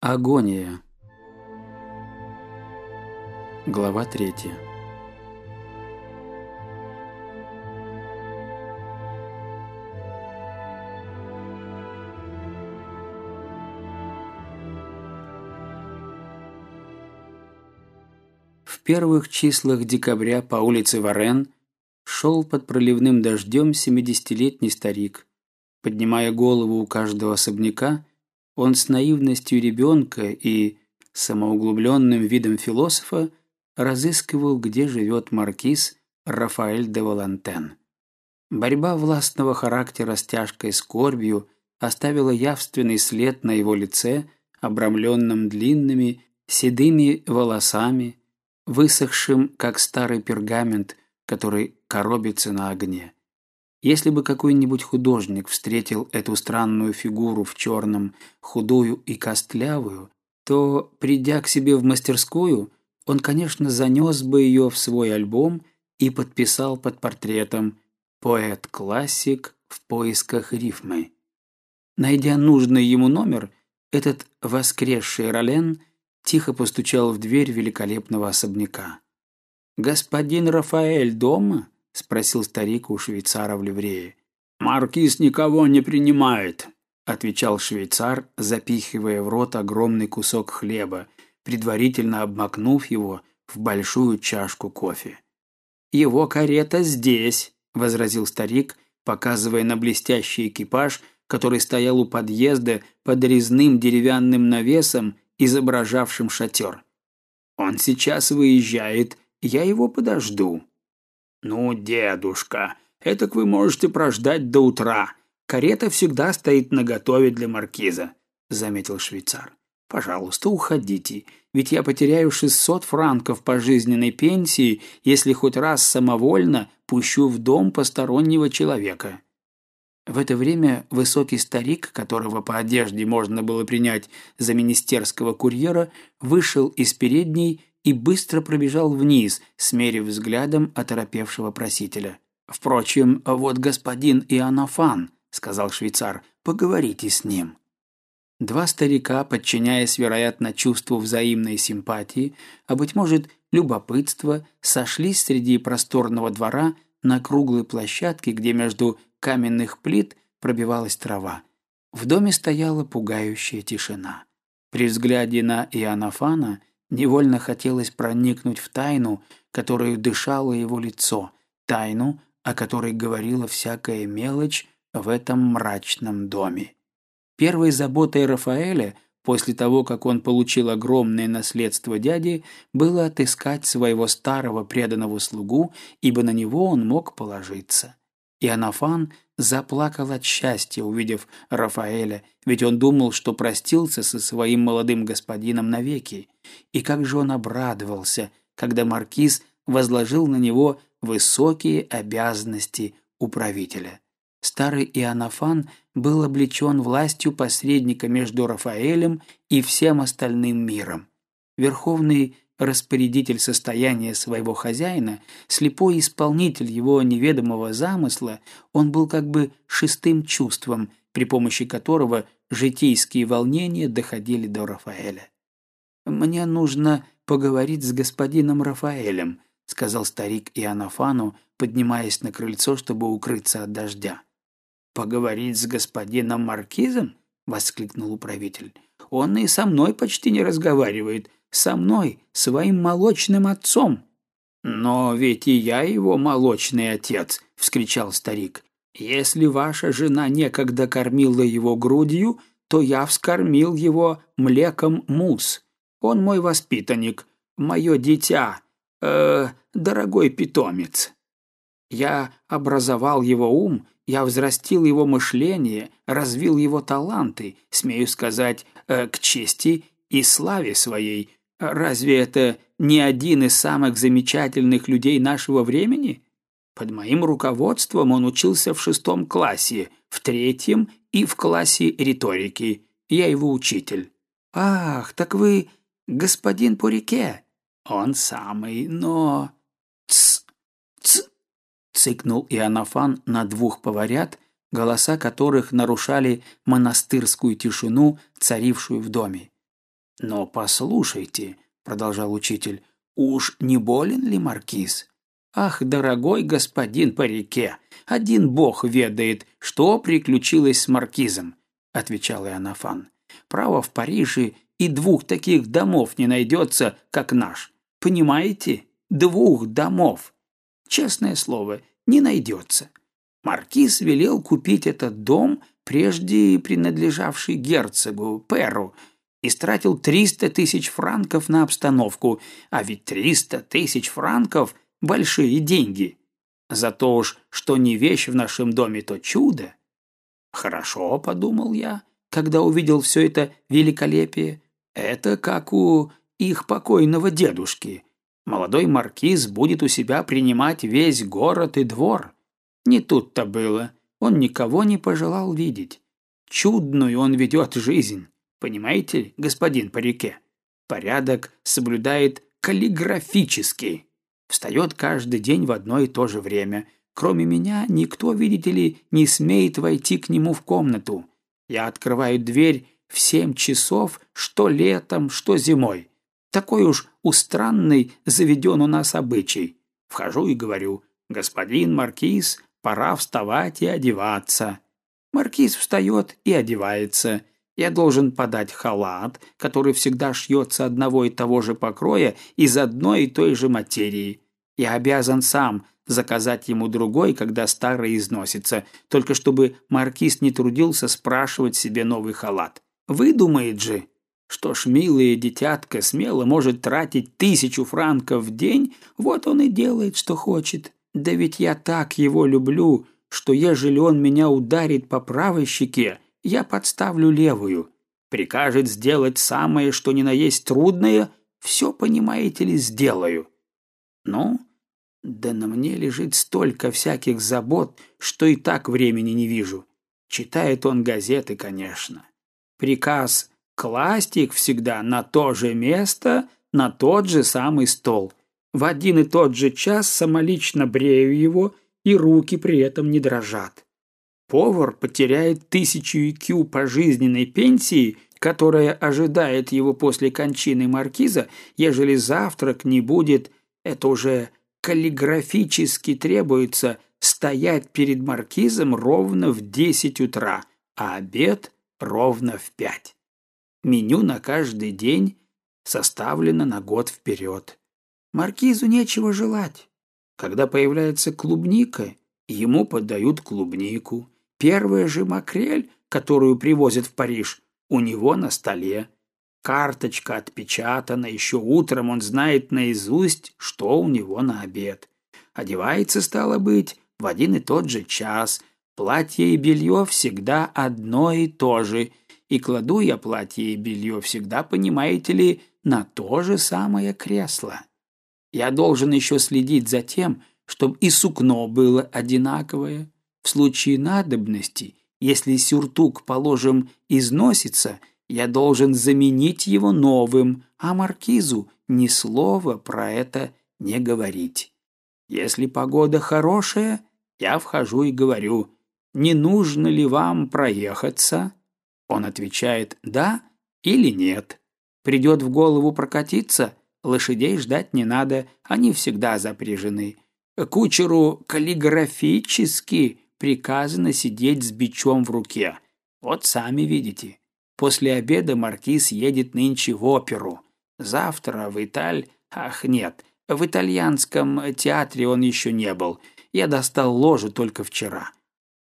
Агония. Глава третья. В первых числах декабря по улице Варен шел под проливным дождем семидесятилетний старик. Поднимая голову у каждого особняка, он с наивностью ребенка и самоуглубленным видом философа разыскивал, где живет маркиз Рафаэль де Валантен. Борьба властного характера с тяжкой скорбью оставила явственный след на его лице, обрамленном длинными седыми волосами, высохшим, как старый пергамент, который коробится на огне. Если бы какой-нибудь художник встретил эту странную фигуру в черном, худую и костлявую, то, придя к себе в мастерскую, он, конечно, занес бы ее в свой альбом и подписал под портретом «Поэт-классик в поисках рифмы». Найдя нужный ему номер, этот воскресший Ролен тихо постучал в дверь великолепного особняка. «Господин Рафаэль дома?» — спросил старик у швейцара в ливрее. «Маркиз никого не принимает», — отвечал швейцар, запихивая в рот огромный кусок хлеба, предварительно обмакнув его в большую чашку кофе. «Его карета здесь», — возразил старик, показывая на блестящий экипаж, который стоял у подъезда под резным деревянным навесом, изображавшим шатер. «Он сейчас выезжает, я его подожду». «Ну, дедушка, этак вы можете прождать до утра. Карета всегда стоит наготове для маркиза», — заметил швейцар. «Пожалуйста, уходите, ведь я потеряю 600 франков пожизненной пенсии, если хоть раз самовольно пущу в дом постороннего человека». В это время высокий старик, которого по одежде можно было принять за министерского курьера, вышел из передней и быстро пробежал вниз, смерив взглядом оторопевшего просителя. «Впрочем, вот господин Иоаннафан», — сказал швейцар, — «поговорите с ним». Два старика, подчиняясь, вероятно, чувству взаимной симпатии, а, быть может, любопытства, сошлись среди просторного двора на круглой площадке, где между каменных плит пробивалась трава. В доме стояла пугающая тишина. При взгляде на Иоаннафана Невольно хотелось проникнуть в тайну, которую дышало его лицо, тайну, о которой говорила всякая мелочь в этом мрачном доме. Первой заботой Рафаэля, после того, как он получил огромное наследство дяди, было отыскать своего старого преданного слугу, ибо на него он мог положиться. И Анафан заплакал от счастья, увидев Рафаэля, ведь он думал, что простился со своим молодым господином навеки. И как же он обрадовался, когда маркиз возложил на него высокие обязанности управителя. Старый Иоаннафан был облечен властью посредника между Рафаэлем и всем остальным миром. Верховный распорядитель состояния своего хозяина, слепой исполнитель его неведомого замысла, он был как бы шестым чувством, при помощи которого житейские волнения доходили до Рафаэля. «Мне нужно поговорить с господином Рафаэлем», сказал старик Иоаннафану, поднимаясь на крыльцо, чтобы укрыться от дождя. «Поговорить с господином Маркизом?» — воскликнул управитель. «Он и со мной почти не разговаривает со мной, своим молочным отцом». «Но ведь и я его молочный отец», — вскричал старик. «Если ваша жена некогда кормила его грудью, то я вскормил его млеком мус. Он мой воспитанник, мое дитя, э, дорогой питомец. Я образовал его ум, я взрастил его мышление, развил его таланты, смею сказать, э, к чести и славе своей, Разве это не один из самых замечательных людей нашего времени? Под моим руководством он учился в шестом классе, в третьем и в классе риторики. Я его учитель. Ах, так вы господин Пурике? Он самый, но... Ц, ц, цыкнул Иоаннафан на двух поварят, голоса которых нарушали монастырскую тишину, царившую в доме. «Но послушайте», — продолжал учитель, — «уж не болен ли маркиз?» «Ах, дорогой господин по реке, один бог ведает, что приключилось с маркизом», — отвечал Иоаннафан. «Право, в Париже и двух таких домов не найдется, как наш. Понимаете? Двух домов. Честное слово, не найдется. Маркиз велел купить этот дом, прежде принадлежавший герцогу Перу, и стратил триста тысяч франков на обстановку, а ведь триста тысяч франков – большие деньги. За то уж, что не вещь в нашем доме, то чудо. Хорошо, подумал я, когда увидел все это великолепие. Это как у их покойного дедушки. Молодой маркиз будет у себя принимать весь город и двор. Не тут-то было. Он никого не пожелал видеть. Чудную он ведет жизнь. Понимаете, господин по реке? Порядок соблюдает каллиграфически. Встает каждый день в одно и то же время. Кроме меня, никто, видите ли, не смеет войти к нему в комнату. Я открываю дверь в семь часов, что летом, что зимой. Такой уж устранный заведен у нас обычай. Вхожу и говорю, господин маркиз, пора вставать и одеваться. Маркиз встает и одевается. Я должен подать халат, который всегда шьется одного и того же покроя из одной и той же материи. Я обязан сам заказать ему другой, когда старый износится, только чтобы маркиз не трудился спрашивать себе новый халат. Выдумает же, что ж, милое дитятка смело может тратить тысячу франков в день, вот он и делает, что хочет. Да ведь я так его люблю, что ежели он меня ударит по правой щеке, я подставлю левую. Прикажет сделать самое, что ни на есть трудное, все, понимаете ли, сделаю. Ну, да на мне лежит столько всяких забот, что и так времени не вижу. Читает он газеты, конечно. Приказ класть их всегда на то же место, на тот же самый стол. В один и тот же час самолично брею его, и руки при этом не дрожат. Повар потеряет тысячу IQ пожизненной пенсии, которая ожидает его после кончины маркиза, ежели завтрак не будет, это уже каллиграфически требуется стоять перед маркизом ровно в десять утра, а обед ровно в пять. Меню на каждый день составлено на год вперед. Маркизу нечего желать. Когда появляется клубника, ему подают клубнику. Первая же макрель, которую привозят в Париж, у него на столе. Карточка отпечатана, еще утром он знает наизусть, что у него на обед. Одевается, стало быть, в один и тот же час. Платье и белье всегда одно и то же – и кладу я платье и белье всегда, понимаете ли, на то же самое кресло. Я должен еще следить за тем, чтобы и сукно было одинаковое. В случае надобности, если сюртук, положим, износится, я должен заменить его новым, а маркизу ни слова про это не говорить. Если погода хорошая, я вхожу и говорю, не нужно ли вам проехаться? Он отвечает «да» или «нет». Придет в голову прокатиться, лошадей ждать не надо, они всегда запряжены. Кучеру каллиграфически приказано сидеть с бичом в руке. Вот сами видите. После обеда маркиз едет нынче в оперу. Завтра в Италь... Ах, нет, в итальянском театре он еще не был. Я достал ложу только вчера.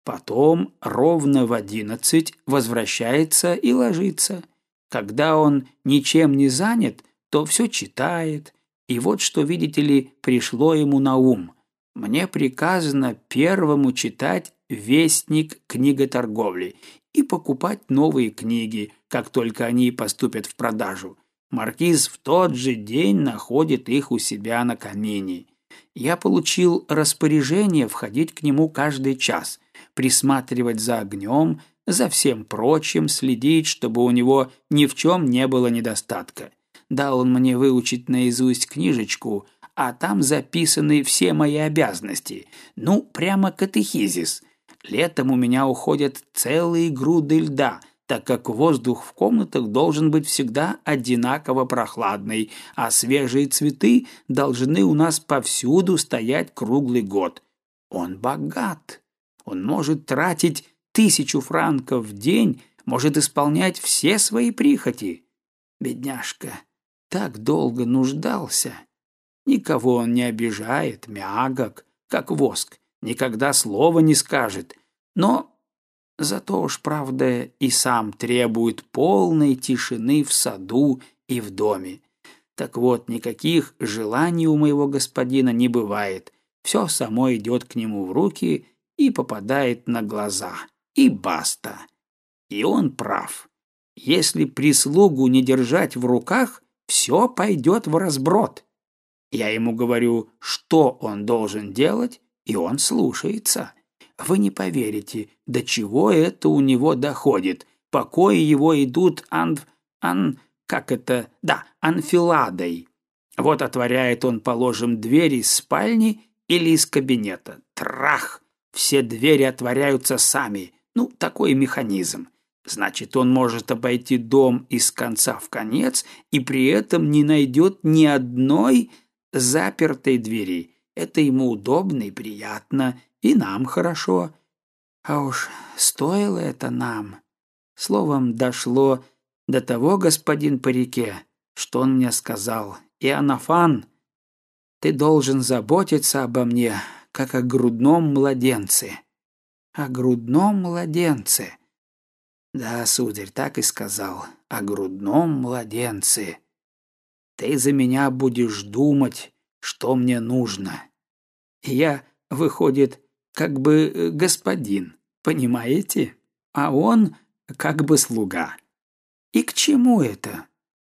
Потом ровно в одиннадцать возвращается и ложится. Когда он ничем не занят, то все читает. И вот что, видите ли, пришло ему на ум. Мне приказано первому читать «Вестник книготорговли» и покупать новые книги, как только они поступят в продажу. Маркиз в тот же день находит их у себя на камине. Я получил распоряжение входить к нему каждый час – присматривать за огнем, за всем прочим, следить, чтобы у него ни в чем не было недостатка. Дал он мне выучить наизусть книжечку, а там записаны все мои обязанности. Ну, прямо катехизис. Летом у меня уходят целые груды льда так как воздух в комнатах должен быть всегда одинаково прохладный, а свежие цветы должны у нас повсюду стоять круглый год. Он богат. Он может тратить тысячу франков в день, может исполнять все свои прихоти. Бедняжка так долго нуждался. Никого он не обижает, мягок, как воск, никогда слова не скажет, но Зато уж, правда, и сам требует полной тишины в саду и в доме. Так вот, никаких желаний у моего господина не бывает. Все само идет к нему в руки и попадает на глаза. И баста. И он прав. Если прислугу не держать в руках, все пойдет в разброд. Я ему говорю, что он должен делать, и он слушается. Вы не поверите, до чего это у него доходит. Покои его идут ан... ан... как это... да, анфиладой. Вот отворяет он, положим, двери из спальни или из кабинета. Трах! Все двери отворяются сами. Ну, такой механизм. Значит, он может обойти дом из конца в конец и при этом не найдет ни одной запертой двери. Это ему удобно и приятно, и нам хорошо. А уж стоило это нам. Словом, дошло до того, господин по реке, что он мне сказал. Иоаннафан, ты должен заботиться обо мне, как о грудном младенце. О грудном младенце. Да, сударь, так и сказал. О грудном младенце. Ты за меня будешь думать, что мне нужно. Я, выходит, как бы э, господин, понимаете? А он как бы слуга. И к чему это?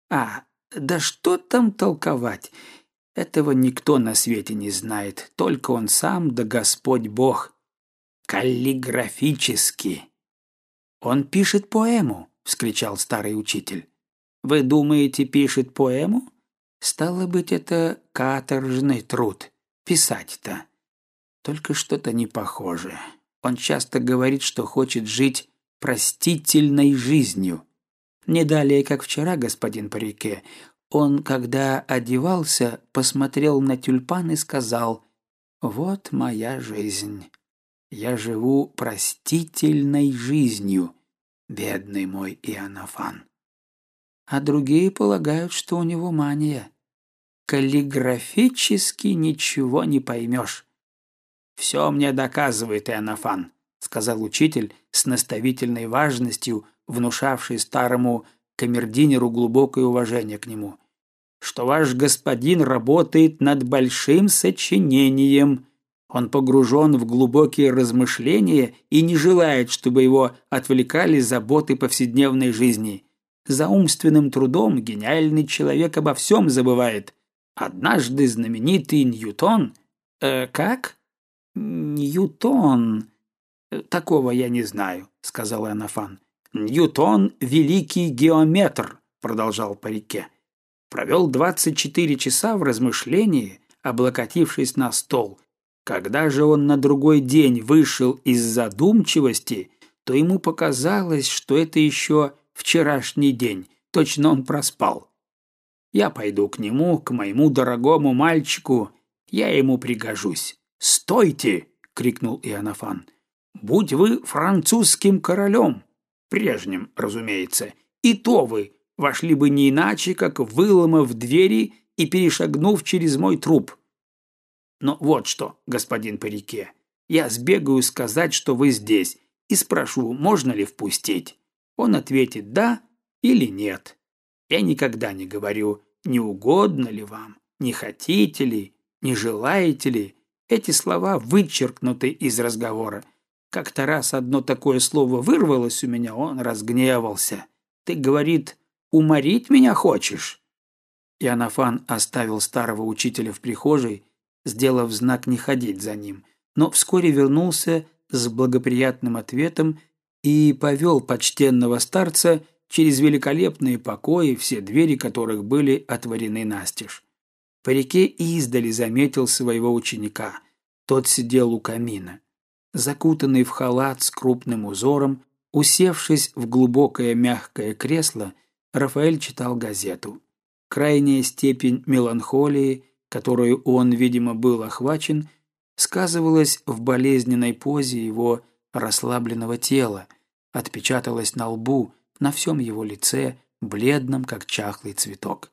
А, да что там толковать? Этого никто на свете не знает, только он сам да Господь Бог. Каллиграфически. Он пишет поэму, вскричал старый учитель. Вы думаете, пишет поэму? Стало быть, это каторжный труд. Писать-то. Только что-то не похоже. Он часто говорит, что хочет жить простительной жизнью. Не далее, как вчера, господин Парике, он, когда одевался, посмотрел на тюльпан и сказал «Вот моя жизнь. Я живу простительной жизнью, бедный мой Иоаннафан». А другие полагают, что у него мания. Каллиграфически ничего не поймешь. «Все мне доказывает, Иоаннафан», — сказал учитель с наставительной важностью, внушавший старому камердинеру глубокое уважение к нему, «что ваш господин работает над большим сочинением. Он погружен в глубокие размышления и не желает, чтобы его отвлекали заботы повседневной жизни. За умственным трудом гениальный человек обо всем забывает. Однажды знаменитый Ньютон... Э, как? «Ньютон...» «Такого я не знаю», — сказал Анафан. «Ньютон — великий геометр», — продолжал Парике. «Провел двадцать четыре часа в размышлении, облокотившись на стол. Когда же он на другой день вышел из задумчивости, то ему показалось, что это еще вчерашний день, точно он проспал. Я пойду к нему, к моему дорогому мальчику, я ему пригожусь. «Стойте!» — крикнул Иоаннафан. «Будь вы французским королем!» Прежним, разумеется. И то вы вошли бы не иначе, как выломав двери и перешагнув через мой труп. Но вот что, господин Парике, я сбегаю сказать, что вы здесь, и спрошу, можно ли впустить. Он ответит «да» или «нет». Я никогда не говорю, не угодно ли вам, не хотите ли, не желаете ли. Эти слова вычеркнуты из разговора. Как-то раз одно такое слово вырвалось у меня, он разгневался. «Ты, — говорит, — уморить меня хочешь?» Иоаннафан оставил старого учителя в прихожей, сделав знак не ходить за ним, но вскоре вернулся с благоприятным ответом и повел почтенного старца через великолепные покои, все двери которых были отворены настежь. По реке издали заметил своего ученика. Тот сидел у камина. Закутанный в халат с крупным узором, Усевшись в глубокое мягкое кресло, Рафаэль читал газету. Крайняя степень меланхолии, которую он, видимо, был охвачен, сказывалась в болезненной позе его расслабленного тела, отпечаталась на лбу, на всем его лице, бледном, как чахлый цветок.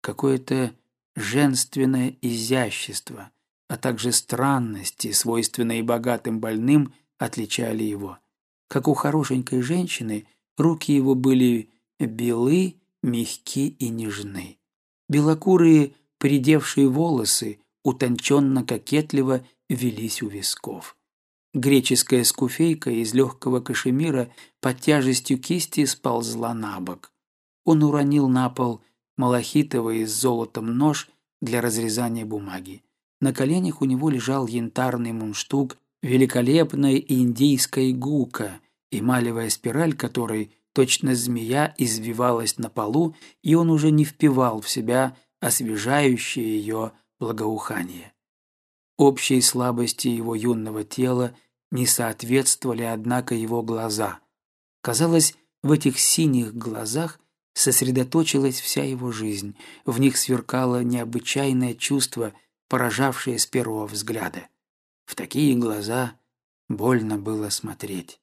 Какое-то женственное изящество, а также странности, свойственные богатым больным, отличали его. Как у хорошенькой женщины, руки его были белы, мягки и нежны. Белокурые, придевшие волосы, утонченно-кокетливо велись у висков. Греческая скуфейка из легкого кашемира под тяжестью кисти сползла на бок. Он уронил на пол малахитовый с золотом нож для разрезания бумаги. На коленях у него лежал янтарный мундштук великолепной индийской гука, эмалевая спираль которой, точно змея, извивалась на полу, и он уже не впивал в себя освежающее ее благоухание. Общей слабости его юного тела не соответствовали, однако, его глаза. Казалось, в этих синих глазах сосредоточилась вся его жизнь, в них сверкало необычайное чувство, поражавшее с первого взгляда. В такие глаза больно было смотреть.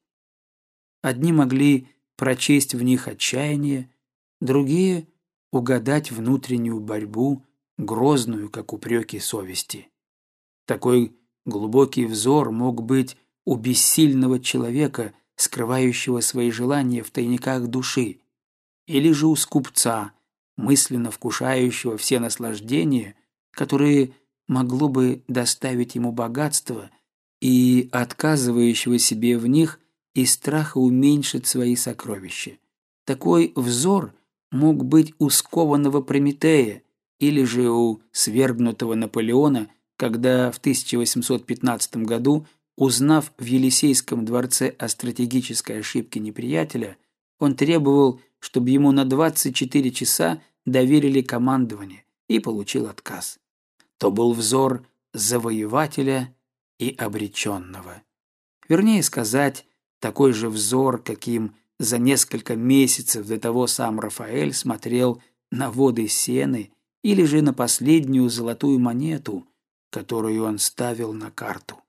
Одни могли прочесть в них отчаяние, другие — угадать внутреннюю борьбу, грозную, как упреки совести. Такой глубокий взор мог быть у бессильного человека, скрывающего свои желания в тайниках души, или же у скупца, мысленно вкушающего все наслаждения, которые могло бы доставить ему богатство и отказывающего себе в них из страха уменьшить свои сокровища. Такой взор мог быть у скованного Прометея или же у свергнутого Наполеона – когда в 1815 году, узнав в Елисейском дворце о стратегической ошибке неприятеля, он требовал, чтобы ему на 24 часа доверили командование и получил отказ. То был взор завоевателя и обреченного. Вернее сказать, такой же взор, каким за несколько месяцев до того сам Рафаэль смотрел на воды Сены или же на последнюю золотую монету, которую он ставил на карту.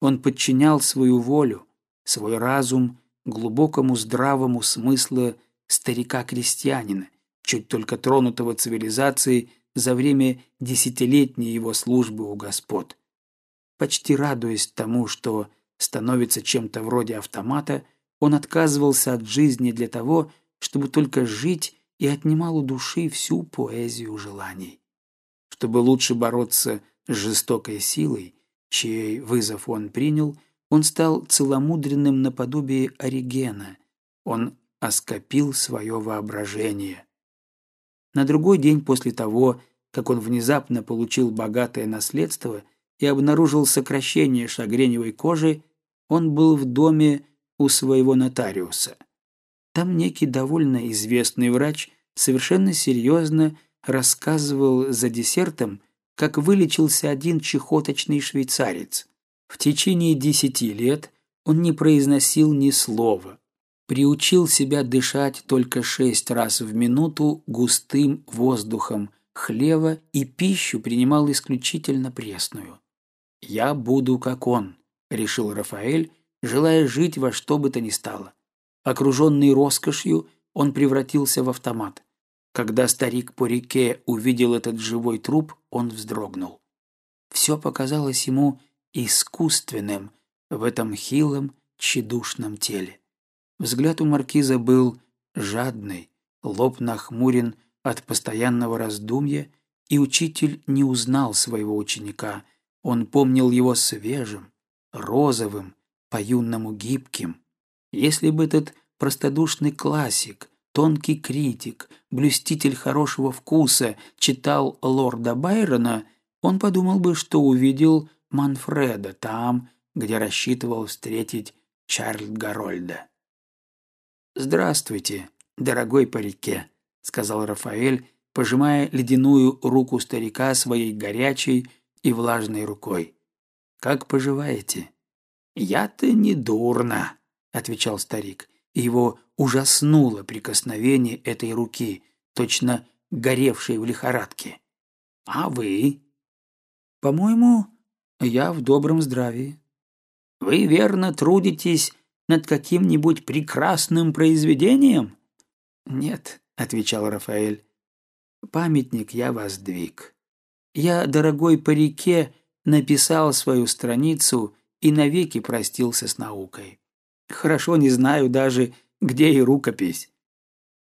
Он подчинял свою волю, свой разум глубокому здравому смыслу старика-крестьянина, чуть только тронутого цивилизацией за время десятилетней его службы у господ. Почти радуясь тому, что становится чем-то вроде автомата, он отказывался от жизни для того, чтобы только жить и отнимал у души всю поэзию желаний. Чтобы лучше бороться жестокой силой, чей вызов он принял, он стал целомудренным наподобие Оригена. Он оскопил свое воображение. На другой день после того, как он внезапно получил богатое наследство и обнаружил сокращение шагреневой кожи, он был в доме у своего нотариуса. Там некий довольно известный врач совершенно серьезно рассказывал за десертом как вылечился один чехоточный швейцарец. В течение десяти лет он не произносил ни слова, приучил себя дышать только шесть раз в минуту густым воздухом хлева и пищу принимал исключительно пресную. «Я буду как он», — решил Рафаэль, желая жить во что бы то ни стало. Окруженный роскошью, он превратился в автомат. Когда старик по реке увидел этот живой труп, он вздрогнул. Все показалось ему искусственным в этом хилом, тщедушном теле. Взгляд у маркиза был жадный, лоб нахмурен от постоянного раздумья, и учитель не узнал своего ученика. Он помнил его свежим, розовым, по-юнному гибким. Если бы этот простодушный классик тонкий критик, блюститель хорошего вкуса читал лорда Байрона, он подумал бы, что увидел Манфреда там, где рассчитывал встретить Чарльд Гарольда. «Здравствуйте, дорогой парике», — сказал Рафаэль, пожимая ледяную руку старика своей горячей и влажной рукой. «Как поживаете?» «Я-то не дурно», — отвечал старик, и его ужаснуло прикосновение этой руки, точно горевшей в лихорадке. «А вы?» «По-моему, я в добром здравии». «Вы верно трудитесь над каким-нибудь прекрасным произведением?» «Нет», — отвечал Рафаэль. «Памятник я воздвиг. Я, дорогой по реке, написал свою страницу и навеки простился с наукой. Хорошо не знаю даже, где и рукопись.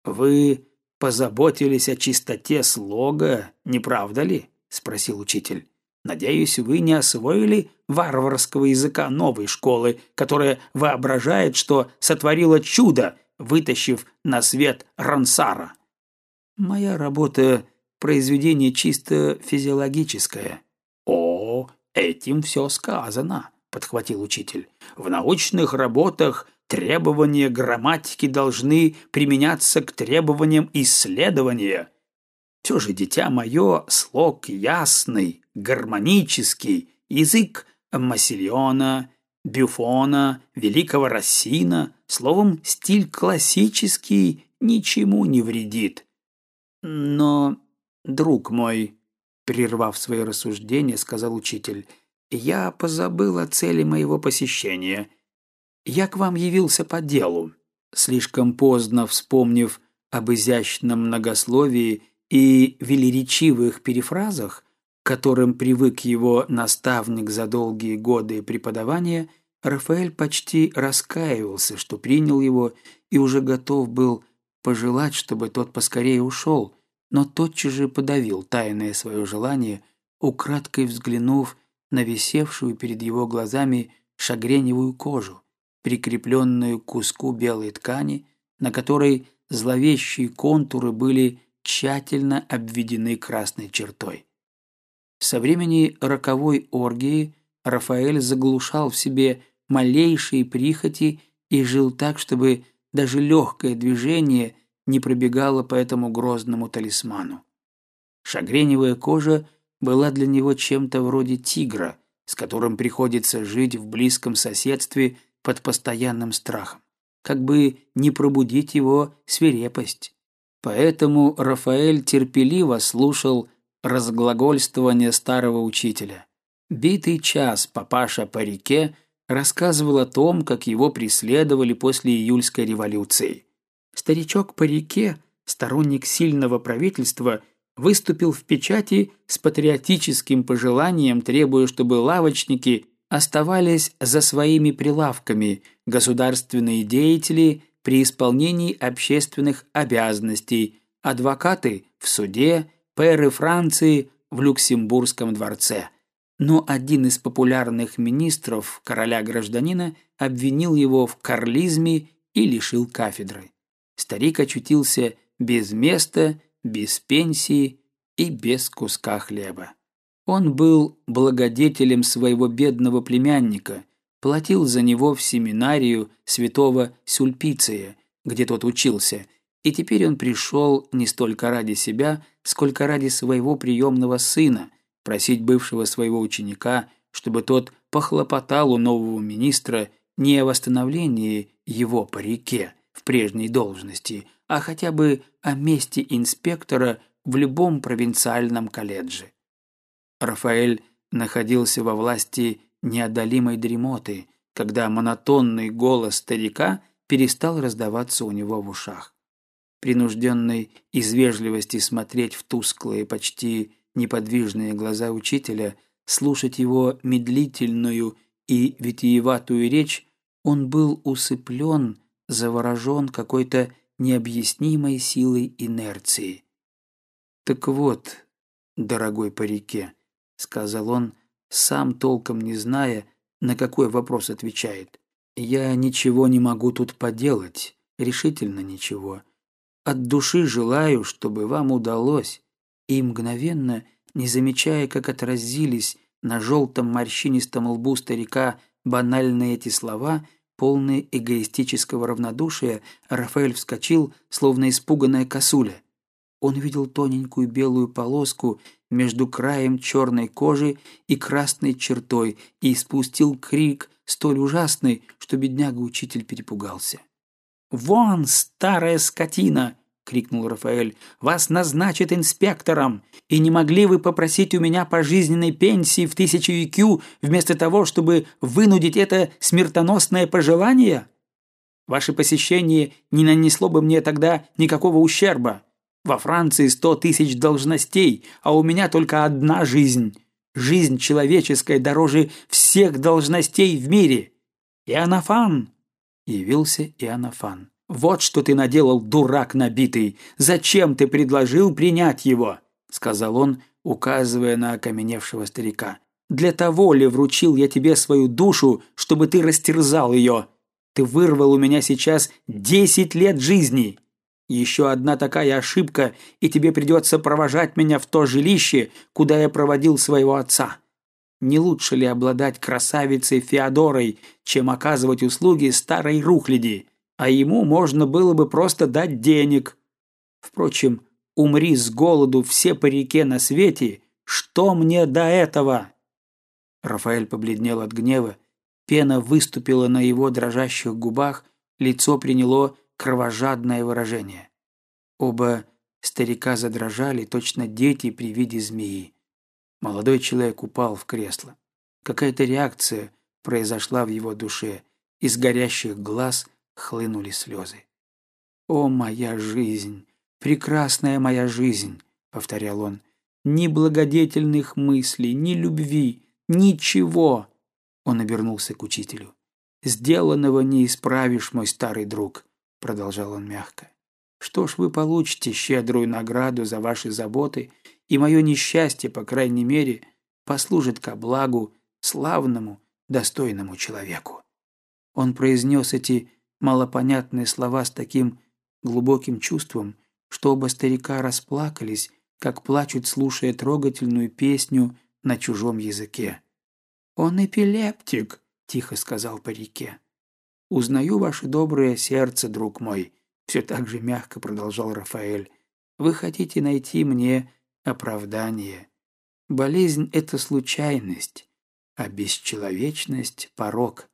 Вы позаботились о чистоте слога, не правда ли? спросил учитель. Надеюсь, вы не освоили варварского языка новой школы, которая воображает, что сотворила чудо, вытащив на свет Рансара. Моя работа – произведение чисто физиологическое. О, этим все сказано, подхватил учитель. В научных работах требования грамматики должны применяться к требованиям исследования. Все же, дитя мое, слог ясный, гармонический, язык Массильона, Бюфона, великого Рассина, словом, стиль классический ничему не вредит. Но, друг мой, прервав свои рассуждения, сказал учитель, я позабыл о цели моего посещения. Я к вам явился по делу. Слишком поздно вспомнив об изящном многословии и велеречивых перефразах, которым привык его наставник за долгие годы преподавания, Рафаэль почти раскаивался, что принял его и уже готов был пожелать, чтобы тот поскорее ушел, но тотчас же подавил тайное свое желание, украдкой взглянув на висевшую перед его глазами шагреневую кожу, прикрепленную к куску белой ткани, на которой зловещие контуры были тщательно обведены красной чертой. Со времени роковой оргии Рафаэль заглушал в себе малейшие прихоти и жил так, чтобы даже легкое движение не пробегало по этому грозному талисману. Шагреневая кожа была для него чем-то вроде тигра, с которым приходится жить в близком соседстве под постоянным страхом, как бы не пробудить его свирепость. Поэтому Рафаэль терпеливо слушал разглагольствование старого учителя. Битый час папаша по реке рассказывал о том, как его преследовали после июльской революции. Старичок по реке, сторонник сильного правительства – выступил в печати с патриотическим пожеланием, требуя, чтобы лавочники оставались за своими прилавками, государственные деятели при исполнении общественных обязанностей, адвокаты в суде, пэры Франции в Люксембургском дворце. Но один из популярных министров короля-гражданина обвинил его в карлизме и лишил кафедры. Старик очутился без места без пенсии и без куска хлеба. Он был благодетелем своего бедного племянника, платил за него в семинарию святого Сульпиция, где тот учился, и теперь он пришел не столько ради себя, сколько ради своего приемного сына, просить бывшего своего ученика, чтобы тот похлопотал у нового министра не о восстановлении его по реке в прежней должности, а хотя бы о месте инспектора в любом провинциальном колледже. Рафаэль находился во власти неодолимой дремоты, когда монотонный голос старика перестал раздаваться у него в ушах. Принужденный из вежливости смотреть в тусклые, почти неподвижные глаза учителя, слушать его медлительную и витиеватую речь, он был усыплен, заворожен какой-то необъяснимой силой инерции. «Так вот, дорогой по реке», — сказал он, сам толком не зная, на какой вопрос отвечает. «Я ничего не могу тут поделать, решительно ничего. От души желаю, чтобы вам удалось». И мгновенно, не замечая, как отразились на желтом морщинистом лбу старика банальные эти слова, Полный эгоистического равнодушия, Рафаэль вскочил, словно испуганная косуля. он видел тоненькую белую полоску между краем черной кожи и красной чертой и испустил крик столь ужасный, что бедняга-учитель перепугался. «Вон, старая скотина!» — крикнул Рафаэль. «Вас назначат инспектором! И не могли вы попросить у меня пожизненной пенсии в тысячу IQ вместо того, чтобы вынудить это смертоносное пожелание? Ваше посещение не нанесло бы мне тогда никакого ущерба. Во Франции сто тысяч должностей, а у меня только одна жизнь. Жизнь человеческая дороже всех должностей в мире. Иоаннафан!» Явился Иоаннафан. «Вот что ты наделал, дурак набитый! Зачем ты предложил принять его?» Сказал он, указывая на окаменевшего старика. «Для того ли вручил я тебе свою душу, чтобы ты растерзал ее? Ты вырвал у меня сейчас десять лет жизни!» Еще одна такая ошибка, и тебе придется провожать меня в то жилище, куда я проводил своего отца. Не лучше ли обладать красавицей Феодорой, чем оказывать услуги старой рухляди? А ему можно было бы просто дать денег. Впрочем, умри с голоду все по реке на свете, что мне до этого?» Рафаэль побледнел от гнева, пена выступила на его дрожащих губах, лицо приняло кровожадное выражение. Оба старика задрожали, точно дети при виде змеи. Молодой человек упал в кресло. Какая-то реакция произошла в его душе. Из горящих глаз хлынули слезы. «О, моя жизнь! Прекрасная моя жизнь!» — повторял он. «Ни благодетельных мыслей, ни любви, ничего!» Он обернулся к учителю. «Сделанного не исправишь, мой старый друг продолжал он мягко. Что ж, вы получите щедрую награду за ваши заботы, и мое несчастье, по крайней мере, послужит ко благу славному, достойному человеку. Он произнес эти малопонятные слова с таким глубоким чувством, что оба старика расплакались, как плачут, слушая трогательную песню на чужом языке. «Он эпилептик», — тихо сказал по реке. «Узнаю ваше доброе сердце, друг мой», — все так же мягко продолжал Рафаэль. «Вы хотите найти мне оправдание. Болезнь — это случайность, а бесчеловечность — порог».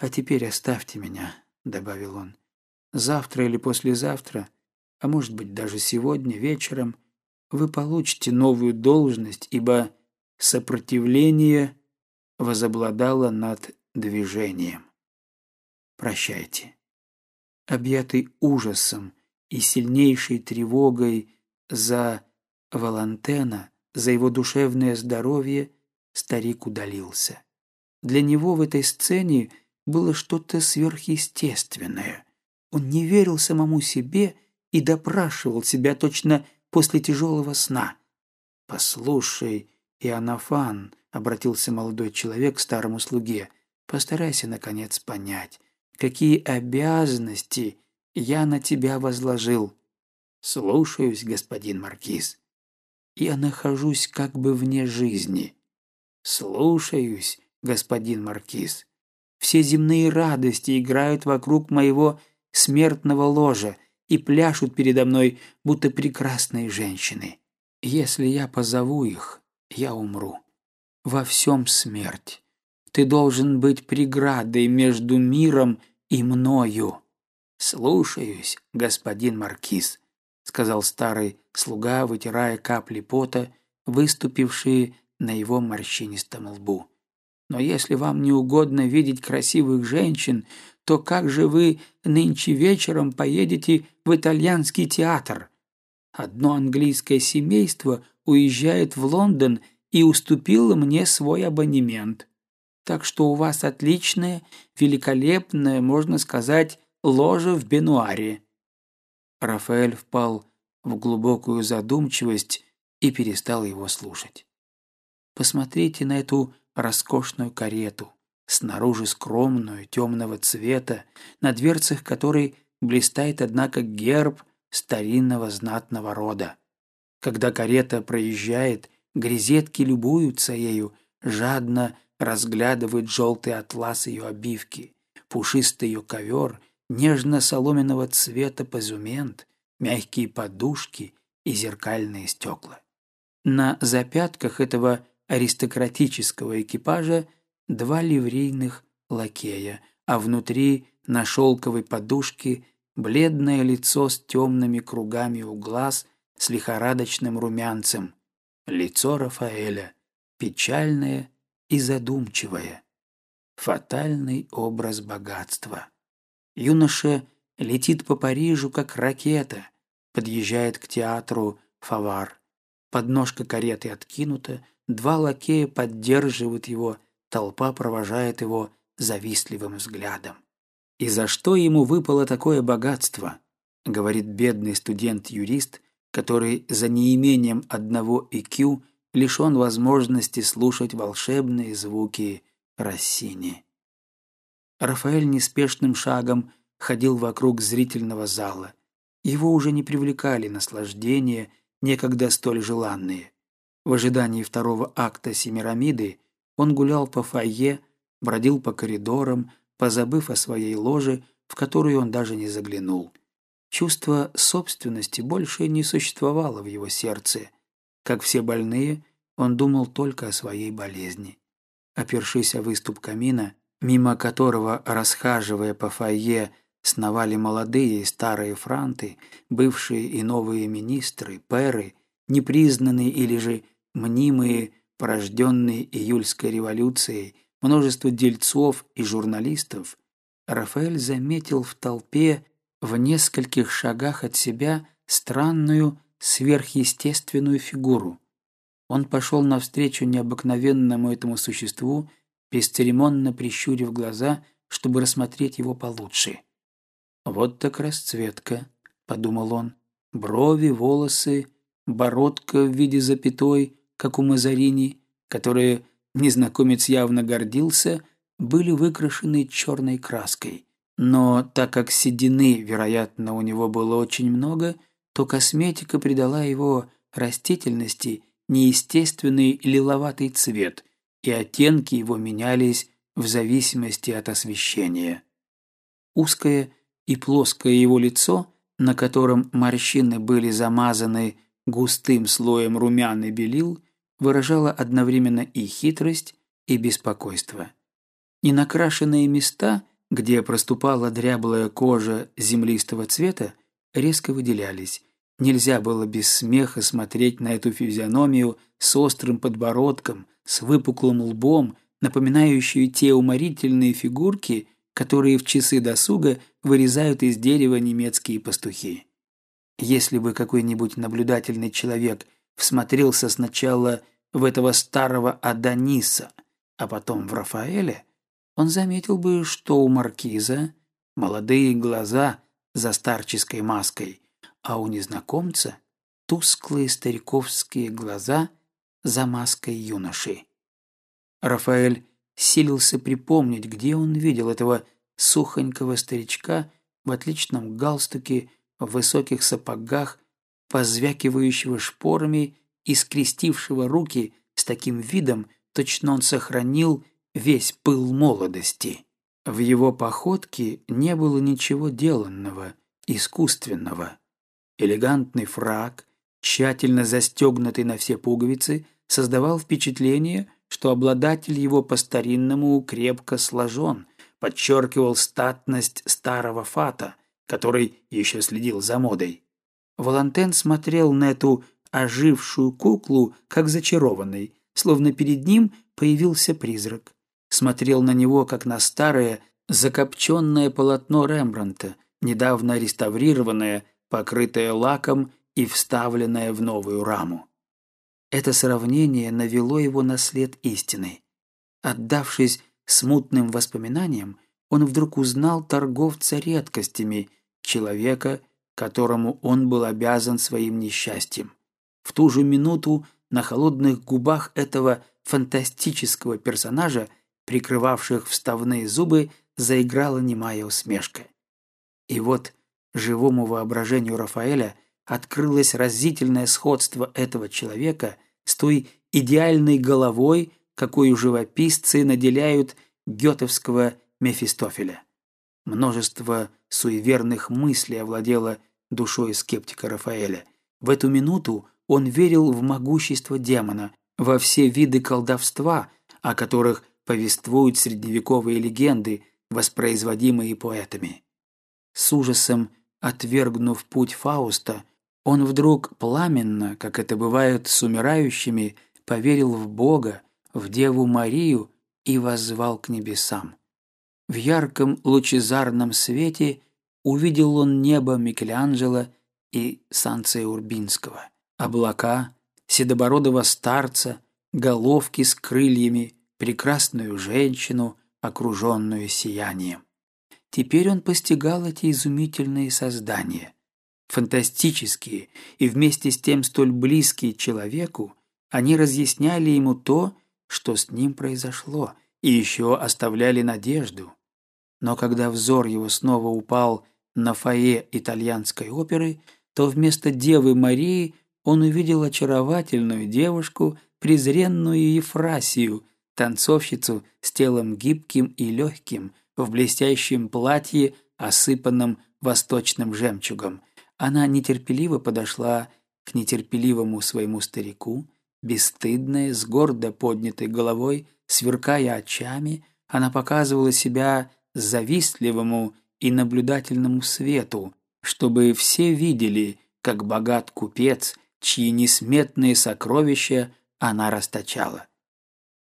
«А теперь оставьте меня», — добавил он. «Завтра или послезавтра, а может быть даже сегодня вечером, вы получите новую должность, ибо сопротивление возобладало над движением» прощайте. Объятый ужасом и сильнейшей тревогой за Валантена, за его душевное здоровье, старик удалился. Для него в этой сцене было что-то сверхъестественное. Он не верил самому себе и допрашивал себя точно после тяжелого сна. «Послушай, Иоаннафан», — обратился молодой человек к старому слуге, — «постарайся, наконец, понять какие обязанности я на тебя возложил. Слушаюсь, господин маркиз. Я нахожусь как бы вне жизни. Слушаюсь, господин маркиз. Все земные радости играют вокруг моего смертного ложа и пляшут передо мной, будто прекрасные женщины. Если я позову их, я умру. Во всем смерть. Ты должен быть преградой между миром и мною. «Слушаюсь, господин Маркиз», — сказал старый слуга, вытирая капли пота, выступившие на его морщинистом лбу. «Но если вам не угодно видеть красивых женщин, то как же вы нынче вечером поедете в итальянский театр? Одно английское семейство уезжает в Лондон и уступило мне свой абонемент. Так что у вас отличное, великолепное, можно сказать, ложе в бенуаре». Рафаэль впал в глубокую задумчивость и перестал его слушать. «Посмотрите на эту роскошную карету, снаружи скромную, темного цвета, на дверцах которой блистает, однако, герб старинного знатного рода. Когда карета проезжает, грезетки любуются ею, жадно разглядывает желтый атлас ее обивки, пушистый ее ковер, нежно-соломенного цвета позумент, мягкие подушки и зеркальные стекла. На запятках этого аристократического экипажа два ливрейных лакея, а внутри на шелковой подушке бледное лицо с темными кругами у глаз с лихорадочным румянцем. Лицо Рафаэля, печальное и задумчивое. Фатальный образ богатства. Юноша летит по Парижу, как ракета, подъезжает к театру Фавар. Подножка кареты откинута, два лакея поддерживают его, толпа провожает его завистливым взглядом. «И за что ему выпало такое богатство?» — говорит бедный студент-юрист, который за неимением одного IQ лишен возможности слушать волшебные звуки Рассини. Рафаэль неспешным шагом ходил вокруг зрительного зала. Его уже не привлекали наслаждения, некогда столь желанные. В ожидании второго акта Семирамиды он гулял по фойе, бродил по коридорам, позабыв о своей ложе, в которую он даже не заглянул. Чувство собственности больше не существовало в его сердце. Как все больные, он думал только о своей болезни. Опершись о выступ камина, мимо которого, расхаживая по фойе, сновали молодые и старые франты, бывшие и новые министры, перы, непризнанные или же мнимые, порожденные июльской революцией, множество дельцов и журналистов, Рафаэль заметил в толпе в нескольких шагах от себя странную сверхъестественную фигуру. Он пошел навстречу необыкновенному этому существу, бесцеремонно прищурив глаза, чтобы рассмотреть его получше. «Вот так расцветка», — подумал он. «Брови, волосы, бородка в виде запятой, как у Мазарини, которые незнакомец явно гордился, были выкрашены черной краской. Но так как седины, вероятно, у него было очень много, то косметика придала его растительности неестественный лиловатый цвет, и оттенки его менялись в зависимости от освещения. Узкое и плоское его лицо, на котором морщины были замазаны густым слоем румян и белил, выражало одновременно и хитрость, и беспокойство. Ненакрашенные места, где проступала дряблая кожа землистого цвета, резко выделялись. Нельзя было без смеха смотреть на эту физиономию с острым подбородком, с выпуклым лбом, напоминающую те уморительные фигурки, которые в часы досуга вырезают из дерева немецкие пастухи. Если бы какой-нибудь наблюдательный человек всмотрелся сначала в этого старого Адониса, а потом в Рафаэля, он заметил бы, что у маркиза молодые глаза за старческой маской, а у незнакомца тусклые стариковские глаза за маской юноши. Рафаэль силился припомнить, где он видел этого сухонького старичка в отличном галстуке, в высоких сапогах, позвякивающего шпорами и скрестившего руки с таким видом, точно он сохранил весь пыл молодости. В его походке не было ничего деланного, искусственного. Элегантный фраг, тщательно застегнутый на все пуговицы, создавал впечатление, что обладатель его по-старинному крепко сложен, подчеркивал статность старого фата, который еще следил за модой. Волантен смотрел на эту ожившую куклу, как зачарованный, словно перед ним появился призрак. Смотрел на него, как на старое, закопченное полотно Рембранта, недавно реставрированное, покрытое лаком и вставленное в новую раму. Это сравнение навело его на след истины. Отдавшись смутным воспоминаниям, он вдруг узнал торговца редкостями, человека, которому он был обязан своим несчастьем. В ту же минуту на холодных губах этого фантастического персонажа, прикрывавших вставные зубы, заиграла немая усмешка. И вот живому воображению Рафаэля открылось разительное сходство этого человека с той идеальной головой, какой живописцы наделяют гетовского Мефистофеля. Множество суеверных мыслей овладело душой скептика Рафаэля. В эту минуту он верил в могущество демона, во все виды колдовства, о которых повествуют средневековые легенды, воспроизводимые поэтами. С ужасом отвергнув путь Фауста, он вдруг пламенно, как это бывает с умирающими, поверил в Бога, в Деву Марию и воззвал к небесам. В ярком лучезарном свете увидел он небо Микеланджело и Санция Урбинского, облака, седобородого старца, головки с крыльями, прекрасную женщину, окруженную сиянием. Теперь он постигал эти изумительные создания, фантастические и вместе с тем столь близкие человеку, они разъясняли ему то, что с ним произошло, и еще оставляли надежду. Но когда взор его снова упал на фойе итальянской оперы, то вместо Девы Марии он увидел очаровательную девушку, презренную Ефрасию, танцовщицу с телом гибким и легким, в блестящем платье, осыпанном восточным жемчугом. Она нетерпеливо подошла к нетерпеливому своему старику, бесстыдная, с гордо поднятой головой, сверкая очами, она показывала себя завистливому и наблюдательному свету, чтобы все видели, как богат купец, чьи несметные сокровища она расточала.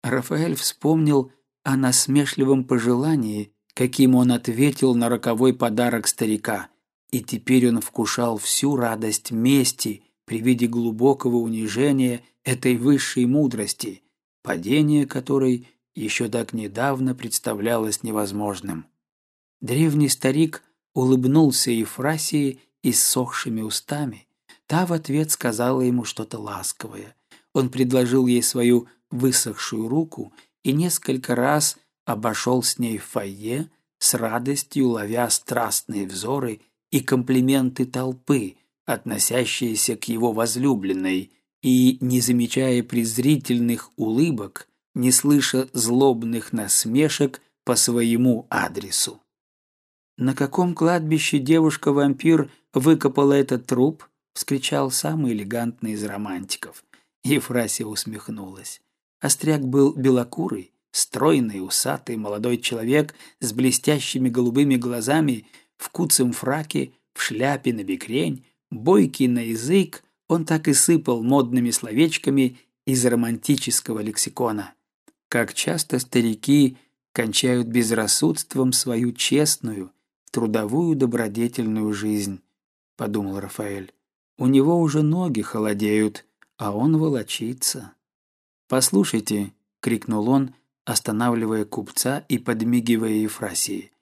Рафаэль вспомнил о насмешливом пожелании, каким он ответил на роковой подарок старика, и теперь он вкушал всю радость мести при виде глубокого унижения этой высшей мудрости, падение которой еще так недавно представлялось невозможным. Древний старик улыбнулся Ефрасии иссохшими устами. Та в ответ сказала ему что-то ласковое. Он предложил ей свою высохшую руку и несколько раз обошел с ней в фойе, с радостью ловя страстные взоры и комплименты толпы, относящиеся к его возлюбленной, и, не замечая презрительных улыбок, не слыша злобных насмешек по своему адресу. «На каком кладбище девушка-вампир выкопала этот труп?» — вскричал самый элегантный из романтиков. Ефрасия усмехнулась. Остряк был белокурый, стройный, усатый молодой человек с блестящими голубыми глазами, в куцем фраке, в шляпе на бекрень, бойкий на язык, он так и сыпал модными словечками из романтического лексикона. Как часто старики кончают безрассудством свою честную, трудовую добродетельную жизнь, подумал Рафаэль. У него уже ноги холодеют, а он волочится. «Послушайте», — крикнул он, останавливая купца и подмигивая Ефрасии.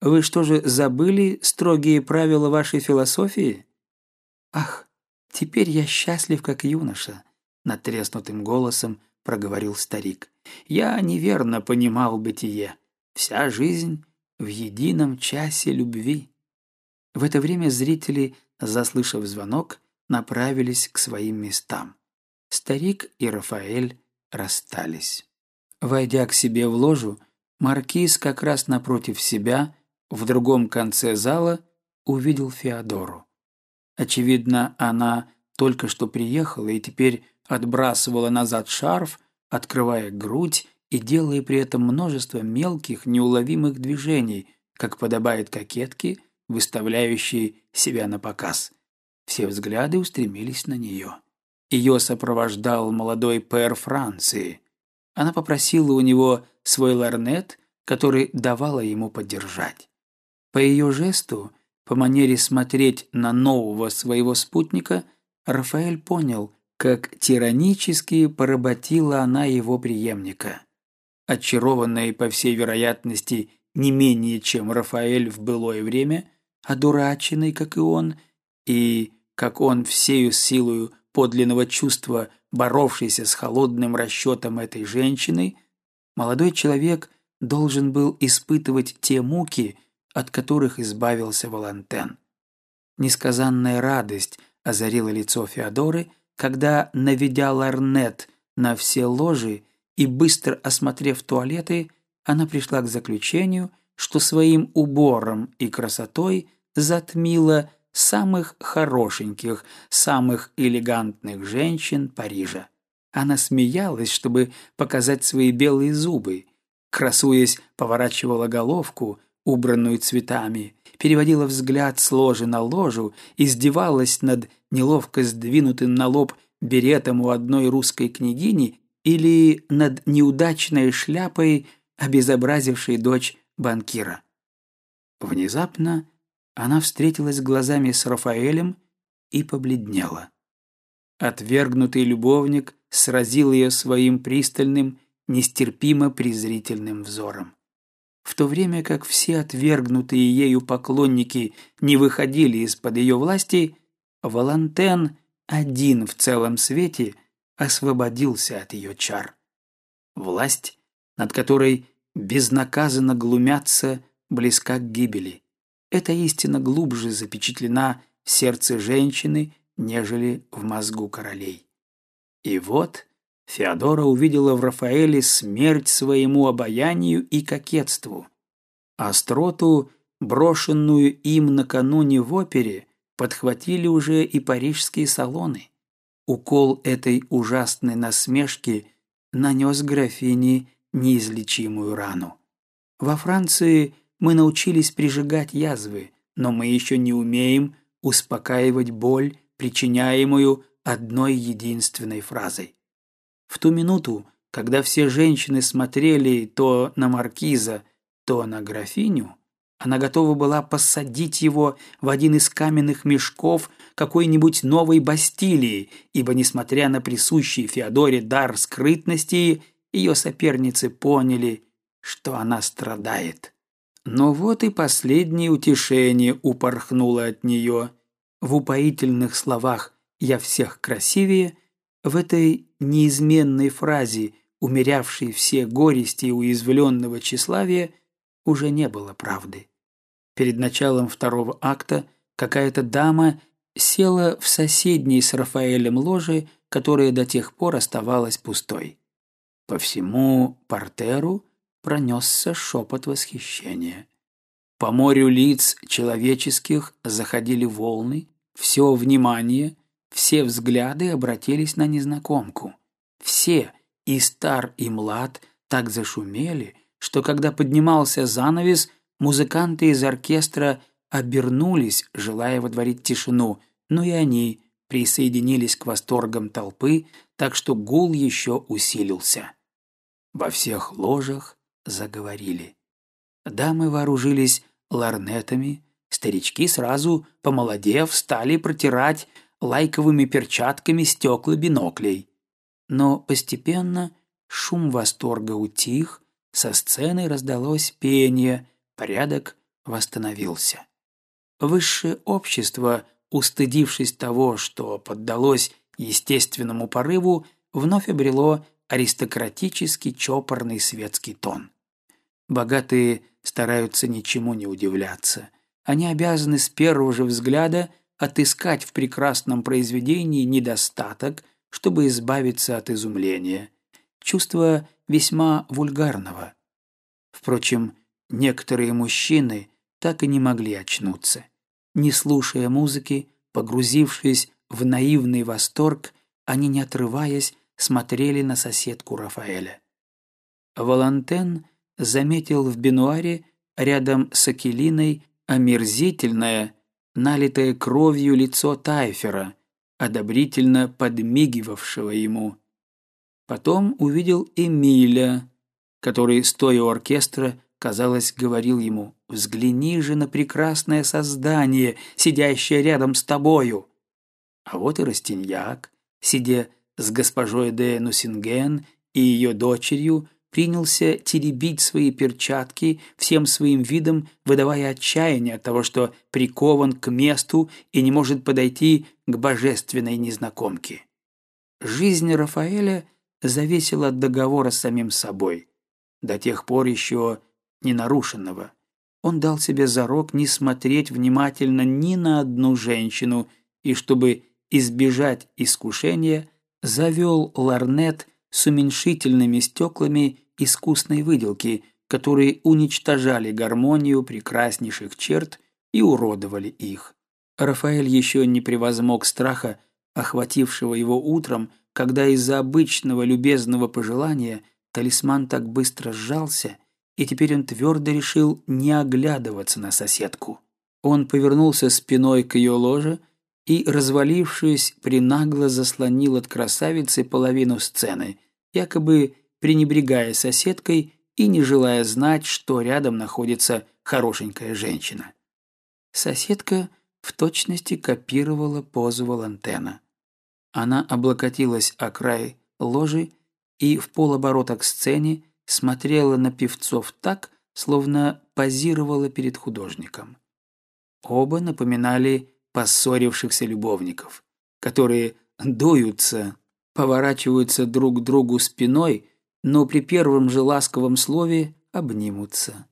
«Вы что же забыли строгие правила вашей философии?» «Ах, теперь я счастлив, как юноша», — натреснутым голосом проговорил старик. «Я неверно понимал бытие. Вся жизнь в едином часе любви». В это время зрители, заслышав звонок, направились к своим местам. Старик и Рафаэль расстались. Войдя к себе в ложу, маркиз как раз напротив себя, в другом конце зала, увидел Феодору. Очевидно, она только что приехала и теперь отбрасывала назад шарф, открывая грудь и делая при этом множество мелких, неуловимых движений, как подобает кокетке, выставляющей себя на показ. Все взгляды устремились на нее. Ее сопровождал молодой пэр Франции. Она попросила у него свой ларнет, который давала ему поддержать. По ее жесту, по манере смотреть на нового своего спутника, Рафаэль понял, как тиранически поработила она его преемника. Очарованный, по всей вероятности, не менее, чем Рафаэль в былое время, одураченный, как и он, и, как он всею силою подлинного чувства, боровшийся с холодным расчетом этой женщины, молодой человек должен был испытывать те муки, от которых избавился Волантен. Несказанная радость озарила лицо Феодоры, когда, наведя ларнет на все ложи и быстро осмотрев туалеты, она пришла к заключению, что своим убором и красотой затмила самых хорошеньких, самых элегантных женщин Парижа. Она смеялась, чтобы показать свои белые зубы, красуясь, поворачивала головку, убранную цветами, переводила взгляд с ложи на ложу, издевалась над неловко сдвинутым на лоб беретом у одной русской княгини или над неудачной шляпой, обезобразившей дочь банкира. Внезапно она встретилась глазами с Рафаэлем и побледнела. Отвергнутый любовник сразил ее своим пристальным, нестерпимо презрительным взором. В то время как все отвергнутые ею поклонники не выходили из-под ее власти, Валантен один в целом свете освободился от ее чар. Власть, над которой безнаказанно глумятся, близка к гибели. Эта истина глубже запечатлена в сердце женщины, нежели в мозгу королей. И вот Феодора увидела в Рафаэле смерть своему обаянию и кокетству. Остроту, брошенную им накануне в опере, подхватили уже и парижские салоны. Укол этой ужасной насмешки нанес графине неизлечимую рану. Во Франции мы научились прижигать язвы, но мы еще не умеем успокаивать боль, причиняемую одной единственной фразой. В ту минуту, когда все женщины смотрели то на маркиза, то на графиню, она готова была посадить его в один из каменных мешков какой-нибудь новой Бастилии, ибо, несмотря на присущий Феодоре дар скрытности, ее соперницы поняли, что она страдает. Но вот и последнее утешение упорхнуло от нее. В упоительных словах «я всех красивее» в этой неизменной фразе, умерявшей все горести и уязвленного тщеславия, уже не было правды. Перед началом второго акта какая-то дама села в соседней с Рафаэлем ложе, которая до тех пор оставалась пустой. По всему портеру пронесся шепот восхищения. По морю лиц человеческих заходили волны, все внимание, все взгляды обратились на незнакомку. Все, и стар, и млад, так зашумели, что когда поднимался занавес, музыканты из оркестра обернулись, желая водворить тишину, но и они присоединились к восторгам толпы, так что гул еще усилился. Во всех ложах заговорили. Дамы вооружились ларнетами, старички сразу, помолодев, стали протирать лайковыми перчатками стекла биноклей. Но постепенно шум восторга утих, со сцены раздалось пение, порядок восстановился. Высшее общество, устыдившись того, что поддалось естественному порыву, вновь обрело аристократический чопорный светский тон. Богатые стараются ничему не удивляться. Они обязаны с первого же взгляда отыскать в прекрасном произведении недостаток, чтобы избавиться от изумления. Чувство весьма вульгарного. Впрочем, некоторые мужчины так и не могли очнуться. Не слушая музыки, погрузившись в наивный восторг, они, не отрываясь, смотрели на соседку Рафаэля. Валантен заметил в бенуаре рядом с Акелиной омерзительное, налитое кровью лицо Тайфера, одобрительно подмигивавшего ему. Потом увидел Эмиля, который, стоя у оркестра, казалось, говорил ему «Взгляни же на прекрасное создание, сидящее рядом с тобою». А вот и Растиньяк, сидя с госпожой де Нусинген и ее дочерью, принялся теребить свои перчатки, всем своим видом выдавая отчаяние от того, что прикован к месту и не может подойти к божественной незнакомке. Жизнь Рафаэля зависела от договора с самим собой, до тех пор еще не нарушенного. Он дал себе зарок не смотреть внимательно ни на одну женщину и, чтобы избежать искушения, завел ларнет с уменьшительными стеклами искусной выделки, которые уничтожали гармонию прекраснейших черт и уродовали их. Рафаэль еще не превозмог страха, охватившего его утром, когда из-за обычного любезного пожелания талисман так быстро сжался, и теперь он твердо решил не оглядываться на соседку. Он повернулся спиной к ее ложе и, развалившись, принагло заслонил от красавицы половину сцены, якобы пренебрегая соседкой и не желая знать, что рядом находится хорошенькая женщина. Соседка в точности копировала позу Валентена. Она облокотилась о край ложи и в полоборота к сцене смотрела на певцов так, словно позировала перед художником. Оба напоминали поссорившихся любовников, которые дуются, поворачиваются друг к другу спиной, но при первом же ласковом слове обнимутся.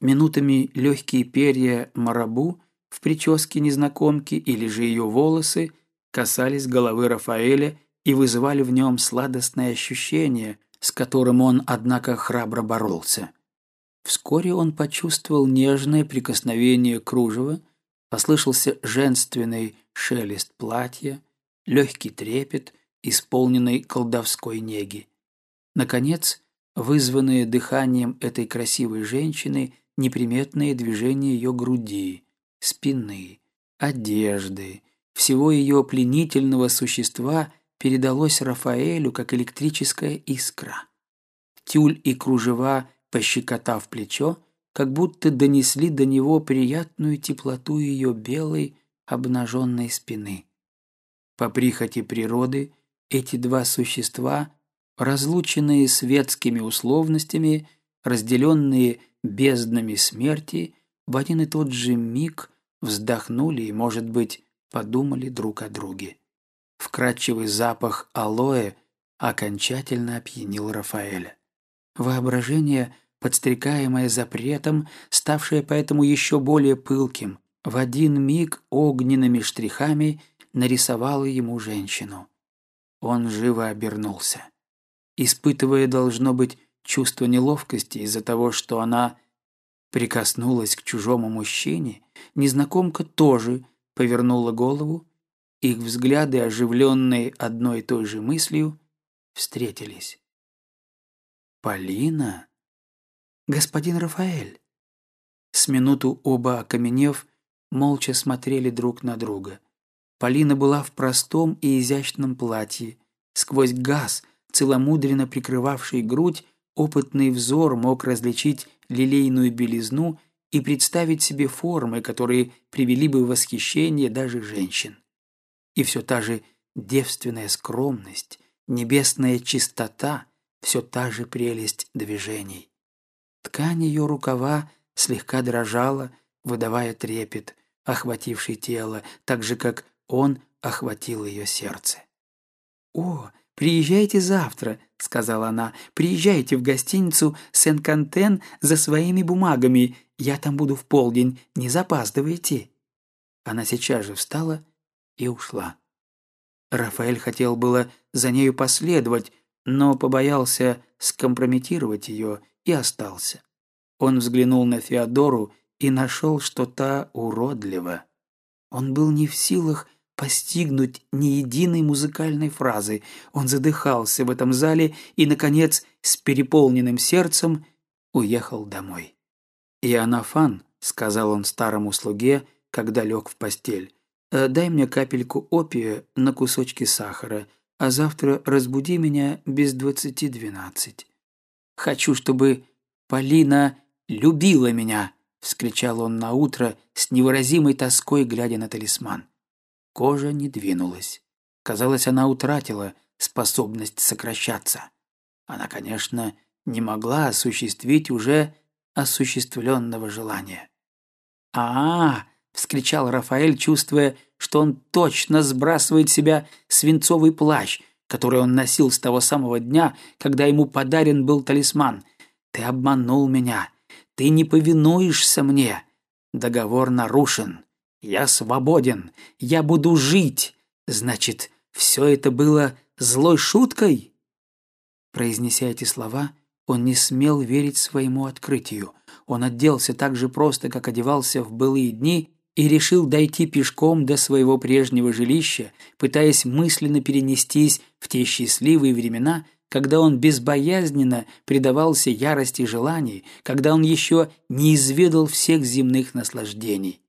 Минутами легкие перья марабу в прическе незнакомки или же ее волосы касались головы Рафаэля и вызывали в нем сладостное ощущение, с которым он, однако, храбро боролся. Вскоре он почувствовал нежное прикосновение кружева, послышался женственный шелест платья, легкий трепет, исполненный колдовской неги. Наконец, вызванные дыханием этой красивой женщины, неприметные движения ее груди, спины, одежды, всего ее пленительного существа передалось Рафаэлю как электрическая искра. Тюль и кружева пощекотав плечо, как будто донесли до него приятную теплоту ее белой обнаженной спины. По прихоти природы эти два существа, разлученные светскими условностями, разделенные безднами смерти, в один и тот же миг вздохнули и, может быть, подумали друг о друге. Вкрадчивый запах алоэ окончательно опьянил Рафаэля. Воображение подстрекаемое запретом, ставшее поэтому еще более пылким, в один миг огненными штрихами нарисовало ему женщину. Он живо обернулся. Испытывая, должно быть, чувство неловкости из-за того, что она прикоснулась к чужому мужчине, незнакомка тоже повернула голову, их взгляды, оживленные одной и той же мыслью, встретились. «Полина?» Господин Рафаэль». С минуту оба окаменев, молча смотрели друг на друга. Полина была в простом и изящном платье. Сквозь газ, целомудренно прикрывавший грудь, опытный взор мог различить лилейную белизну и представить себе формы, которые привели бы в восхищение даже женщин. И все та же девственная скромность, небесная чистота, все та же прелесть движений. Ткань ее рукава слегка дрожала, выдавая трепет, охвативший тело, так же, как он охватил ее сердце. «О, приезжайте завтра», — сказала она, — «приезжайте в гостиницу Сен-Кантен за своими бумагами, я там буду в полдень, не запаздывайте». Она сейчас же встала и ушла. Рафаэль хотел было за нею последовать, но побоялся скомпрометировать ее и остался. Он взглянул на Феодору и нашел, что та уродлива. Он был не в силах постигнуть ни единой музыкальной фразы. Он задыхался в этом зале и, наконец, с переполненным сердцем уехал домой. «Иоаннафан», — сказал он старому слуге, когда лег в постель, «э, «дай мне капельку опия на кусочки сахара, а завтра разбуди меня без двадцати двенадцать». Хочу, чтобы Полина любила меня!» — вскричал он на утро с невыразимой тоской, глядя на талисман. Кожа не двинулась. Казалось, она утратила способность сокращаться. Она, конечно, не могла осуществить уже осуществленного желания. а, -а, -а вскричал Рафаэль, чувствуя, что он точно сбрасывает себя свинцовый плащ — который он носил с того самого дня, когда ему подарен был талисман. Ты обманул меня. Ты не повинуешься мне. Договор нарушен. Я свободен. Я буду жить. Значит, все это было злой шуткой?» Произнеся эти слова, он не смел верить своему открытию. Он оделся так же просто, как одевался в былые дни, и решил дойти пешком до своего прежнего жилища, пытаясь мысленно перенестись в те счастливые времена, когда он безбоязненно предавался ярости желаний, когда он еще не изведал всех земных наслаждений.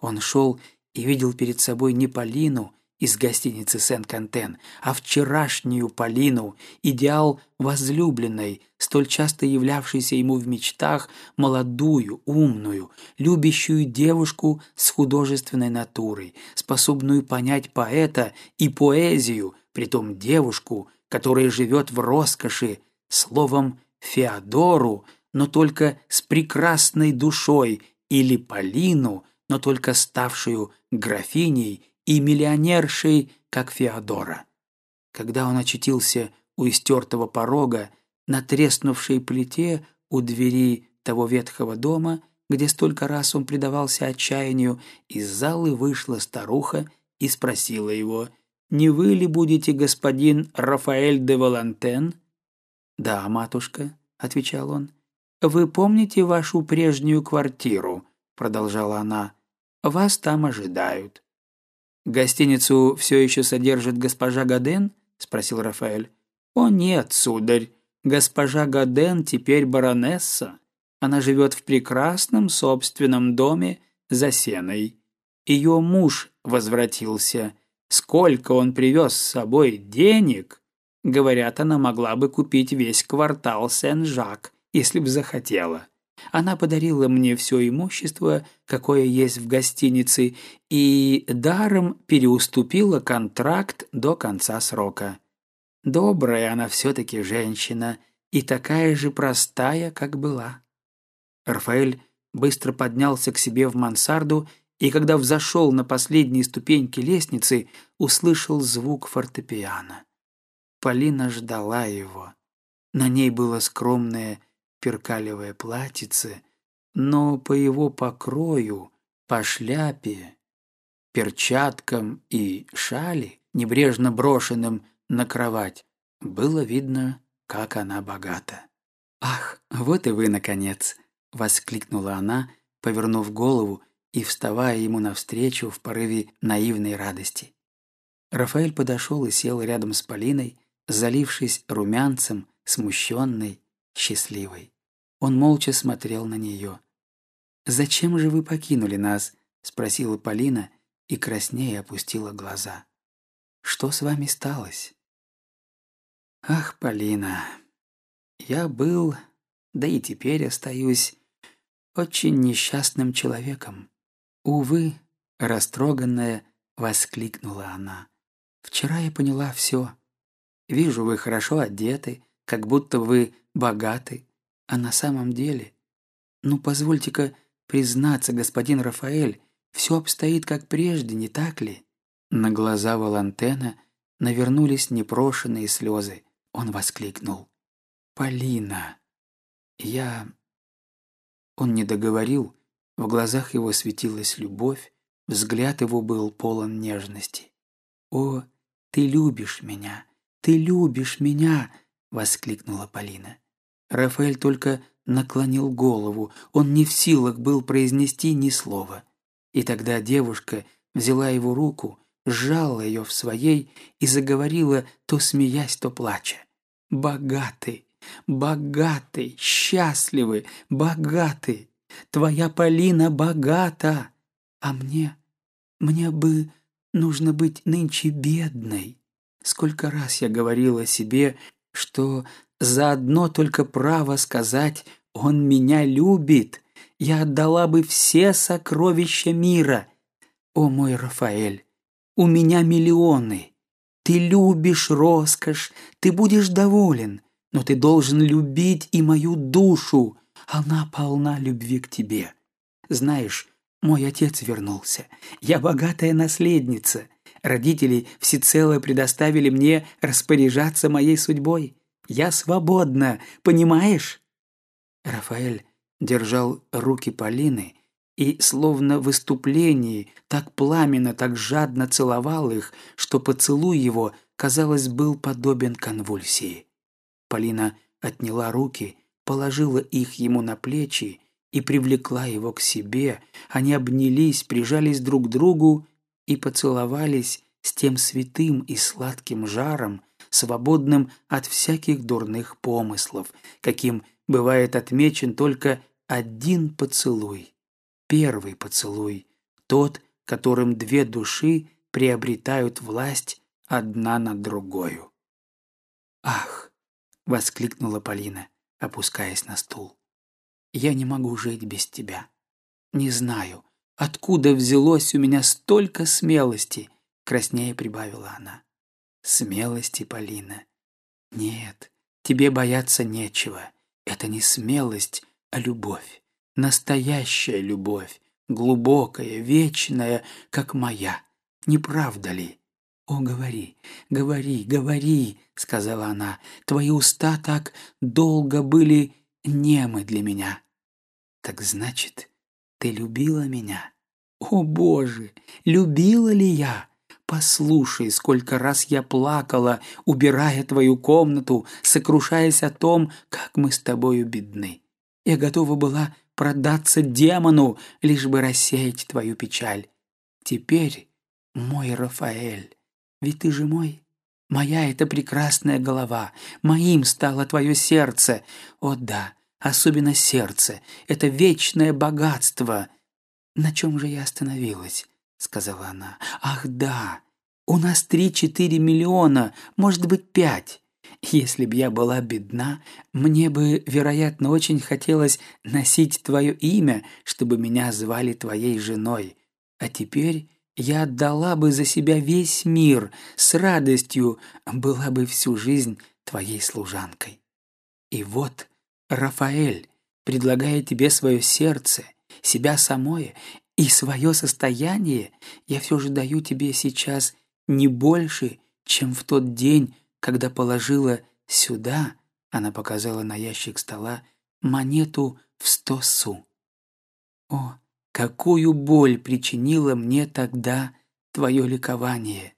Он шел и видел перед собой не Полину из гостиницы Сен-Кантен, а вчерашнюю Полину, идеал возлюбленной, столь часто являвшейся ему в мечтах, молодую, умную, любящую девушку с художественной натурой, способную понять поэта и поэзию, притом девушку, которая живет в роскоши, словом «Феодору», но только с прекрасной душой, или Полину, но только ставшую графиней и миллионершей, как Феодора. Когда он очутился у истертого порога, на треснувшей плите у двери того ветхого дома, где столько раз он предавался отчаянию, из залы вышла старуха и спросила его, «Не вы ли будете господин Рафаэль де Валантен?» «Да, матушка», — отвечал он. «Вы помните вашу прежнюю квартиру?» — продолжала она. «Вас там ожидают». «Гостиницу все еще содержит госпожа Гаден?» – спросил Рафаэль. «О нет, сударь, госпожа Гаден теперь баронесса. Она живет в прекрасном собственном доме за сеной. Ее муж возвратился. Сколько он привез с собой денег? Говорят, она могла бы купить весь квартал Сен-Жак, если б захотела. Она подарила мне все имущество, какое есть в гостинице, и даром переуступила контракт до конца срока. Добрая она все-таки женщина и такая же простая, как была. Рафаэль быстро поднялся к себе в мансарду и, когда взошел на последние ступеньки лестницы, услышал звук фортепиано. Полина ждала его. На ней было скромное перкалевое платьице, но по его покрою, по шляпе, перчаткам и шали, небрежно брошенным на кровать, было видно, как она богата. «Ах, вот и вы, наконец!» — воскликнула она, повернув голову и вставая ему навстречу в порыве наивной радости. Рафаэль подошел и сел рядом с Полиной, залившись румянцем, смущенной, счастливой. Он молча смотрел на нее. «Зачем же вы покинули нас?» — спросила Полина и краснее опустила глаза. «Что с вами сталось?» «Ах, Полина, я был, да и теперь остаюсь, очень несчастным человеком. Увы, растроганная, воскликнула она. Вчера я поняла все. Вижу, вы хорошо одеты, как будто вы богаты. А на самом деле... Ну, позвольте-ка признаться, господин Рафаэль, все обстоит как прежде, не так ли? На глаза Валантена навернулись непрошенные слезы. Он воскликнул. «Полина! Я...» Он не договорил, в глазах его светилась любовь, взгляд его был полон нежности. «О, ты любишь меня! Ты любишь меня!» — воскликнула Полина. Рафаэль только наклонил голову, он не в силах был произнести ни слова. И тогда девушка взяла его руку, сжала ее в своей и заговорила, то смеясь, то плача. «Богатый, богатый, счастливый, богатый! Твоя Полина богата! А мне, мне бы нужно быть нынче бедной!» Сколько раз я говорила себе, что за одно только право сказать «Он меня любит» я отдала бы все сокровища мира. О мой Рафаэль, у меня миллионы. Ты любишь роскошь, ты будешь доволен, но ты должен любить и мою душу. Она полна любви к тебе. Знаешь, мой отец вернулся. Я богатая наследница. Родители всецело предоставили мне распоряжаться моей судьбой. Я свободна, понимаешь?» Рафаэль держал руки Полины и, словно в выступлении, так пламенно, так жадно целовал их, что поцелуй его, казалось, был подобен конвульсии. Полина отняла руки, положила их ему на плечи и привлекла его к себе. Они обнялись, прижались друг к другу и поцеловались с тем святым и сладким жаром, свободным от всяких дурных помыслов, каким бывает отмечен только один поцелуй. Первый поцелуй, тот, которым две души приобретают власть одна над другою. «Ах!» — воскликнула Полина, опускаясь на стул. «Я не могу жить без тебя. Не знаю, откуда взялось у меня столько смелости», — краснее прибавила она. «Смелости, Полина? Нет, тебе бояться нечего. Это не смелость, а любовь. Настоящая любовь, глубокая, вечная, как моя. Не правда ли? «О, говори, говори, говори», — сказала она, — «твои уста так долго были немы для меня». «Так значит, ты любила меня?» «О, Боже, любила ли я?» Послушай, сколько раз я плакала, убирая твою комнату, сокрушаясь о том, как мы с тобою бедны. Я готова была продаться демону, лишь бы рассеять твою печаль. Теперь, мой Рафаэль, ведь ты же мой. Моя — это прекрасная голова, моим стало твое сердце. О да, особенно сердце, это вечное богатство. На чем же я остановилась? — сказала она. «Ах, да! У нас три-четыре миллиона, может быть, пять. Если б я была бедна, мне бы, вероятно, очень хотелось носить твое имя, чтобы меня звали твоей женой. А теперь я отдала бы за себя весь мир, с радостью была бы всю жизнь твоей служанкой. И вот Рафаэль предлагает тебе свое сердце, себя самое и свое состояние, я все же даю тебе сейчас не больше, чем в тот день, когда положила сюда, она показала на ящик стола, монету в сто су. О, какую боль причинило мне тогда твое ликование!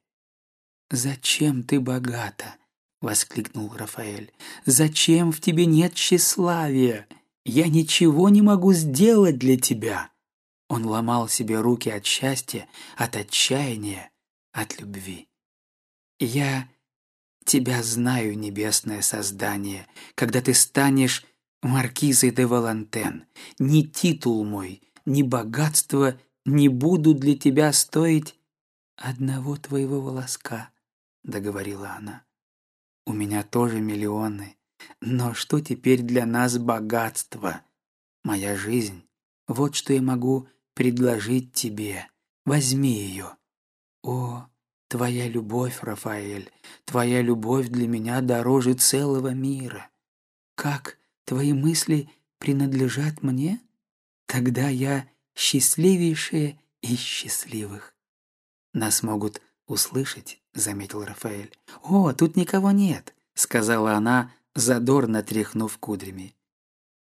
«Зачем ты богата?» — воскликнул Рафаэль. «Зачем в тебе нет тщеславия? Я ничего не могу сделать для тебя!» Он ломал себе руки от счастья, от отчаяния, от любви. «Я тебя знаю, небесное создание, когда ты станешь маркизой де Валантен. Ни титул мой, ни богатство не будут для тебя стоить одного твоего волоска», — договорила она. «У меня тоже миллионы, но что теперь для нас богатство? Моя жизнь, вот что я могу предложить тебе. Возьми ее. О, твоя любовь, Рафаэль, твоя любовь для меня дороже целого мира. Как твои мысли принадлежат мне? Тогда я счастливейшая из счастливых. Нас могут услышать, заметил Рафаэль. О, тут никого нет, сказала она, задорно тряхнув кудрями.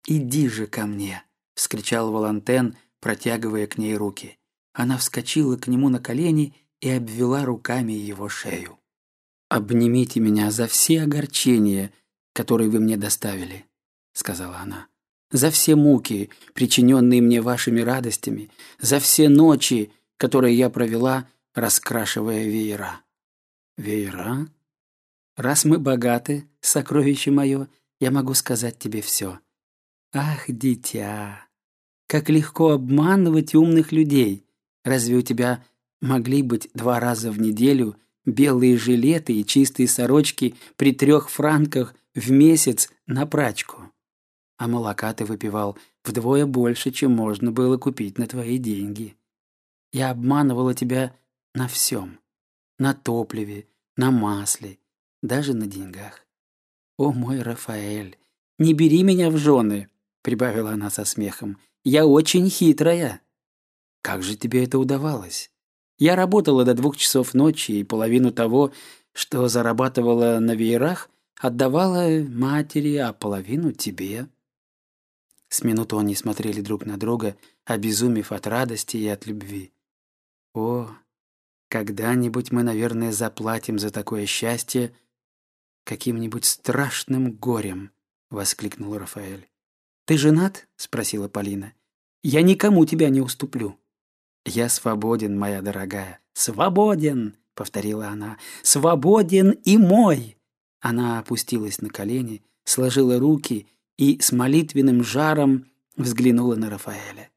«Иди же ко мне!» — вскричал Волантен, протягивая к ней руки. Она вскочила к нему на колени и обвела руками его шею. «Обнимите меня за все огорчения, которые вы мне доставили», — сказала она. «За все муки, причиненные мне вашими радостями, за все ночи, которые я провела, раскрашивая веера». «Веера? Раз мы богаты, сокровище мое, я могу сказать тебе все. Ах, дитя, как легко обманывать умных людей. Разве у тебя могли быть два раза в неделю белые жилеты и чистые сорочки при трех франках в месяц на прачку? А молока ты выпивал вдвое больше, чем можно было купить на твои деньги. Я обманывала тебя на всем. На топливе, на масле, даже на деньгах. О мой Рафаэль, не бери меня в жены, прибавила она со смехом. Я очень хитрая. Как же тебе это удавалось? Я работала до двух часов ночи, и половину того, что зарабатывала на веерах, отдавала матери, а половину тебе. С минуту они смотрели друг на друга, обезумев от радости и от любви. О, когда-нибудь мы, наверное, заплатим за такое счастье каким-нибудь страшным горем, воскликнул Рафаэль. «Ты женат?» — спросила Полина. Я никому тебя не уступлю». «Я свободен, моя дорогая». «Свободен!» — повторила она. «Свободен и мой!» Она опустилась на колени, сложила руки и с молитвенным жаром взглянула на Рафаэля.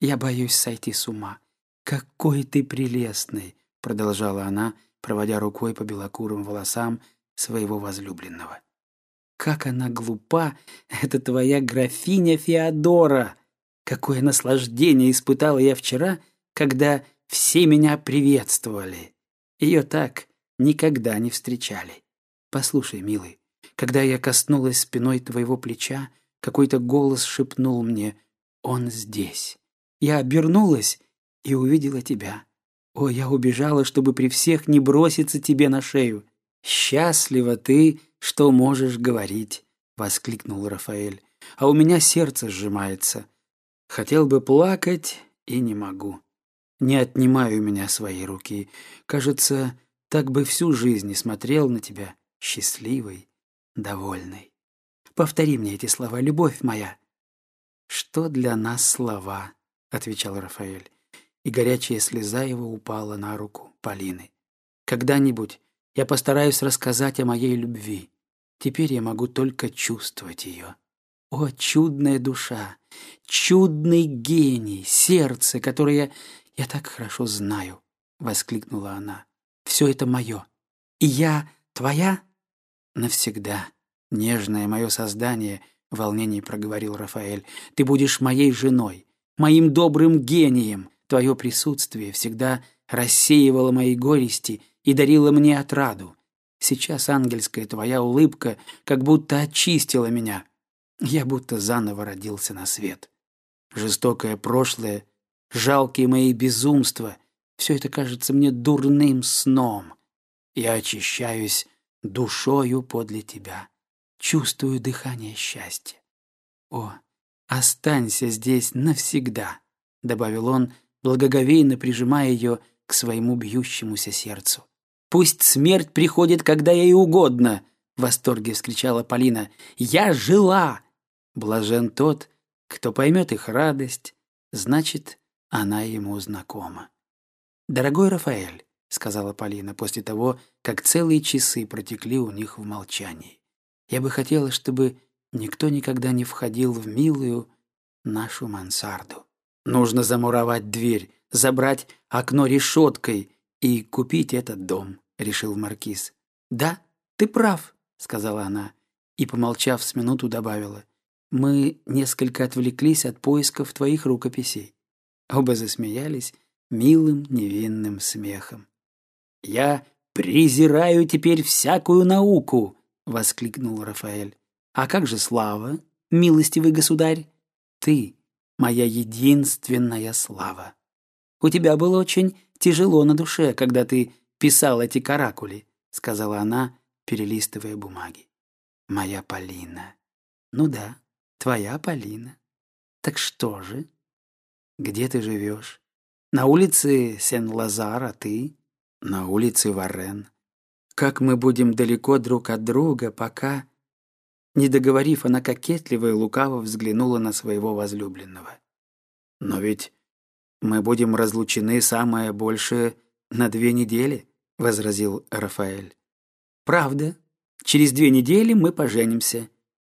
«Я боюсь сойти с ума. Какой ты прелестный!» — продолжала она, проводя рукой по белокурым волосам своего возлюбленного. «Как она глупа, это твоя графиня Феодора! Какое наслаждение испытала я вчера, когда все меня приветствовали! Ее так никогда не встречали. Послушай, милый, когда я коснулась спиной твоего плеча, какой-то голос шепнул мне «Он здесь». Я обернулась и увидела тебя. О, я убежала, чтобы при всех не броситься тебе на шею. Счастлива ты, что можешь говорить, — воскликнул Рафаэль. А у меня сердце сжимается. Хотел бы плакать и не могу. Не отнимаю у меня свои руки. Кажется, так бы всю жизнь и смотрел на тебя, счастливый, довольный. Повтори мне эти слова, любовь моя. Что для нас слова, — отвечал Рафаэль и горячая слеза его упала на руку Полины. «Когда-нибудь я постараюсь рассказать о моей любви. Теперь я могу только чувствовать ее. О, чудная душа, чудный гений, сердце, которое я так хорошо знаю!» — воскликнула она. «Все это мое. И я твоя?» «Навсегда. Нежное мое создание», — в волнении проговорил Рафаэль. «Ты будешь моей женой, моим добрым гением, Твое присутствие всегда рассеивало мои горести и дарило мне отраду. Сейчас ангельская твоя улыбка как будто очистила меня. Я будто заново родился на свет. Жестокое прошлое, жалкие мои безумства — все это кажется мне дурным сном. Я очищаюсь душою подле тебя, чувствую дыхание счастья. О, останься здесь навсегда, — добавил он, — благоговейно прижимая ее к своему бьющемуся сердцу. «Пусть смерть приходит, когда ей угодно!» — в восторге вскричала Полина. «Я жила!» Блажен тот, кто поймет их радость, значит, она ему знакома. «Дорогой Рафаэль», — сказала Полина после того, как целые часы протекли у них в молчании, «я бы хотела, чтобы никто никогда не входил в милую нашу мансарду. Нужно замуровать дверь, забрать окно решеткой и купить этот дом», — решил Маркиз. «Да, ты прав», — сказала она, и, помолчав с минуту, добавила. «Мы несколько отвлеклись от поисков твоих рукописей». Оба засмеялись милым невинным смехом. «Я презираю теперь всякую науку!» — воскликнул Рафаэль. «А как же слава, милостивый государь? Ты моя единственная слава. У тебя было очень тяжело на душе, когда ты писал эти каракули, сказала она, перелистывая бумаги. Моя Полина. Ну да, твоя Полина. Так что же? Где ты живешь? На улице Сен-Лазар, а ты? На улице Варен. Как мы будем далеко друг от друга, пока не договорив, она кокетливо и лукаво взглянула на своего возлюбленного. «Но ведь мы будем разлучены самое большее на две недели», — возразил Рафаэль. «Правда. Через две недели мы поженимся».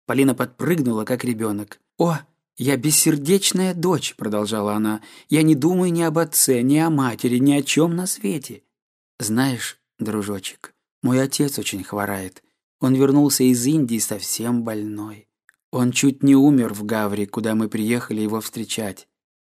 Полина подпрыгнула, как ребенок. «О, я бессердечная дочь», — продолжала она. «Я не думаю ни об отце, ни о матери, ни о чем на свете». «Знаешь, дружочек, мой отец очень хворает. Он вернулся из Индии совсем больной. Он чуть не умер в Гавре, куда мы приехали его встречать.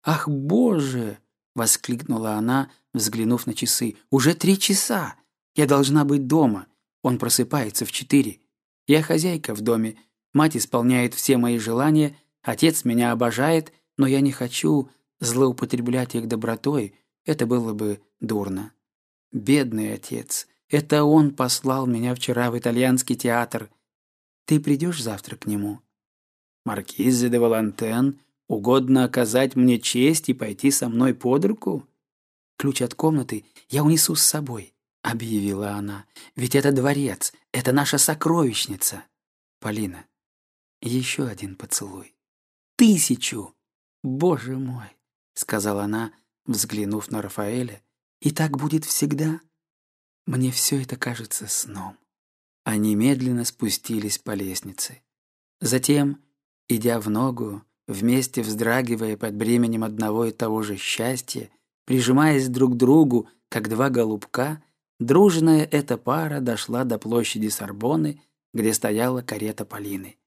«Ах, Боже!» — воскликнула она, взглянув на часы. «Уже три часа! Я должна быть дома. Он просыпается в четыре. Я хозяйка в доме. Мать исполняет все мои желания, отец меня обожает, но я не хочу злоупотреблять их добротой. Это было бы дурно. Бедный отец. Это он послал меня вчера в итальянский театр. Ты придешь завтра к нему?» Маркизе де Валантен угодно оказать мне честь и пойти со мной под руку? Ключ от комнаты я унесу с собой, объявила она. Ведь это дворец, это наша сокровищница. Полина, еще один поцелуй. Тысячу! «Боже мой!» — сказала она, взглянув на Рафаэля. «И так будет всегда? Мне все это кажется сном». Они медленно спустились по лестнице. Затем, идя в ногу, вместе вздрагивая под бременем одного и того же счастья, прижимаясь друг к другу, как два голубка, дружная эта пара дошла до площади Сорбоны, где стояла карета Полины.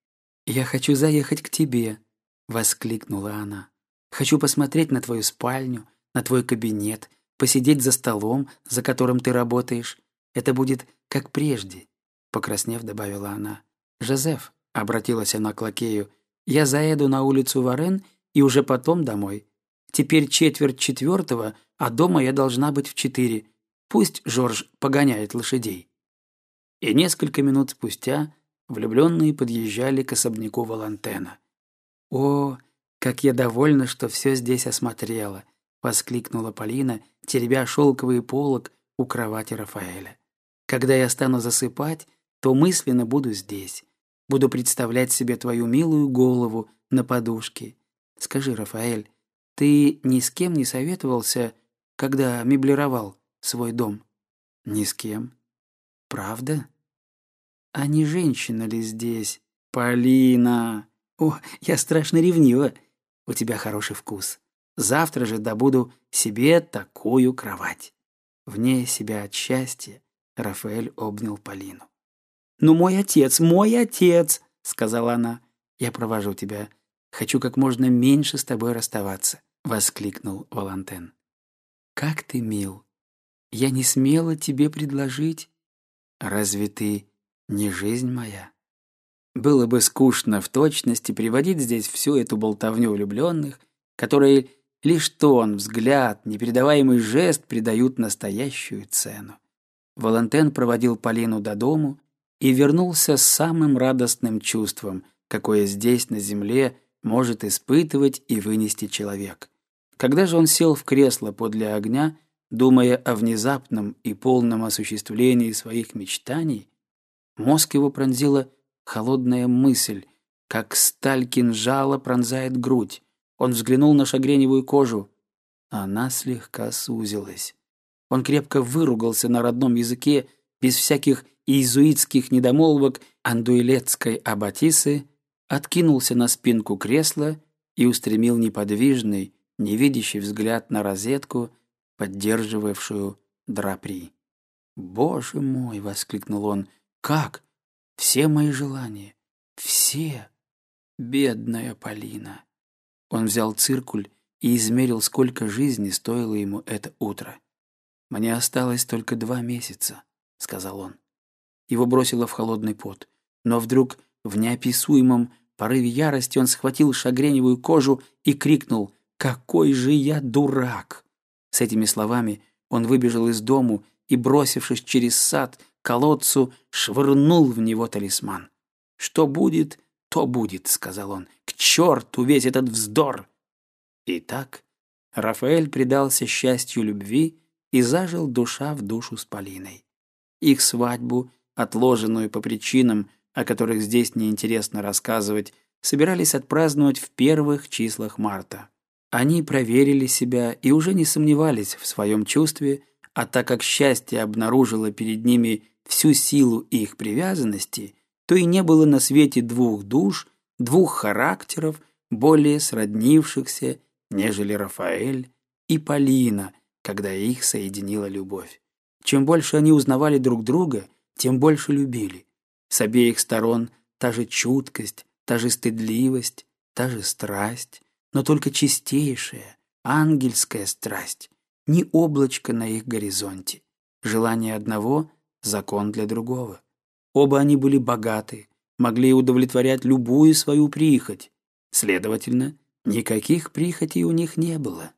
«Я хочу заехать к тебе», — воскликнула она. «Хочу посмотреть на твою спальню, на твой кабинет, посидеть за столом, за которым ты работаешь. Это будет как прежде», — покраснев, добавила она. «Жозеф», — обратилась она к лакею, — «я заеду на улицу Варен и уже потом домой. Теперь четверть четвертого, а дома я должна быть в четыре. Пусть Жорж погоняет лошадей». И несколько минут спустя влюбленные подъезжали к особняку Валантена. «О, как я довольна, что все здесь осмотрела!» — воскликнула Полина, теребя шелковый полог у кровати Рафаэля. «Когда я стану засыпать, то мысленно буду здесь. Буду представлять себе твою милую голову на подушке. Скажи, Рафаэль, ты ни с кем не советовался, когда меблировал свой дом?» «Ни с кем». «Правда?» «А не женщина ли здесь?» «Полина!» «О, я страшно ревнива. У тебя хороший вкус. Завтра же добуду себе такую кровать». Вне себя от счастья Рафаэль обнял Полину. «Ну, мой отец, мой отец!» — сказала она. «Я провожу тебя. Хочу как можно меньше с тобой расставаться», — воскликнул Валантен. «Как ты мил! Я не смела тебе предложить. Разве ты не жизнь моя. Было бы скучно в точности приводить здесь всю эту болтовню влюбленных, которые лишь тон, взгляд, непередаваемый жест придают настоящую цену. Валентен проводил Полину до дому и вернулся с самым радостным чувством, какое здесь, на земле, может испытывать и вынести человек. Когда же он сел в кресло подле огня, думая о внезапном и полном осуществлении своих мечтаний, Мозг его пронзила холодная мысль, как сталь кинжала пронзает грудь. Он взглянул на шагреневую кожу. Она слегка сузилась. Он крепко выругался на родном языке, без всяких иезуитских недомолвок андуилетской аббатисы, откинулся на спинку кресла и устремил неподвижный, невидящий взгляд на розетку, поддерживавшую драпри. «Боже мой!» — воскликнул он. Как? Все мои желания. Все. Бедная Полина. Он взял циркуль и измерил, сколько жизни стоило ему это утро. «Мне осталось только два месяца», — сказал он. Его бросило в холодный пот. Но вдруг, в неописуемом порыве ярости, он схватил шагреневую кожу и крикнул «Какой же я дурак!» С этими словами он выбежал из дому и, бросившись через сад, колодцу, швырнул в него талисман. «Что будет, то будет», — сказал он. «К черту весь этот вздор!» Итак, Рафаэль предался счастью любви и зажил душа в душу с Полиной. Их свадьбу, отложенную по причинам, о которых здесь неинтересно рассказывать, собирались отпраздновать в первых числах марта. Они проверили себя и уже не сомневались в своем чувстве, а так как счастье обнаружило перед ними всю силу их привязанности, то и не было на свете двух душ, двух характеров, более сроднившихся, нежели Рафаэль и Полина, когда их соединила любовь. Чем больше они узнавали друг друга, тем больше любили. С обеих сторон та же чуткость, та же стыдливость, та же страсть, но только чистейшая, ангельская страсть, ни облачко на их горизонте. Желание одного закон для другого. Оба они были богаты, могли удовлетворять любую свою прихоть. Следовательно, никаких прихотей у них не было.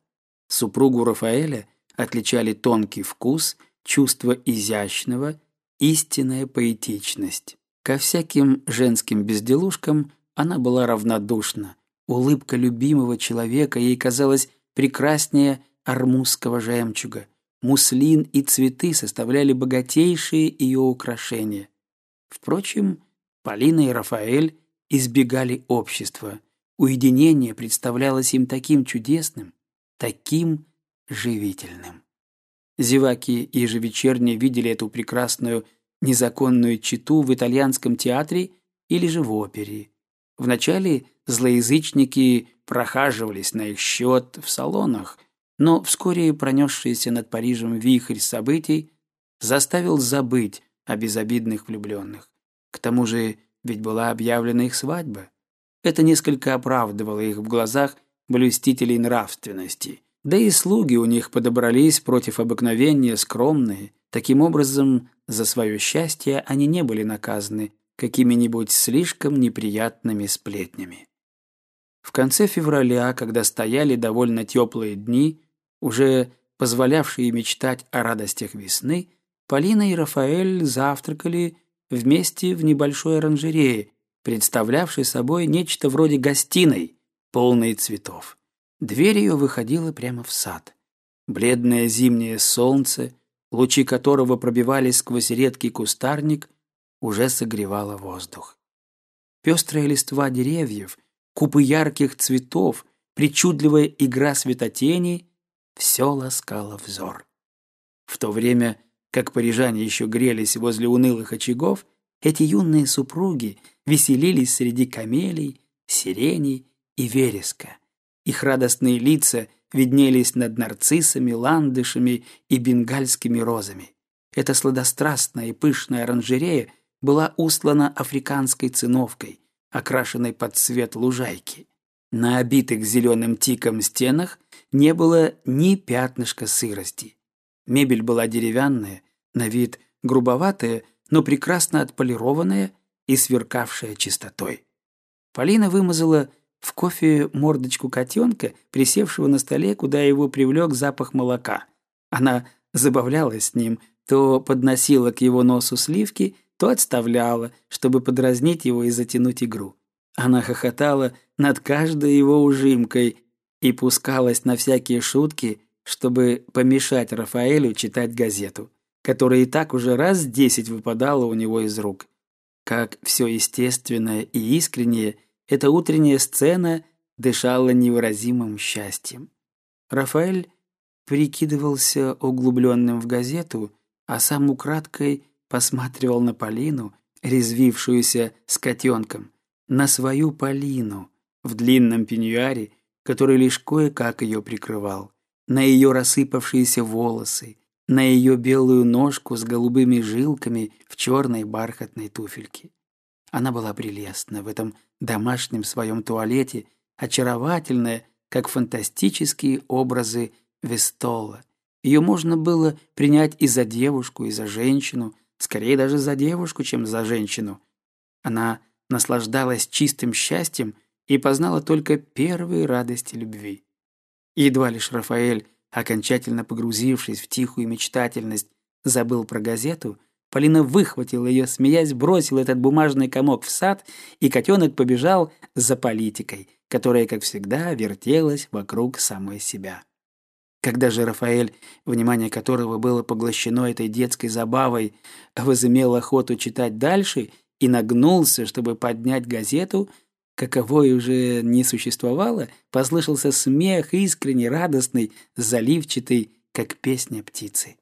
Супругу Рафаэля отличали тонкий вкус, чувство изящного, истинная поэтичность. Ко всяким женским безделушкам она была равнодушна. Улыбка любимого человека ей казалась прекраснее армузского жемчуга – муслин и цветы составляли богатейшие ее украшения. Впрочем, Полина и Рафаэль избегали общества. Уединение представлялось им таким чудесным, таким живительным. Зеваки ежевечерне видели эту прекрасную незаконную читу в итальянском театре или же в опере. Вначале злоязычники прохаживались на их счет в салонах, но вскоре пронесшийся над Парижем вихрь событий заставил забыть о безобидных влюбленных. К тому же ведь была объявлена их свадьба. Это несколько оправдывало их в глазах блюстителей нравственности. Да и слуги у них подобрались против обыкновения скромные. Таким образом, за свое счастье они не были наказаны какими-нибудь слишком неприятными сплетнями. В конце февраля, когда стояли довольно теплые дни, уже позволявшие мечтать о радостях весны, Полина и Рафаэль завтракали вместе в небольшой оранжерее, представлявшей собой нечто вроде гостиной, полной цветов. Дверь ее выходила прямо в сад. Бледное зимнее солнце, лучи которого пробивались сквозь редкий кустарник, уже согревало воздух. Пестрая листва деревьев, купы ярких цветов, причудливая игра светотеней — все ласкало взор. В то время, как парижане еще грелись возле унылых очагов, эти юные супруги веселились среди камелий, сиреней и вереска. Их радостные лица виднелись над нарциссами, ландышами и бенгальскими розами. Эта сладострастная и пышная оранжерея была устлана африканской циновкой, окрашенной под цвет лужайки. На обитых зеленым тиком стенах не было ни пятнышка сырости. Мебель была деревянная, на вид грубоватая, но прекрасно отполированная и сверкавшая чистотой. Полина вымазала в кофе мордочку котенка, присевшего на столе, куда его привлек запах молока. Она забавлялась с ним, то подносила к его носу сливки, то отставляла, чтобы подразнить его и затянуть игру. Она хохотала над каждой его ужимкой и пускалась на всякие шутки, чтобы помешать Рафаэлю читать газету, которая и так уже раз десять выпадала у него из рук. Как все естественное и искреннее, эта утренняя сцена дышала невыразимым счастьем. Рафаэль прикидывался углубленным в газету, а сам украдкой посматривал на Полину, резвившуюся с котенком, на свою Полину в длинном пеньюаре, который лишь кое-как ее прикрывал, на ее рассыпавшиеся волосы, на ее белую ножку с голубыми жилками в черной бархатной туфельке. Она была прелестна в этом домашнем своем туалете, очаровательная, как фантастические образы Вестола. Ее можно было принять и за девушку, и за женщину, скорее даже за девушку, чем за женщину. Она наслаждалась чистым счастьем и познала только первые радости любви. Едва лишь Рафаэль, окончательно погрузившись в тихую мечтательность, забыл про газету, Полина выхватила ее, смеясь, бросила этот бумажный комок в сад, и котенок побежал за политикой, которая, как всегда, вертелась вокруг самой себя. Когда же Рафаэль, внимание которого было поглощено этой детской забавой, возымел охоту читать дальше и нагнулся, чтобы поднять газету, каковой уже не существовало, послышался смех искренний, радостный, заливчатый, как песня птицы.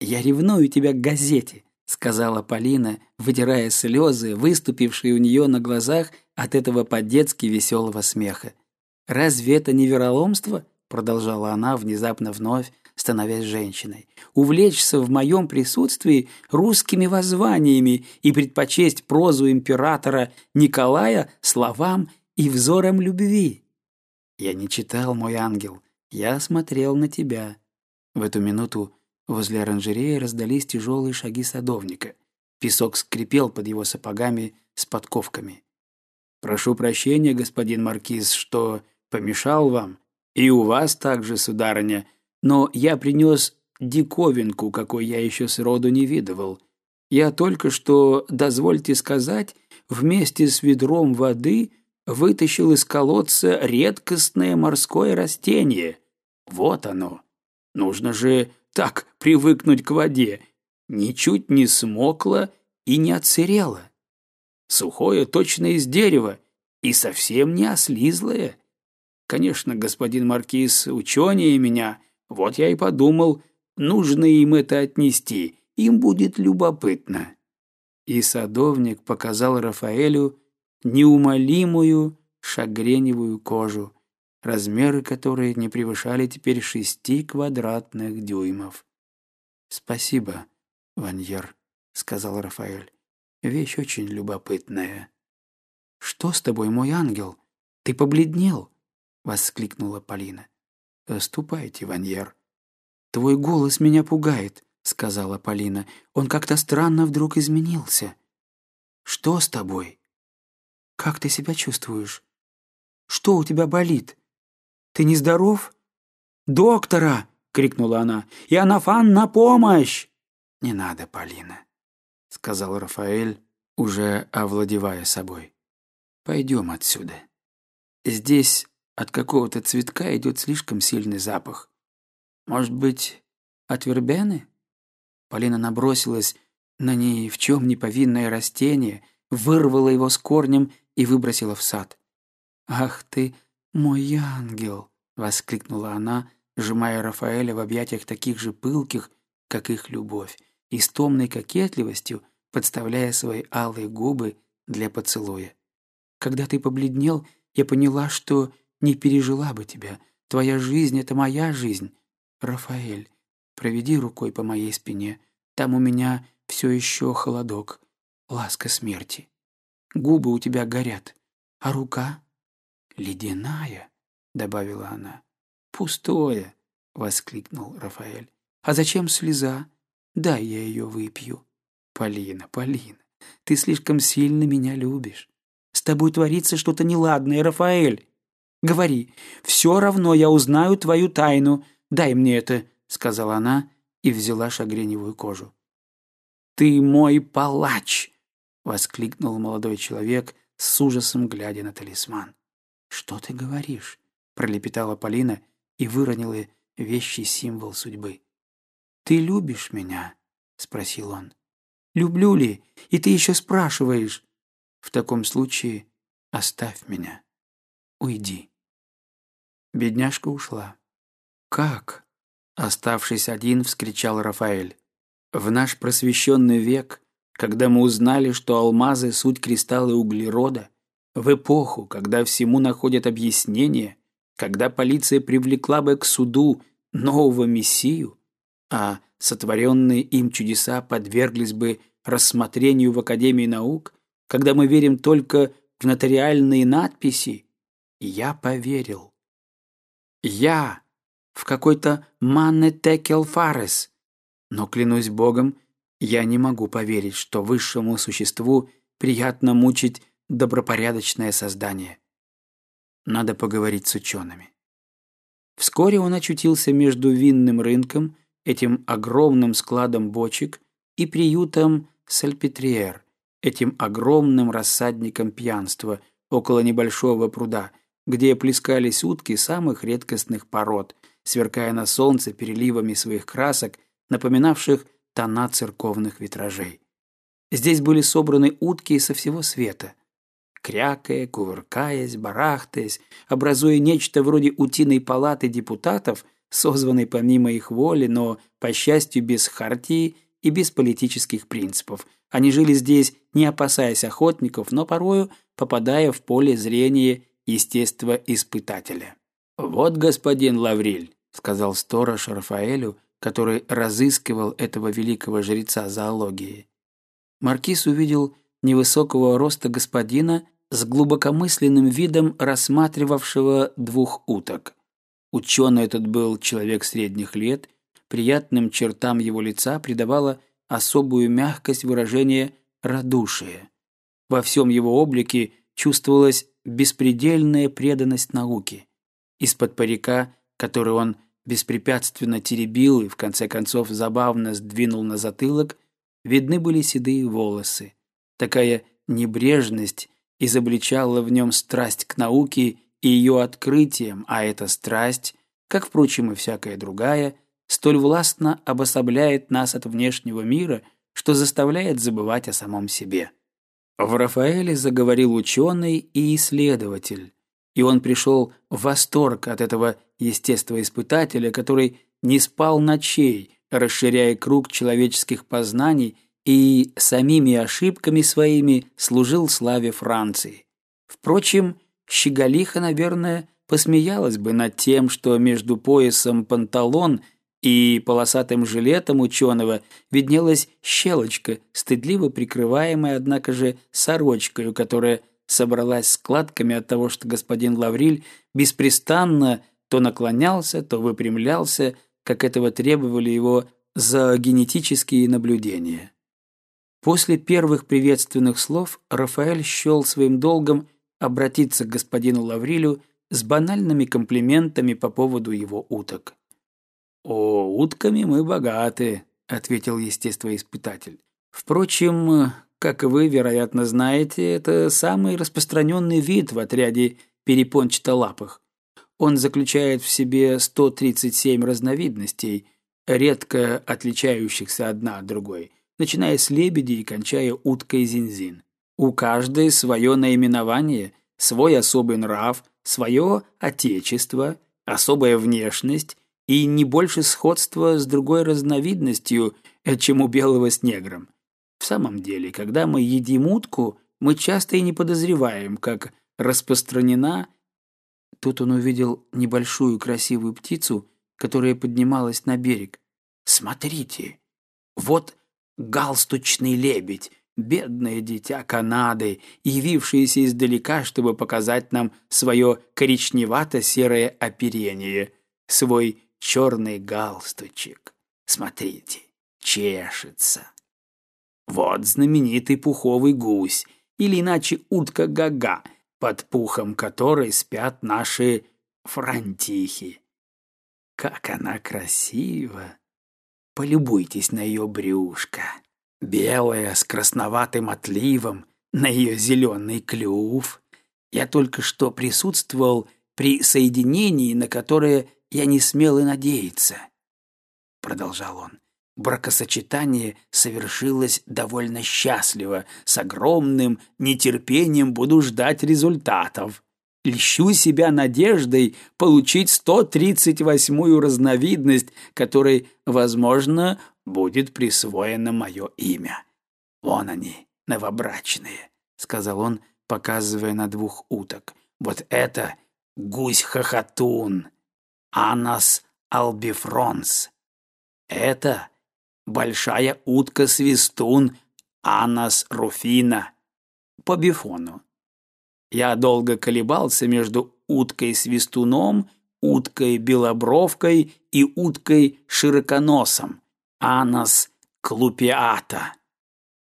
«Я ревную тебя к газете», — сказала Полина, вытирая слезы, выступившие у нее на глазах от этого по-детски веселого смеха. «Разве это не вероломство?» продолжала она, внезапно вновь становясь женщиной, увлечься в моем присутствии русскими воззваниями и предпочесть прозу императора Николая словам и взорам любви. Я не читал, мой ангел, я смотрел на тебя. В эту минуту возле оранжереи раздались тяжелые шаги садовника. Песок скрипел под его сапогами с подковками. «Прошу прощения, господин Маркиз, что помешал вам», «И у вас также, сударыня, но я принес диковинку, какой я еще сроду не видывал. Я только что, дозвольте сказать, вместе с ведром воды вытащил из колодца редкостное морское растение. Вот оно. Нужно же так привыкнуть к воде. Ничуть не смокло и не отсырело. Сухое точно из дерева, и совсем не ослизлая. Конечно, господин Маркиз ученее меня, вот я и подумал, нужно им это отнести, им будет любопытно. И садовник показал Рафаэлю неумолимую шагреневую кожу, размеры которой не превышали теперь шести квадратных дюймов. «Спасибо, Ваньер», — сказал Рафаэль. «Вещь очень любопытная». «Что с тобой, мой ангел? Ты побледнел?» — воскликнула Полина. «Ступайте, Ваньер». «Твой голос меня пугает», — сказала Полина. «Он как-то странно вдруг изменился». «Что с тобой?» «Как ты себя чувствуешь? Что у тебя болит? Ты нездоров?» «Доктора!» — крикнула она. «Иоаннафан, на помощь!» «Не надо, Полина», — сказал Рафаэль, уже овладевая собой. «Пойдем отсюда. Здесь от какого-то цветка идет слишком сильный запах. Может быть, от вербены?» Полина набросилась на ней в чем не повинное растение, вырвала его с корнем и выбросила в сад. «Ах ты, мой ангел!» — воскликнула она, сжимая Рафаэля в объятиях таких же пылких, как их любовь, и с томной кокетливостью подставляя свои алые губы для поцелуя. «Когда ты побледнел, я поняла, что не пережила бы тебя. Твоя жизнь — это моя жизнь. Рафаэль, проведи рукой по моей спине. Там у меня все еще холодок, ласка смерти. Губы у тебя горят, а рука ледяная, добавила она. Пустое, воскликнул Рафаэль. А зачем слеза? Дай я ее выпью. Полина, Полина, ты слишком сильно меня любишь. С тобой творится что-то неладное, Рафаэль. Говори, все равно я узнаю твою тайну. Дай мне это, сказала она и взяла шагреневую кожу. «Ты мой палач!» — воскликнул молодой человек с ужасом, глядя на талисман. «Что ты говоришь?» — пролепетала Полина и выронила вещий символ судьбы. «Ты любишь меня?» — спросил он. «Люблю ли? И ты еще спрашиваешь?» «В таком случае оставь меня. Уйди». Бедняжка ушла. «Как?» — оставшись один, вскричал Рафаэль. «В наш просвещенный век когда мы узнали, что алмазы — суть кристаллы углерода, в эпоху, когда всему находят объяснение, когда полиция привлекла бы к суду нового мессию, а сотворенные им чудеса подверглись бы рассмотрению в Академии наук, когда мы верим только в нотариальные надписи, я поверил. Я в какой-то «Манне Текел Фарес», но, клянусь Богом, я не могу поверить, что высшему существу приятно мучить добропорядочное создание. Надо поговорить с учеными. Вскоре он очутился между винным рынком, этим огромным складом бочек, и приютом Сальпетриер, этим огромным рассадником пьянства около небольшого пруда, где плескались утки самых редкостных пород, сверкая на солнце переливами своих красок, напоминавших тона церковных витражей. Здесь были собраны утки со всего света. Крякая, кувыркаясь, барахтаясь, образуя нечто вроде утиной палаты депутатов, созванной помимо их воли, но, по счастью, без хартии и без политических принципов. Они жили здесь, не опасаясь охотников, но порою попадая в поле зрения естествоиспытателя. «Вот господин Лавриль», — сказал сторож Рафаэлю, который разыскивал этого великого жреца зоологии. Маркиз увидел невысокого роста господина с глубокомысленным видом рассматривавшего двух уток. Ученый этот был человек средних лет, приятным чертам его лица придавала особую мягкость выражения «радушие». Во всем его облике чувствовалась беспредельная преданность науке. Из-под парика, который он беспрепятственно теребил и, в конце концов, забавно сдвинул на затылок, видны были седые волосы. Такая небрежность изобличала в нем страсть к науке и ее открытиям, а эта страсть, как, впрочем, и всякая другая, столь властно обособляет нас от внешнего мира, что заставляет забывать о самом себе. В Рафаэле заговорил ученый и исследователь, и он пришел в восторг от этого естествоиспытателя, который не спал ночей, расширяя круг человеческих познаний и самими ошибками своими служил славе Франции. Впрочем, Щеголиха, наверное, посмеялась бы над тем, что между поясом панталон и полосатым жилетом ученого виднелась щелочка, стыдливо прикрываемая, однако же, сорочкой, которая собралась складками от того, что господин Лавриль беспрестанно то наклонялся, то выпрямлялся, как этого требовали его зоогенетические наблюдения. После первых приветственных слов Рафаэль счел своим долгом обратиться к господину Лаврилю с банальными комплиментами по поводу его уток. «О, утками мы богаты», — ответил естествоиспытатель. «Впрочем, как вы, вероятно, знаете, это самый распространенный вид в отряде перепончатолапых. Он заключает в себе 137 разновидностей, редко отличающихся одна от другой, начиная с лебедей и кончая уткой зинзин. У каждой свое наименование, свой особый нрав, свое отечество, особая внешность и не больше сходства с другой разновидностью, чем у белого с негром. В самом деле, когда мы едим утку, мы часто и не подозреваем, как распространена Тут он увидел небольшую красивую птицу, которая поднималась на берег. «Смотрите, вот галстучный лебедь, бедное дитя Канады, явившееся издалека, чтобы показать нам свое коричневато-серое оперение, свой черный галстучек. Смотрите, чешется. Вот знаменитый пуховый гусь, или иначе утка Гага, под пухом которой спят наши франтихи. Как она красива! Полюбуйтесь на ее брюшко. Белая, с красноватым отливом, на ее зеленый клюв. Я только что присутствовал при соединении, на которое я не смел и надеяться. Продолжал он бракосочетание совершилось довольно счастливо, с огромным нетерпением буду ждать результатов. Льщу себя надеждой получить 138-ю разновидность, которой, возможно, будет присвоено мое имя. Вон они, новобрачные, — сказал он, показывая на двух уток. Вот это гусь-хохотун, анас албифронс. Это большая утка-свистун Анас руфина по бифону. Я долго колебался между уткой-свистуном, уткой-белобровкой и уткой-широконосом Анас клупиата.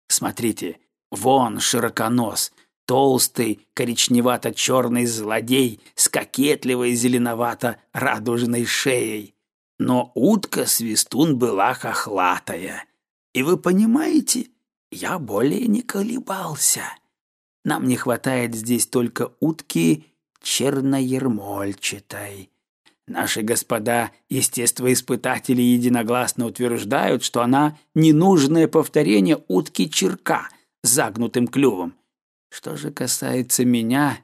Смотрите, вон широконос, толстый коричневато-черный злодей с кокетливой зеленовато-радужной шеей. Но утка-свистун была хохлатая. И вы понимаете, я более не колебался. Нам не хватает здесь только утки черноермольчатой. Наши господа естествоиспытатели единогласно утверждают, что она ненужное повторение утки-черка с загнутым клювом. Что же касается меня,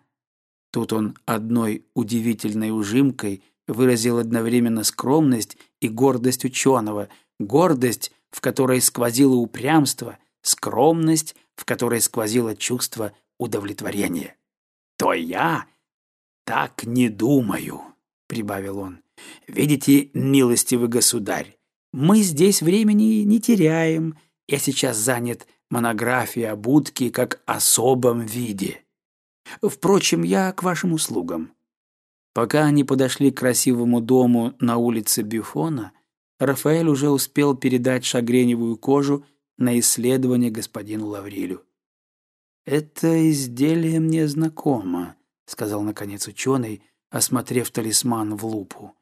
тут он одной удивительной ужимкой выразил одновременно скромность и гордость ученого, гордость, в которой сквозило упрямство, скромность, в которой сквозило чувство удовлетворения. «То я так не думаю», — прибавил он. «Видите, милостивый государь, мы здесь времени не теряем. Я сейчас занят монографией об утке как особом виде. Впрочем, я к вашим услугам. Пока они подошли к красивому дому на улице Бюфона, Рафаэль уже успел передать шагреневую кожу на исследование господину Лаврилю. «Это изделие мне знакомо», — сказал наконец ученый, осмотрев талисман в лупу.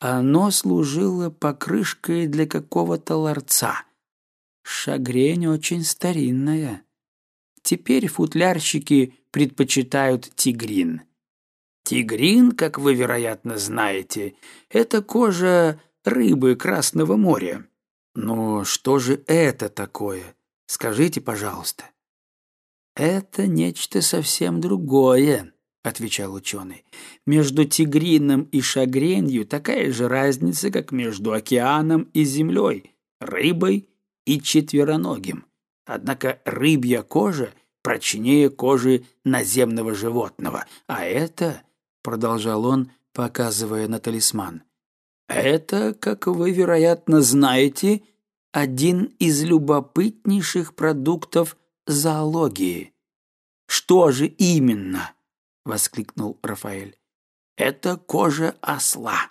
«Оно служило покрышкой для какого-то ларца. Шагрень очень старинная. Теперь футлярщики предпочитают тигрин». Тигрин, как вы, вероятно, знаете, это кожа рыбы Красного моря. Но что же это такое? Скажите, пожалуйста. Это нечто совсем другое, отвечал ученый. Между тигрином и шагренью такая же разница, как между океаном и землей, рыбой и четвероногим. Однако рыбья кожа прочнее кожи наземного животного, а это, продолжал он, показывая на талисман, это, как вы, вероятно, знаете, один из любопытнейших продуктов зоологии. Что же именно? воскликнул Рафаэль. Это кожа осла.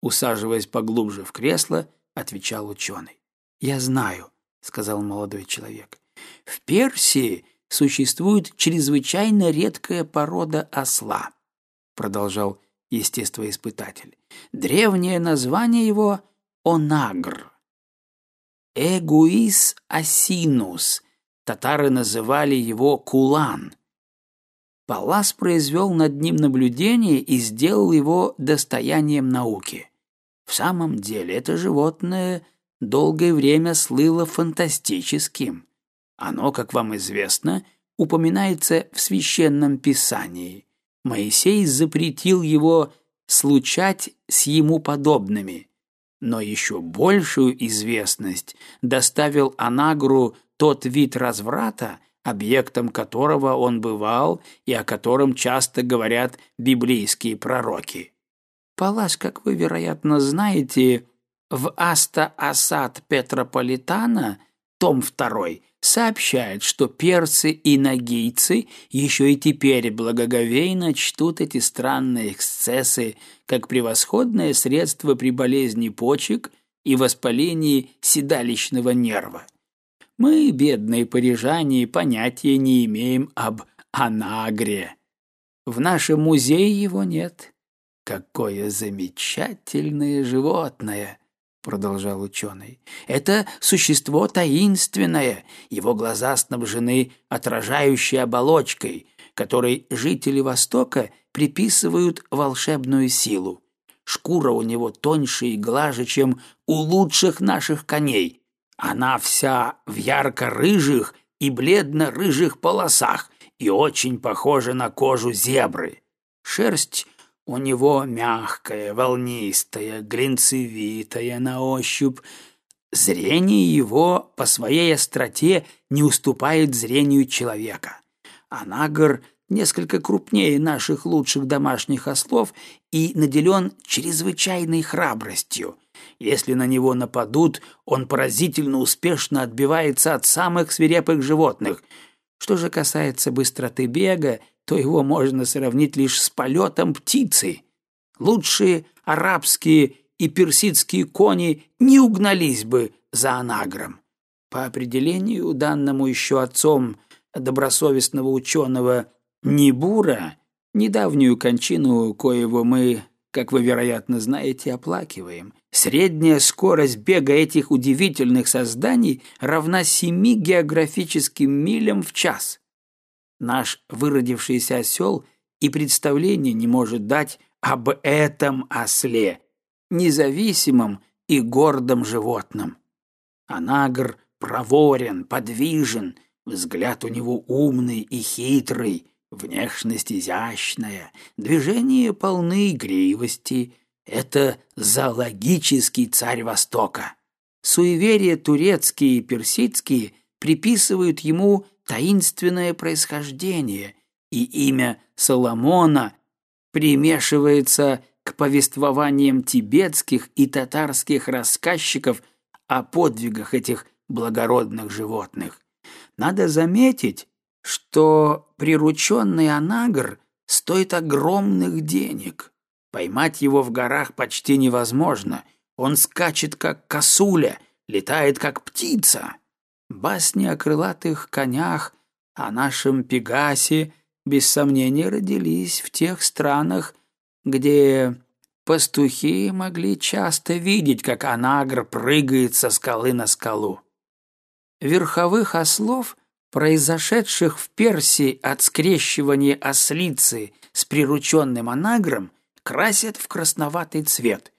Усаживаясь поглубже в кресло, отвечал ученый. Я знаю, сказал молодой человек. В Персии существует чрезвычайно редкая порода осла, продолжал естествоиспытатель. Древнее название его — онагр. Эгуис осинус. Татары называли его кулан. Палас произвел над ним наблюдение и сделал его достоянием науки. В самом деле это животное долгое время слыло фантастическим. Оно, как вам известно, упоминается в священном писании. Моисей запретил его случать с ему подобными. Но еще большую известность доставил Анагру тот вид разврата, объектом которого он бывал и о котором часто говорят библейские пророки. Палас, как вы, вероятно, знаете, в Аста-Асад Петрополитана, том 2, сообщает, что перцы и нагийцы еще и теперь благоговейно чтут эти странные эксцессы как превосходное средство при болезни почек и воспалении седалищного нерва. Мы, бедные парижане, понятия не имеем об анагре. В нашем музее его нет. Какое замечательное животное! Продолжал ученый. Это существо таинственное, его глаза снабжены отражающей оболочкой, которой жители Востока приписывают волшебную силу. Шкура у него тоньше и глаже, чем у лучших наших коней. Она вся в ярко-рыжих и бледно-рыжих полосах и очень похожа на кожу зебры. Шерсть у него мягкая, волнистая, глинцевитая на ощупь. Зрение его по своей остроте не уступает зрению человека. А нагор несколько крупнее наших лучших домашних ослов и наделен чрезвычайной храбростью. Если на него нападут, он поразительно успешно отбивается от самых свирепых животных. Что же касается быстроты бега, то его можно сравнить лишь с полетом птицы. Лучшие арабские и персидские кони не угнались бы за анагром. По определению, данному еще отцом добросовестного ученого Нибура, недавнюю кончину, коего мы, как вы, вероятно, знаете, оплакиваем, средняя скорость бега этих удивительных созданий равна семи географическим милям в час. Наш выродившийся осел и представления не может дать об этом осле, независимом и гордом животном. Анагр проворен, подвижен, взгляд у него умный и хитрый, внешность изящная, движения полны игривости. Это зоологический царь Востока. Суеверия турецкие и персидские приписывают ему таинственное происхождение, и имя Соломона примешивается к повествованиям тибетских и татарских рассказчиков о подвигах этих благородных животных. Надо заметить, что прирученный анагр стоит огромных денег. Поймать его в горах почти невозможно. Он скачет, как косуля, летает, как птица. Басни о крылатых конях, о нашем Пегасе, без сомнения, родились в тех странах, где пастухи могли часто видеть, как анагр прыгает со скалы на скалу. Верховых ослов, произошедших в Персии от скрещивания ослицы с прирученным анагром, красят в красноватый цвет.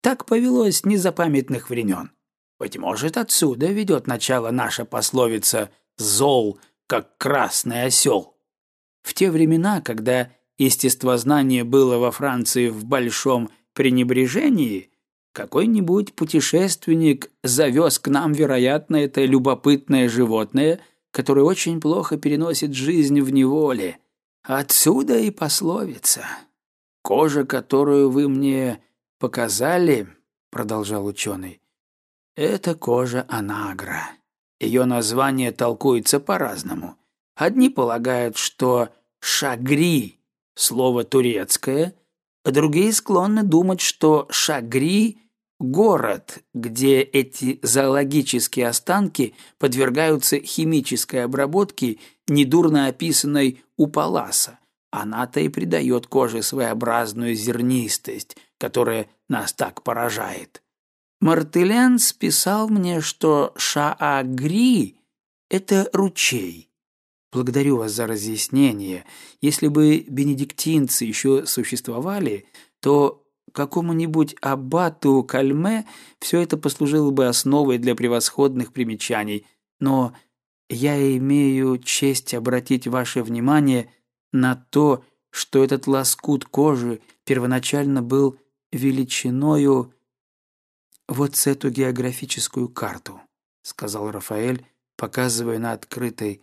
Так повелось незапамятных времен. Быть может, отсюда ведет начало наша пословица «зол как красный осел. В те времена, когда естествознание было во Франции в большом пренебрежении, какой-нибудь путешественник завез к нам, вероятно, это любопытное животное, которое очень плохо переносит жизнь в неволе. Отсюда и пословица. Кожа, которую вы мне показали, продолжал ученый, это кожа анагра. Ее название толкуется по-разному. Одни полагают, что шагри – слово турецкое, а другие склонны думать, что шагри – город, где эти зоологические останки подвергаются химической обработке, недурно описанной у Паласа. Она-то и придает коже своеобразную зернистость, которая нас так поражает. Мартелен списал мне, что Шаагри — это ручей. Благодарю вас за разъяснение. Если бы бенедиктинцы еще существовали, то какому-нибудь аббату Кальме все это послужило бы основой для превосходных примечаний, но я имею честь обратить ваше внимание на то, что этот лоскут кожи первоначально был величиною «Вот с эту географическую карту», — сказал Рафаэль, показывая на открытый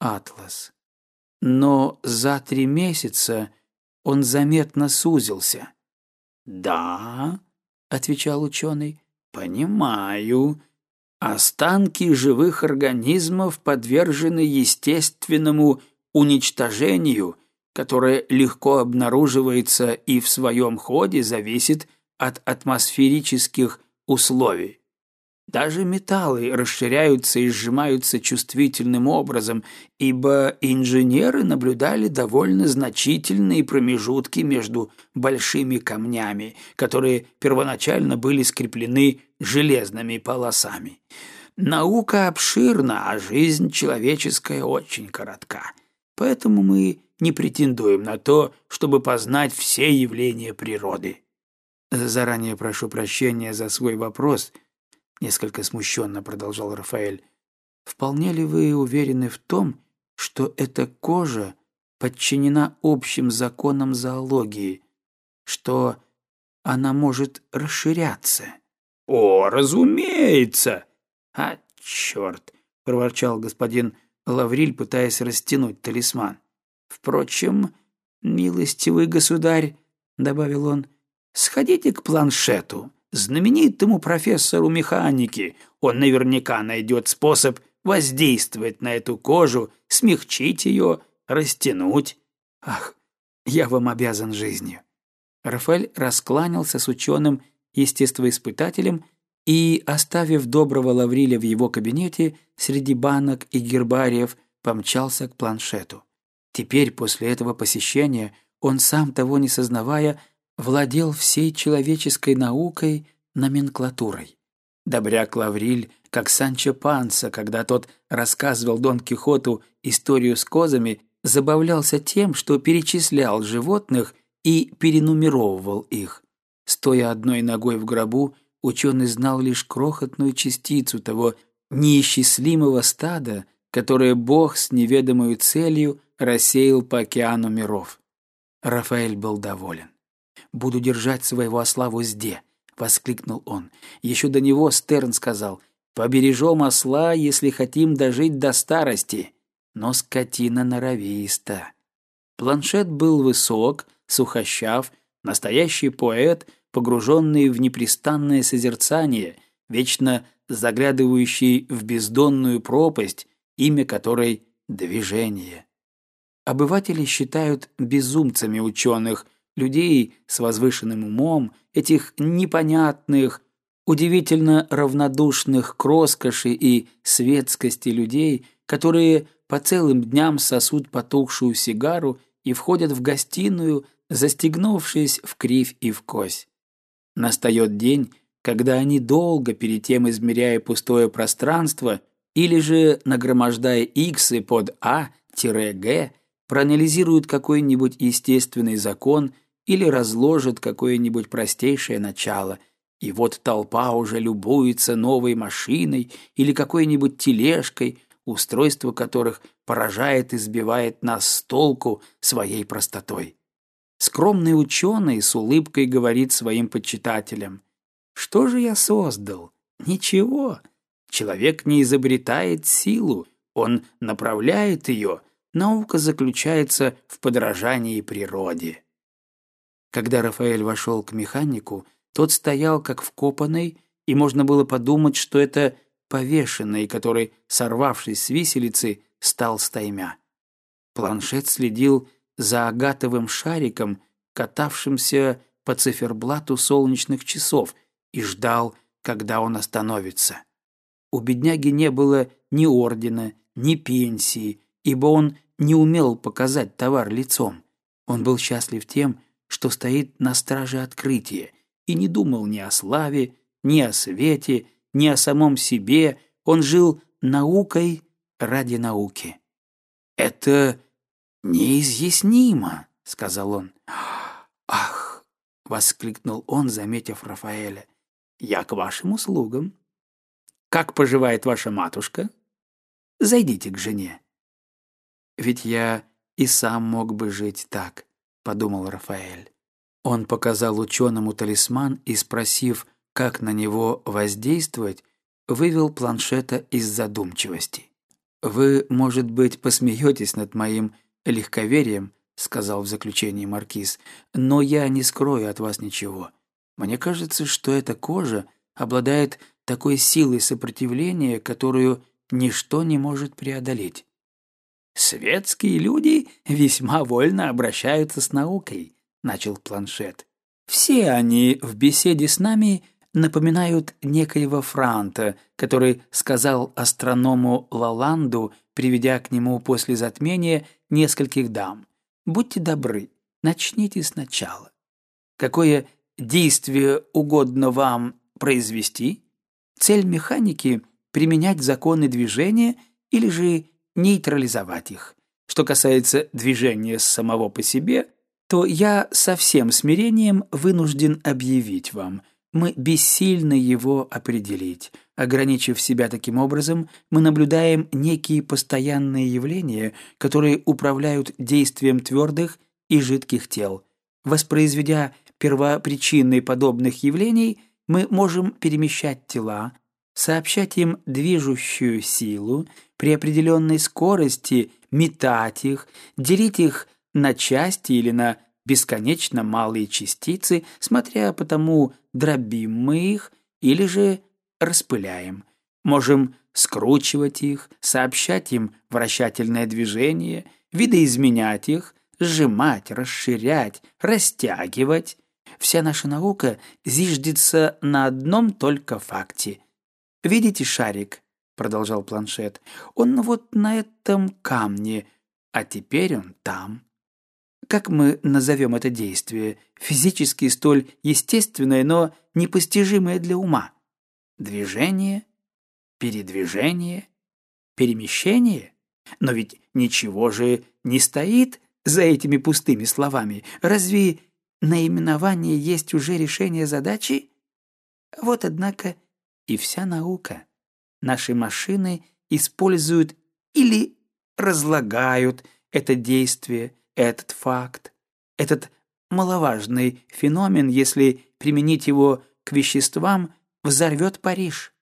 атлас. Но за три месяца он заметно сузился. «Да», — отвечал ученый, — «понимаю. Останки живых организмов подвержены естественному уничтожению, которое легко обнаруживается и в своем ходе зависит от атмосферических условий. Даже металлы расширяются и сжимаются чувствительным образом, ибо инженеры наблюдали довольно значительные промежутки между большими камнями, которые первоначально были скреплены железными полосами. Наука обширна, а жизнь человеческая очень коротка. Поэтому мы не претендуем на то, чтобы познать все явления природы. «Заранее прошу прощения за свой вопрос», — несколько смущенно продолжал Рафаэль. «Вполне ли вы уверены в том, что эта кожа подчинена общим законам зоологии, что она может расширяться?» «О, разумеется!» «А, черт!» — проворчал господин Лавриль, пытаясь растянуть талисман. «Впрочем, милостивый государь», — добавил он, — Сходите к планшету, знаменитому профессору механики. Он наверняка найдет способ воздействовать на эту кожу, смягчить ее, растянуть. Ах, я вам обязан жизнью. Рафаэль раскланялся с ученым естествоиспытателем и, оставив доброго Лавриля в его кабинете среди банок и гербариев, помчался к планшету. Теперь, после этого посещения, он сам того не сознавая, владел всей человеческой наукой, номенклатурой. Добряк Лавриль, как Санчо Панса, когда тот рассказывал Дон Кихоту историю с козами, забавлялся тем, что перечислял животных и перенумеровывал их. Стоя одной ногой в гробу, ученый знал лишь крохотную частицу того неисчислимого стада, которое Бог с неведомой целью рассеял по океану миров. Рафаэль был доволен буду держать своего осла в узде», — воскликнул он. Еще до него Стерн сказал, «Побережем осла, если хотим дожить до старости». Но скотина норовиста. Планшет был высок, сухощав, настоящий поэт, погруженный в непрестанное созерцание, вечно заглядывающий в бездонную пропасть, имя которой — движение. Обыватели считают безумцами ученых — людей с возвышенным умом, этих непонятных, удивительно равнодушных к роскоши и светскости людей, которые по целым дням сосут потухшую сигару и входят в гостиную, застегнувшись в кривь и в кось. Настает день, когда они долго, перед тем измеряя пустое пространство, или же, нагромождая иксы под А-Г, проанализируют какой-нибудь естественный закон или разложит какое-нибудь простейшее начало, и вот толпа уже любуется новой машиной или какой-нибудь тележкой, устройство которых поражает и сбивает нас с толку своей простотой. Скромный ученый с улыбкой говорит своим почитателям, «Что же я создал? Ничего. Человек не изобретает силу, он направляет ее. Наука заключается в подражании природе». Когда Рафаэль вошел к механику, тот стоял как вкопанный, и можно было подумать, что это повешенный, который, сорвавшись с виселицы, стал стаймя. Планшет следил за агатовым шариком, катавшимся по циферблату солнечных часов, и ждал, когда он остановится. У бедняги не было ни ордена, ни пенсии, ибо он не умел показать товар лицом. Он был счастлив тем, что стоит на страже открытия, и не думал ни о славе, ни о свете, ни о самом себе. Он жил наукой ради науки. «Это неизъяснимо», — сказал он. «Ах!» — воскликнул он, заметив Рафаэля. «Я к вашим услугам. Как поживает ваша матушка? Зайдите к жене». «Ведь я и сам мог бы жить так», — подумал Рафаэль. Он показал ученому талисман и, спросив, как на него воздействовать, вывел планшета из задумчивости. «Вы, может быть, посмеетесь над моим легковерием», сказал в заключении Маркиз, «но я не скрою от вас ничего. Мне кажется, что эта кожа обладает такой силой сопротивления, которую ничто не может преодолеть». «Светские люди весьма вольно обращаются с наукой», — начал планшет. «Все они в беседе с нами напоминают некоего Франта, который сказал астроному Лаланду, приведя к нему после затмения нескольких дам, «Будьте добры, начните сначала. Какое действие угодно вам произвести? Цель механики — применять законы движения или же нейтрализовать их. Что касается движения самого по себе, то я со всем смирением вынужден объявить вам, мы бессильны его определить. Ограничив себя таким образом, мы наблюдаем некие постоянные явления, которые управляют действием твердых и жидких тел. Воспроизведя первопричины подобных явлений, мы можем перемещать тела, сообщать им движущую силу, при определенной скорости метать их, делить их на части или на бесконечно малые частицы, смотря по тому, дробим мы их или же распыляем. Можем скручивать их, сообщать им вращательное движение, видоизменять их, сжимать, расширять, растягивать. Вся наша наука зиждется на одном только факте. «Видите шарик?» — продолжал планшет. «Он вот на этом камне, а теперь он там как мы назовем это действие, физически столь естественное, но непостижимое для ума? Движение? Передвижение? Перемещение? Но ведь ничего же не стоит за этими пустыми словами. Разве наименование есть уже решение задачи? Вот, однако, и вся наука. Наши машины используют или разлагают это действие, этот факт, этот маловажный феномен, если применить его к веществам, взорвет Париж.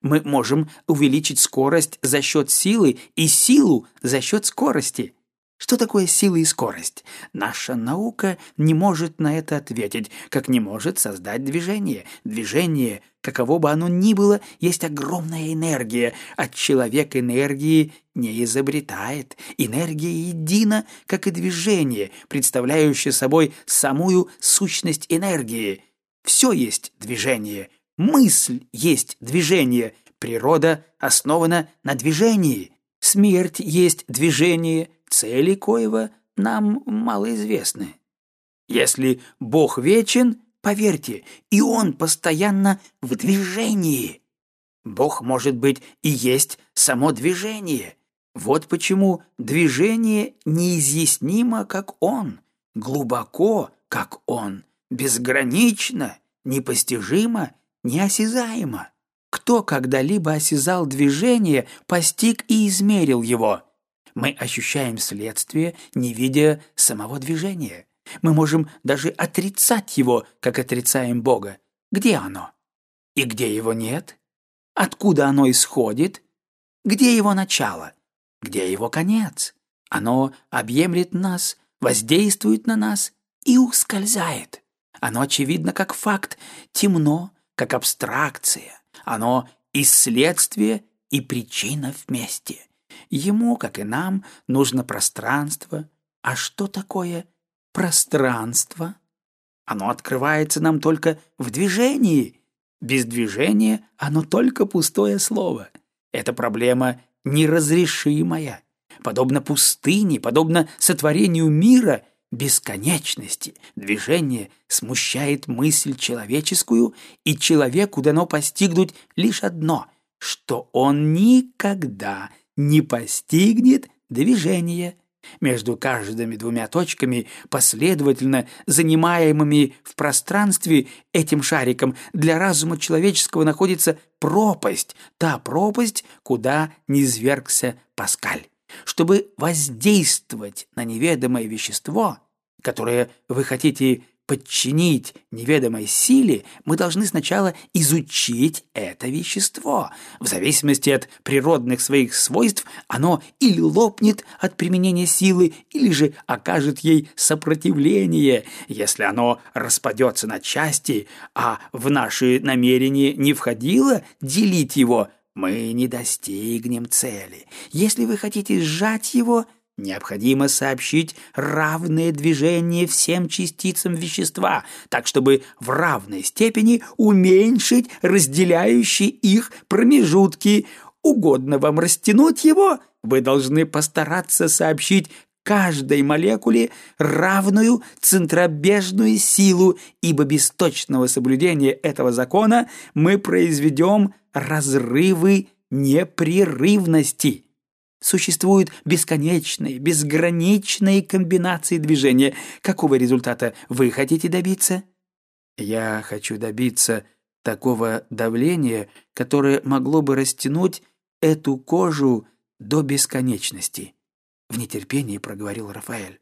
Мы можем увеличить скорость за счет силы и силу за счет скорости. Что такое сила и скорость? Наша наука не может на это ответить, как не может создать движение. Движение, каково бы оно ни было, есть огромная энергия, а человек энергии не изобретает. Энергия едина, как и движение, представляющее собой самую сущность энергии. Все есть движение, мысль есть движение, природа основана на движении. Смерть есть движение, цели коего нам малоизвестны. Если Бог вечен, поверьте, и Он постоянно в движении. Бог, может быть, и есть само движение. Вот почему движение неизъяснимо, как Он, глубоко, как Он, безгранично, непостижимо, неосязаемо. Кто когда-либо осязал движение, постиг и измерил его? Мы ощущаем следствие, не видя самого движения. Мы можем даже отрицать его, как отрицаем Бога. Где оно? И где его нет? Откуда оно исходит? Где его начало? Где его конец? Оно объемлет нас, воздействует на нас и ускользает. Оно очевидно как факт, темно, как абстракция. Оно и следствие, и причина вместе. Ему, как и нам, нужно пространство. А что такое пространство? Оно открывается нам только в движении. Без движения оно только пустое слово. Эта проблема неразрешимая. Подобно пустыне, подобно сотворению мира, бесконечности, движение смущает мысль человеческую, и человеку дано постигнуть лишь одно, что он никогда не постигнет движения. Между каждыми двумя точками, последовательно занимаемыми в пространстве этим шариком, для разума человеческого находится пропасть, та пропасть, куда низвергся Паскаль. Чтобы воздействовать на неведомое вещество, которое вы хотите подчинить неведомой силе, мы должны сначала изучить это вещество. В зависимости от природных своих свойств оно или лопнет от применения силы, или же окажет ей сопротивление. Если оно распадется на части, а в наши намерения не входило делить его, мы не достигнем цели. Если вы хотите сжать его – Необходимо сообщить равное движение всем частицам вещества, так чтобы в равной степени уменьшить разделяющие их промежутки. Угодно вам растянуть его, вы должны постараться сообщить каждой молекуле равную центробежную силу, ибо без точного соблюдения этого закона мы произведем разрывы непрерывности. Существуют бесконечные, безграничные комбинации движения. Какого результата вы хотите добиться? Я хочу добиться такого давления, которое могло бы растянуть эту кожу до бесконечности. В нетерпении проговорил Рафаэль.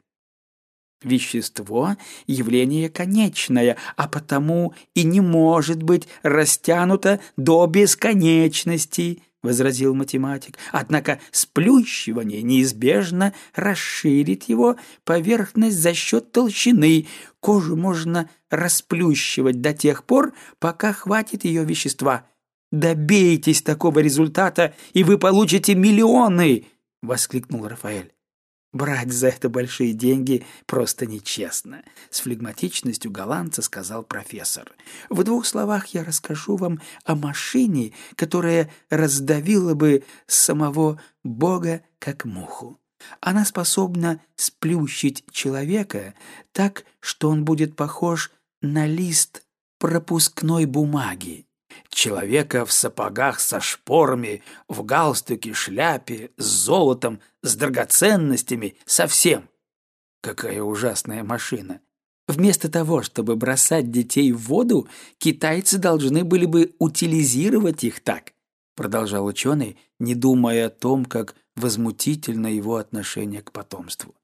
Вещество — явление конечное, а потому и не может быть растянуто до бесконечности, — возразил математик. «Однако сплющивание неизбежно расширит его поверхность за счет толщины. Кожу можно расплющивать до тех пор, пока хватит ее вещества. Добейтесь такого результата, и вы получите миллионы!» — воскликнул Рафаэль. Брать за это большие деньги просто нечестно, с флегматичностью голландца сказал профессор. В двух словах я расскажу вам о машине, которая раздавила бы самого Бога как муху. Она способна сплющить человека так, что он будет похож на лист пропускной бумаги. Человека в сапогах со шпорами, в галстуке, шляпе, с золотом, с драгоценностями, совсем. Какая ужасная машина. Вместо того, чтобы бросать детей в воду, китайцы должны были бы утилизировать их так, продолжал ученый, не думая о том, как возмутительно его отношение к потомству.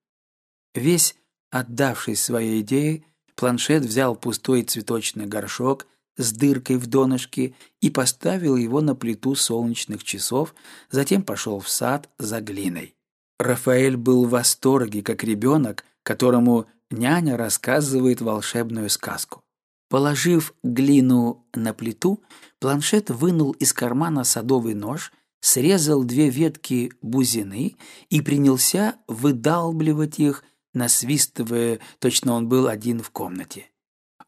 Весь отдавшись своей идее, планшет взял пустой цветочный горшок – с дыркой в донышке и поставил его на плиту солнечных часов, затем пошел в сад за глиной. Рафаэль был в восторге, как ребенок, которому няня рассказывает волшебную сказку. Положив глину на плиту, планшет вынул из кармана садовый нож, срезал две ветки бузины и принялся выдалбливать их, насвистывая, точно он был один в комнате.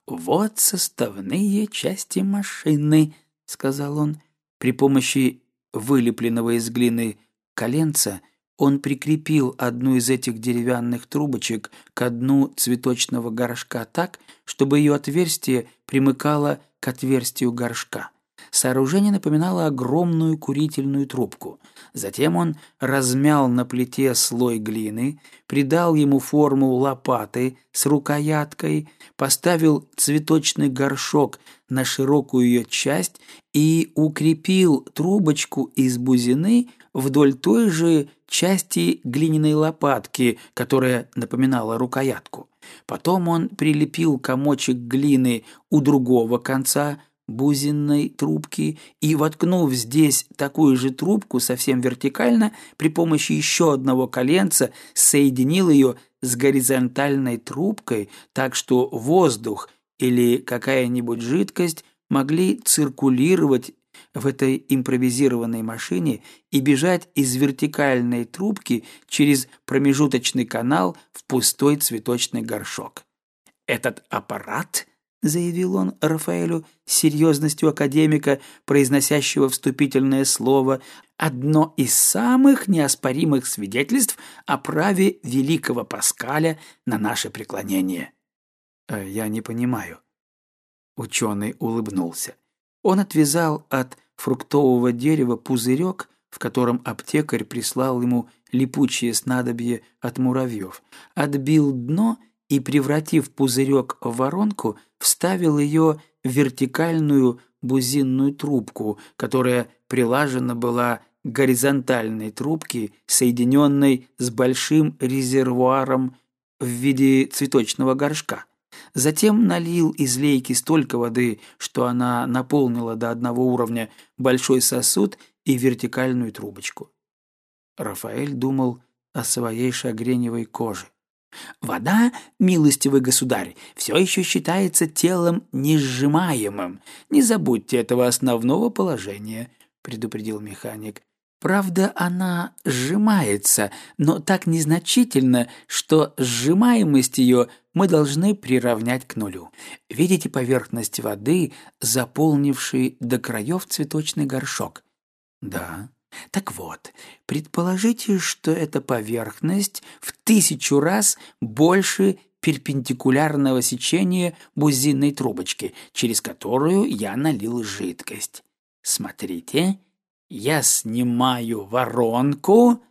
«Вот составные части машины», — сказал он. При помощи вылепленного из глины коленца он прикрепил одну из этих деревянных трубочек к дну цветочного горшка так, чтобы ее отверстие примыкало к отверстию горшка. Сооружение напоминало огромную курительную трубку. Затем он размял на плите слой глины, придал ему форму лопаты с рукояткой, поставил цветочный горшок на широкую ее часть и укрепил трубочку из бузины вдоль той же части глиняной лопатки, которая напоминала рукоятку. Потом он прилепил комочек глины у другого конца бузинной трубки и, воткнув здесь такую же трубку совсем вертикально, при помощи еще одного коленца соединил ее с горизонтальной трубкой, так что воздух или какая-нибудь жидкость могли циркулировать в этой импровизированной машине и бежать из вертикальной трубки через промежуточный канал в пустой цветочный горшок. Этот аппарат, заявил он Рафаэлю с серьезностью академика, произносящего вступительное слово, одно из самых неоспоримых свидетельств о праве великого Паскаля на наше преклонение. «Э, «Я не понимаю». Ученый улыбнулся. Он отвязал от фруктового дерева пузырек, в котором аптекарь прислал ему липучее снадобье от муравьев, отбил дно и, превратив пузырек в воронку, вставил ее в вертикальную бузинную трубку, которая прилажена была к горизонтальной трубке, соединенной с большим резервуаром в виде цветочного горшка. Затем налил из лейки столько воды, что она наполнила до одного уровня большой сосуд и вертикальную трубочку. Рафаэль думал о своей шагреневой коже. Вода, милостивый государь, все еще считается телом несжимаемым. Не забудьте этого основного положения, предупредил механик. Правда, она сжимается, но так незначительно, что сжимаемость ее мы должны приравнять к нулю. Видите поверхность воды, заполнившей до краев цветочный горшок? Да. Так вот, предположите, что эта поверхность в тысячу раз больше перпендикулярного сечения бузинной трубочки, через которую я налил жидкость. Смотрите, я снимаю воронку.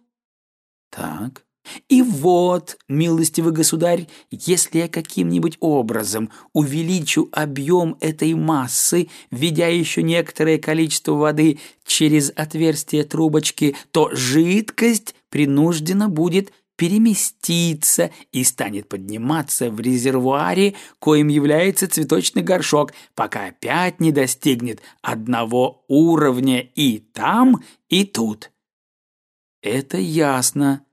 Так. И вот, милостивый государь, если я каким-нибудь образом увеличу объем этой массы, введя еще некоторое количество воды через отверстие трубочки, то жидкость принуждена будет переместиться и станет подниматься в резервуаре, коим является цветочный горшок, пока опять не достигнет одного уровня и там, и тут. Это ясно,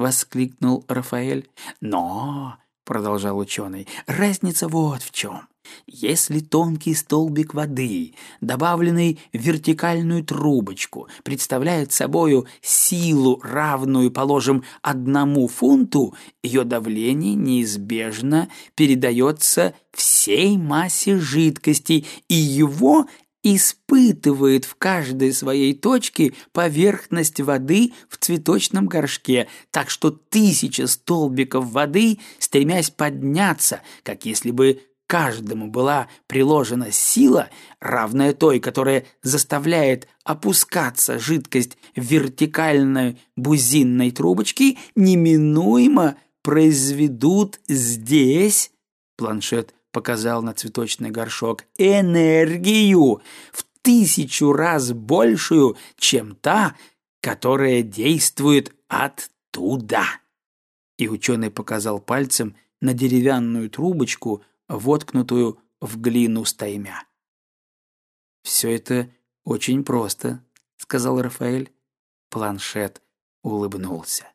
воскликнул Рафаэль. Но, продолжал ученый, разница вот в чем. Если тонкий столбик воды, добавленный в вертикальную трубочку, представляет собою силу, равную, положим, одному фунту, ее давление неизбежно передается всей массе жидкости, и его испытывает в каждой своей точке поверхность воды в цветочном горшке, так что тысяча столбиков воды, стремясь подняться, как если бы каждому была приложена сила, равная той, которая заставляет опускаться жидкость в вертикальной бузинной трубочке, неминуемо произведут здесь, планшет показал на цветочный горшок, энергию в тысячу раз большую, чем та, которая действует оттуда. И ученый показал пальцем на деревянную трубочку, воткнутую в глину стаймя. «Все это очень просто», — сказал Рафаэль. Планшет улыбнулся.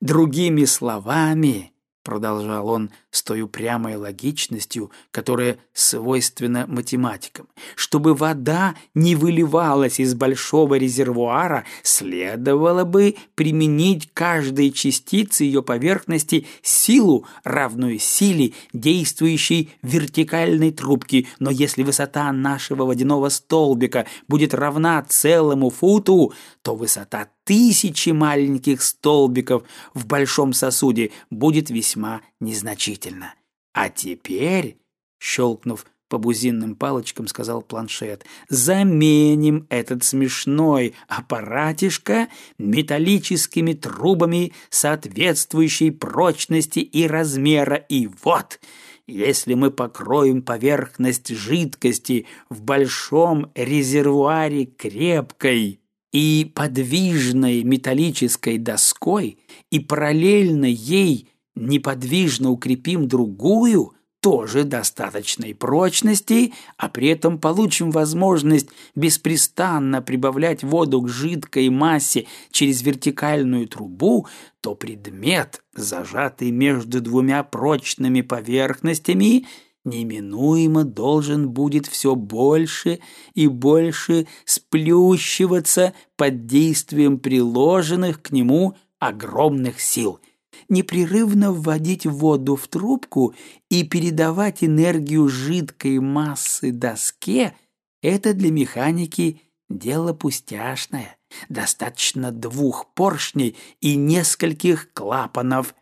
«Другими словами, продолжал он с той упрямой логичностью, которая свойственна математикам. Чтобы вода не выливалась из большого резервуара, следовало бы применить каждой частице ее поверхности силу, равную силе, действующей вертикальной трубке. Но если высота нашего водяного столбика будет равна целому футу, то высота тысячи маленьких столбиков в большом сосуде будет весьма незначительна. А теперь, щелкнув по бузинным палочкам, сказал планшет, заменим этот смешной аппаратишко металлическими трубами соответствующей прочности и размера. И вот, если мы покроем поверхность жидкости в большом резервуаре крепкой и подвижной металлической доской и параллельно ей неподвижно укрепим другую, тоже достаточной прочности, а при этом получим возможность беспрестанно прибавлять воду к жидкой массе через вертикальную трубу, то предмет, зажатый между двумя прочными поверхностями, неминуемо должен будет все больше и больше сплющиваться под действием приложенных к нему огромных сил – непрерывно вводить воду в трубку и передавать энергию жидкой массы доске – это для механики дело пустяшное. Достаточно двух поршней и нескольких клапанов.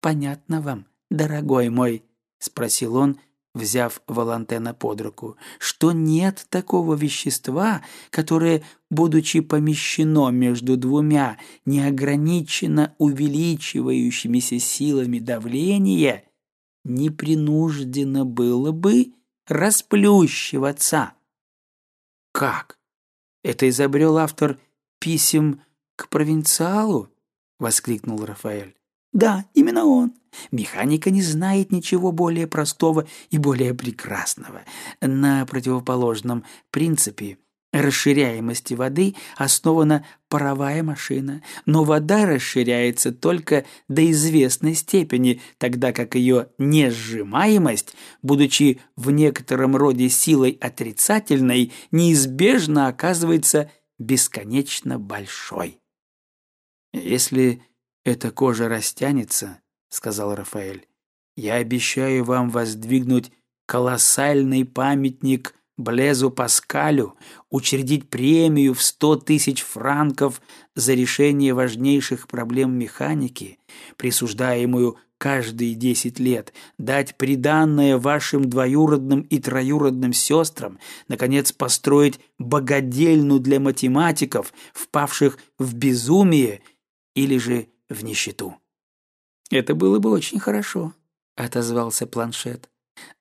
«Понятно вам, дорогой мой?» – спросил он, – взяв Валантена под руку, что нет такого вещества, которое, будучи помещено между двумя неограниченно увеличивающимися силами давления, не принуждено было бы расплющиваться. «Как? Это изобрел автор писем к провинциалу?» — воскликнул Рафаэль. «Да, именно он. Механика не знает ничего более простого и более прекрасного. На противоположном принципе расширяемости воды основана паровая машина, но вода расширяется только до известной степени, тогда как ее несжимаемость, будучи в некотором роде силой отрицательной, неизбежно оказывается бесконечно большой. Если эта кожа растянется, сказал Рафаэль. «Я обещаю вам воздвигнуть колоссальный памятник Блезу Паскалю, учредить премию в сто тысяч франков за решение важнейших проблем механики, присуждаемую каждые десять лет, дать приданное вашим двоюродным и троюродным сестрам, наконец построить богадельну для математиков, впавших в безумие или же в нищету. «Это было бы очень хорошо», — отозвался планшет.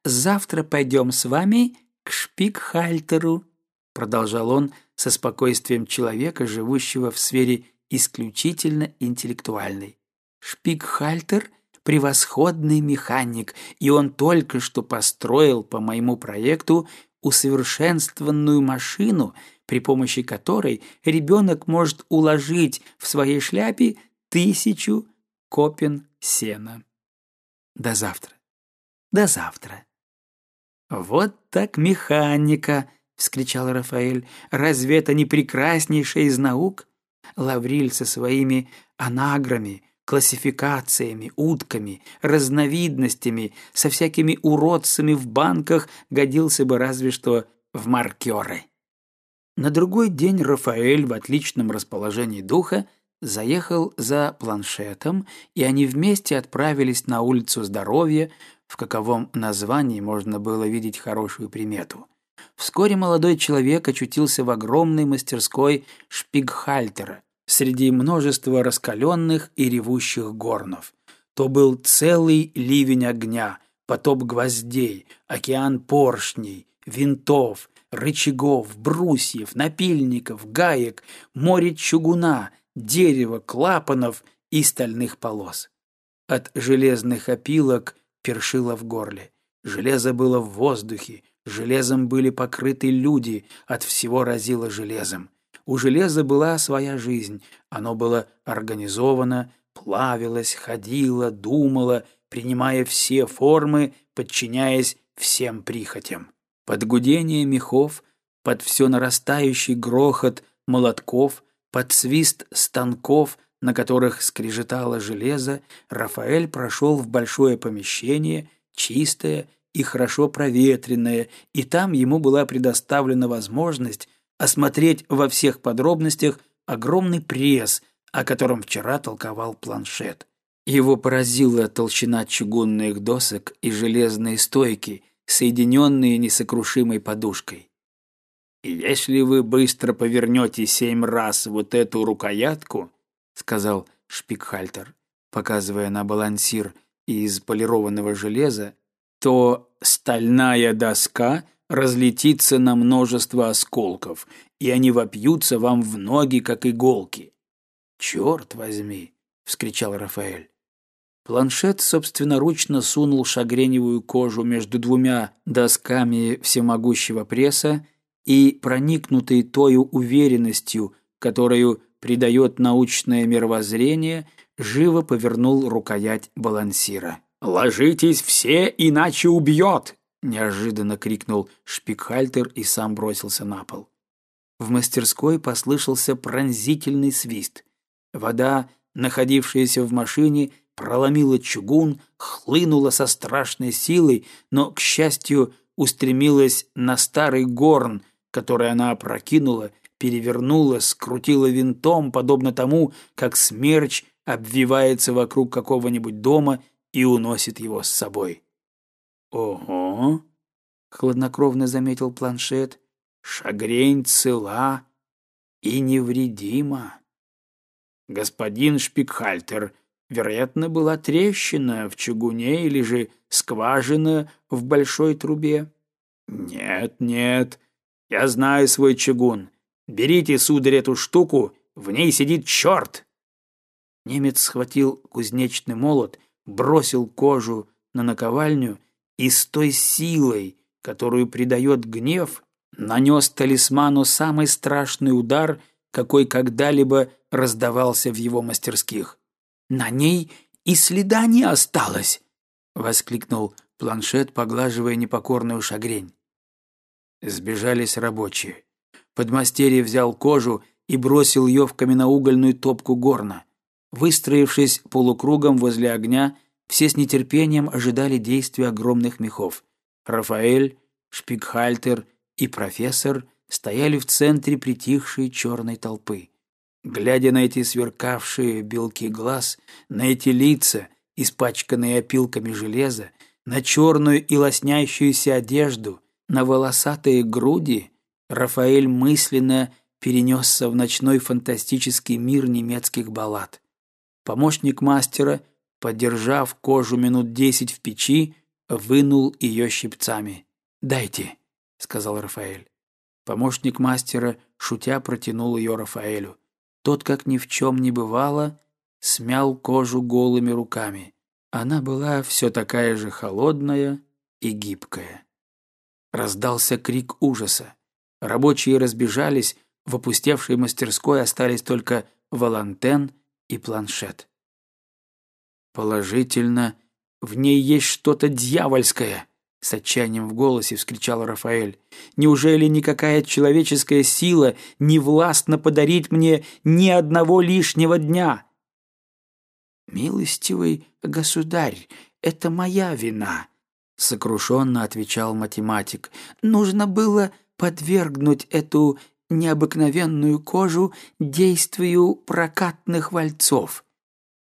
«Завтра пойдем с вами к Шпикхальтеру», — продолжал он со спокойствием человека, живущего в сфере исключительно интеллектуальной. «Шпикхальтер — превосходный механик, и он только что построил по моему проекту усовершенствованную машину, при помощи которой ребенок может уложить в своей шляпе тысячу копен сена. До завтра. До завтра. Вот так механика, вскричал Рафаэль. Разве это не прекраснейшая из наук? Лавриль со своими анаграми, классификациями, утками, разновидностями, со всякими уродцами в банках годился бы разве что в маркеры. На другой день Рафаэль в отличном расположении духа заехал за планшетом, и они вместе отправились на улицу Здоровья, в каковом названии можно было видеть хорошую примету. Вскоре молодой человек очутился в огромной мастерской Шпигхальтера среди множества раскаленных и ревущих горнов. То был целый ливень огня, потоп гвоздей, океан поршней, винтов, рычагов, брусьев, напильников, гаек, море чугуна — дерева, клапанов и стальных полос. От железных опилок першило в горле. Железо было в воздухе, железом были покрыты люди, от всего разило железом. У железа была своя жизнь, оно было организовано, плавилось, ходило, думало, принимая все формы, подчиняясь всем прихотям. Под гудение мехов, под все нарастающий грохот молотков, под свист станков, на которых скрежетало железо, Рафаэль прошел в большое помещение, чистое и хорошо проветренное, и там ему была предоставлена возможность осмотреть во всех подробностях огромный пресс, о котором вчера толковал планшет. Его поразила толщина чугунных досок и железные стойки, соединенные несокрушимой подушкой. «Если вы быстро повернете семь раз вот эту рукоятку», — сказал Шпикхальтер, показывая на балансир из полированного железа, то стальная доска разлетится на множество осколков, и они вопьются вам в ноги, как иголки. «Черт возьми!» — вскричал Рафаэль. Планшет собственноручно сунул шагреневую кожу между двумя досками всемогущего пресса и, проникнутый тою уверенностью, которую придает научное мировоззрение, живо повернул рукоять балансира. «Ложитесь все, иначе убьет!» – неожиданно крикнул Шпикхальтер и сам бросился на пол. В мастерской послышался пронзительный свист. Вода, находившаяся в машине, проломила чугун, хлынула со страшной силой, но, к счастью, устремилась на старый горн, который она опрокинула, перевернула, скрутила винтом, подобно тому, как смерч обвивается вокруг какого-нибудь дома и уносит его с собой. «Ого!» — хладнокровно заметил планшет. «Шагрень цела и невредима». «Господин Шпикхальтер, вероятно, была трещина в чугуне или же скважина в большой трубе?» «Нет, нет, я знаю свой чугун. Берите, сударь, эту штуку, в ней сидит черт!» Немец схватил кузнечный молот, бросил кожу на наковальню и с той силой, которую придает гнев, нанес талисману самый страшный удар, какой когда-либо раздавался в его мастерских. «На ней и следа не осталось!» — воскликнул планшет, поглаживая непокорную шагрень. Сбежались рабочие. Подмастерье взял кожу и бросил ее в каменноугольную топку горна. Выстроившись полукругом возле огня, все с нетерпением ожидали действия огромных мехов. Рафаэль, Шпикхальтер и профессор стояли в центре притихшей черной толпы. Глядя на эти сверкавшие белки глаз, на эти лица, испачканные опилками железа, на черную и лоснящуюся одежду, на волосатые груди, Рафаэль мысленно перенесся в ночной фантастический мир немецких баллад. Помощник мастера, подержав кожу минут десять в печи, вынул ее щипцами. «Дайте», — сказал Рафаэль. Помощник мастера, шутя, протянул ее Рафаэлю. Тот, как ни в чем не бывало, смял кожу голыми руками. Она была все такая же холодная и гибкая. Раздался крик ужаса. Рабочие разбежались, в опустевшей мастерской остались только Валантен и планшет. Положительно, в ней есть что-то дьявольское, с отчаянием в голосе вскричал Рафаэль. Неужели никакая человеческая сила не властна подарить мне ни одного лишнего дня? Милостивый государь, это моя вина, сокрушенно отвечал математик. Нужно было подвергнуть эту необыкновенную кожу действию прокатных вальцов.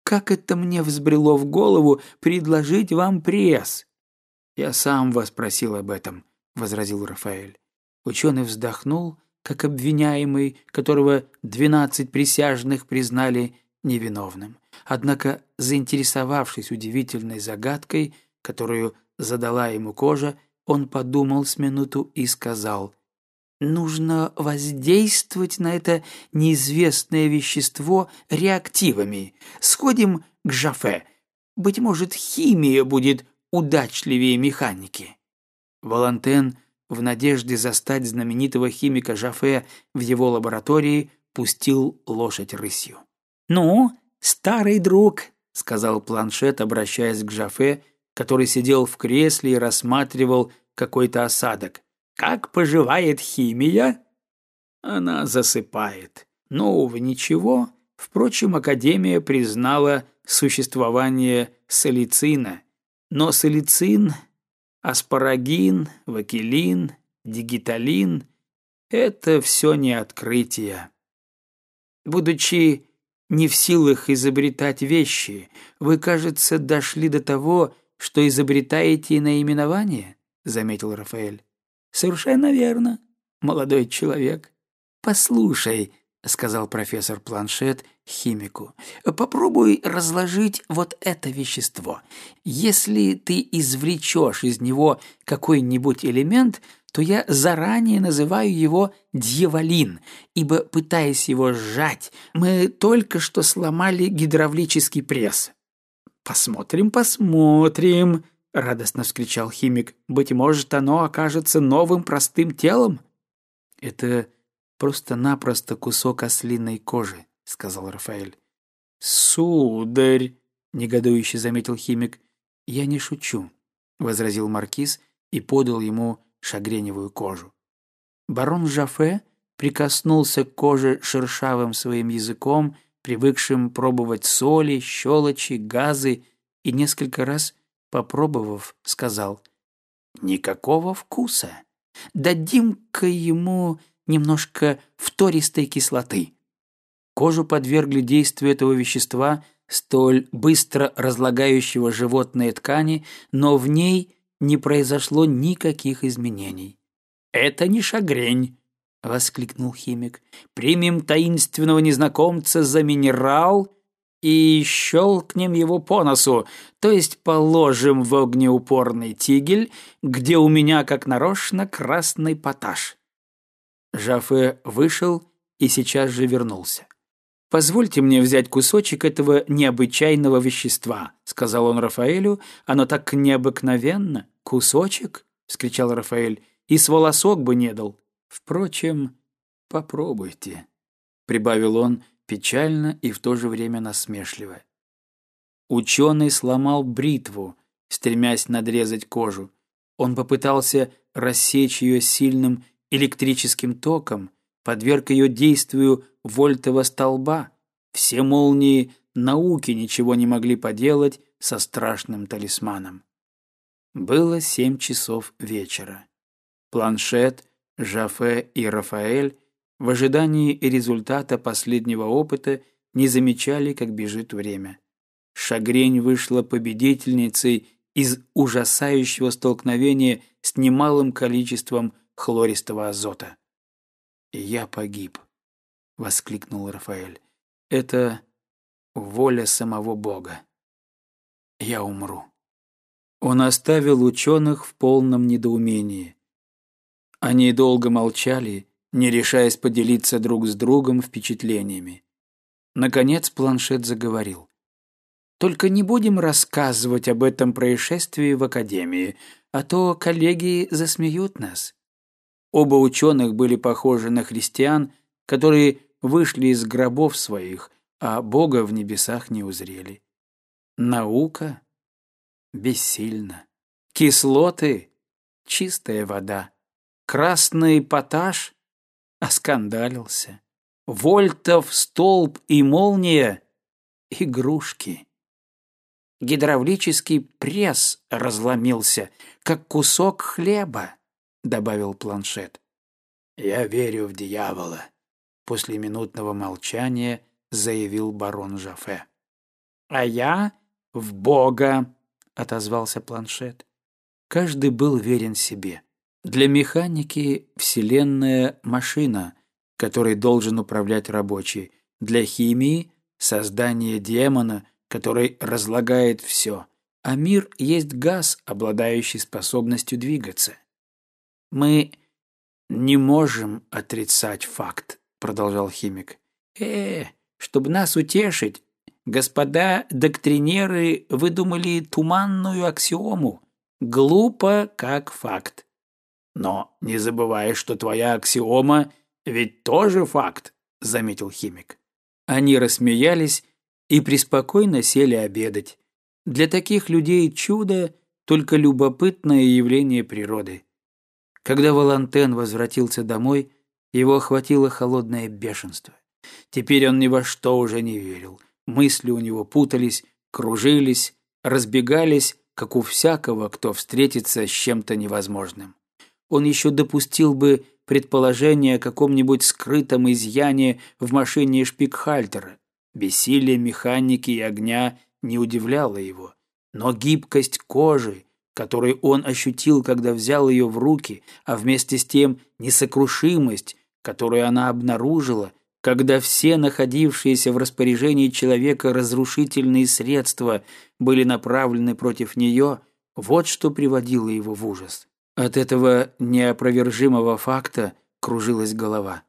Как это мне взбрело в голову предложить вам пресс? Я сам вас просил об этом, возразил Рафаэль. Ученый вздохнул, как обвиняемый, которого двенадцать присяжных признали невиновным. Однако, заинтересовавшись удивительной загадкой, которую задала ему кожа, он подумал с минуту и сказал, «Нужно воздействовать на это неизвестное вещество реактивами. Сходим к Жафе. Быть может, химия будет удачливее механики». Валантен, в надежде застать знаменитого химика Жафе в его лаборатории, пустил лошадь рысью. «Ну, старый друг», — сказал планшет, обращаясь к Жафе, — который сидел в кресле и рассматривал какой-то осадок. «Как поживает химия?» Она засыпает. Нового ничего. Впрочем, Академия признала существование салицина. Но салицин, аспарагин, вакелин, дигиталин – это все не открытие. Будучи не в силах изобретать вещи, вы, кажется, дошли до того, что изобретаете наименование?» — заметил Рафаэль. «Совершенно верно, молодой человек. Послушай», — сказал профессор Планшет химику, «попробуй разложить вот это вещество. Если ты извлечешь из него какой-нибудь элемент, то я заранее называю его дьяволин, ибо, пытаясь его сжать, мы только что сломали гидравлический пресс. «Посмотрим, посмотрим!» — радостно вскричал химик. «Быть может, оно окажется новым простым телом?» «Это просто-напросто кусок ослиной кожи», — сказал Рафаэль. «Сударь!» — негодующе заметил химик. «Я не шучу», — возразил маркиз и подал ему шагреневую кожу. Барон Жафе прикоснулся к коже шершавым своим языком, привыкшим пробовать соли, щелочи, газы, и несколько раз, попробовав, сказал «Никакого вкуса. Дадим-ка ему немножко втористой кислоты». Кожу подвергли действию этого вещества, столь быстро разлагающего животные ткани, но в ней не произошло никаких изменений. «Это не шагрень», — воскликнул химик. «Примем таинственного незнакомца за минерал и щелкнем его по носу, то есть положим в огнеупорный тигель, где у меня, как нарочно, красный поташ». Жафе вышел и сейчас же вернулся. «Позвольте мне взять кусочек этого необычайного вещества», — сказал он Рафаэлю. «Оно так необыкновенно. Кусочек?» — вскричал Рафаэль. «И с волосок бы не дал». «Впрочем, попробуйте», — прибавил он печально и в то же время насмешливо. Ученый сломал бритву, стремясь надрезать кожу. Он попытался рассечь ее сильным электрическим током, подверг ее действию вольтового столба. Все молнии науки ничего не могли поделать со страшным талисманом. Было семь часов вечера. Планшет, Жафе и Рафаэль в ожидании результата последнего опыта не замечали, как бежит время. Шагрень вышла победительницей из ужасающего столкновения с немалым количеством хлористого азота. «Я погиб», — воскликнул Рафаэль. «Это воля самого Бога. Я умру». Он оставил ученых в полном недоумении. Они долго молчали, не решаясь поделиться друг с другом впечатлениями. Наконец планшет заговорил. «Только не будем рассказывать об этом происшествии в Академии, а то коллеги засмеют нас. Оба ученых были похожи на христиан, которые вышли из гробов своих, а Бога в небесах не узрели. Наука бессильна. Кислоты — чистая вода. Красный поташ оскандалился. Вольтов столб и молния — игрушки. Гидравлический пресс разломился, как кусок хлеба добавил планшет. «Я верю в дьявола», — после минутного молчания заявил барон Жафе. «А я в Бога», — отозвался планшет. Каждый был верен себе. Для механики Вселенная — машина, которой должен управлять рабочий. Для химии — создание демона, который разлагает все. А мир есть газ, обладающий способностью двигаться. «Мы не можем отрицать факт», — продолжал химик. «Э, чтобы нас утешить, господа доктринеры выдумали туманную аксиому. Глупо, как факт. Но не забывай, что твоя аксиома ведь тоже факт», — заметил химик. Они рассмеялись и преспокойно сели обедать. Для таких людей чудо — только любопытное явление природы. Когда Валантен возвратился домой, его охватило холодное бешенство. Теперь он ни во что уже не верил. Мысли у него путались, кружились, разбегались, как у всякого, кто встретится с чем-то невозможным. Он еще допустил бы предположение о каком-нибудь скрытом изъяне в машине Шпикхальтера. Бессилие механики и огня не удивляло его. Но гибкость кожи, который он ощутил, когда взял ее в руки, а вместе с тем несокрушимость, которую она обнаружила, когда все находившиеся в распоряжении человека разрушительные средства были направлены против нее, вот что приводило его в ужас. От этого неопровержимого факта кружилась голова.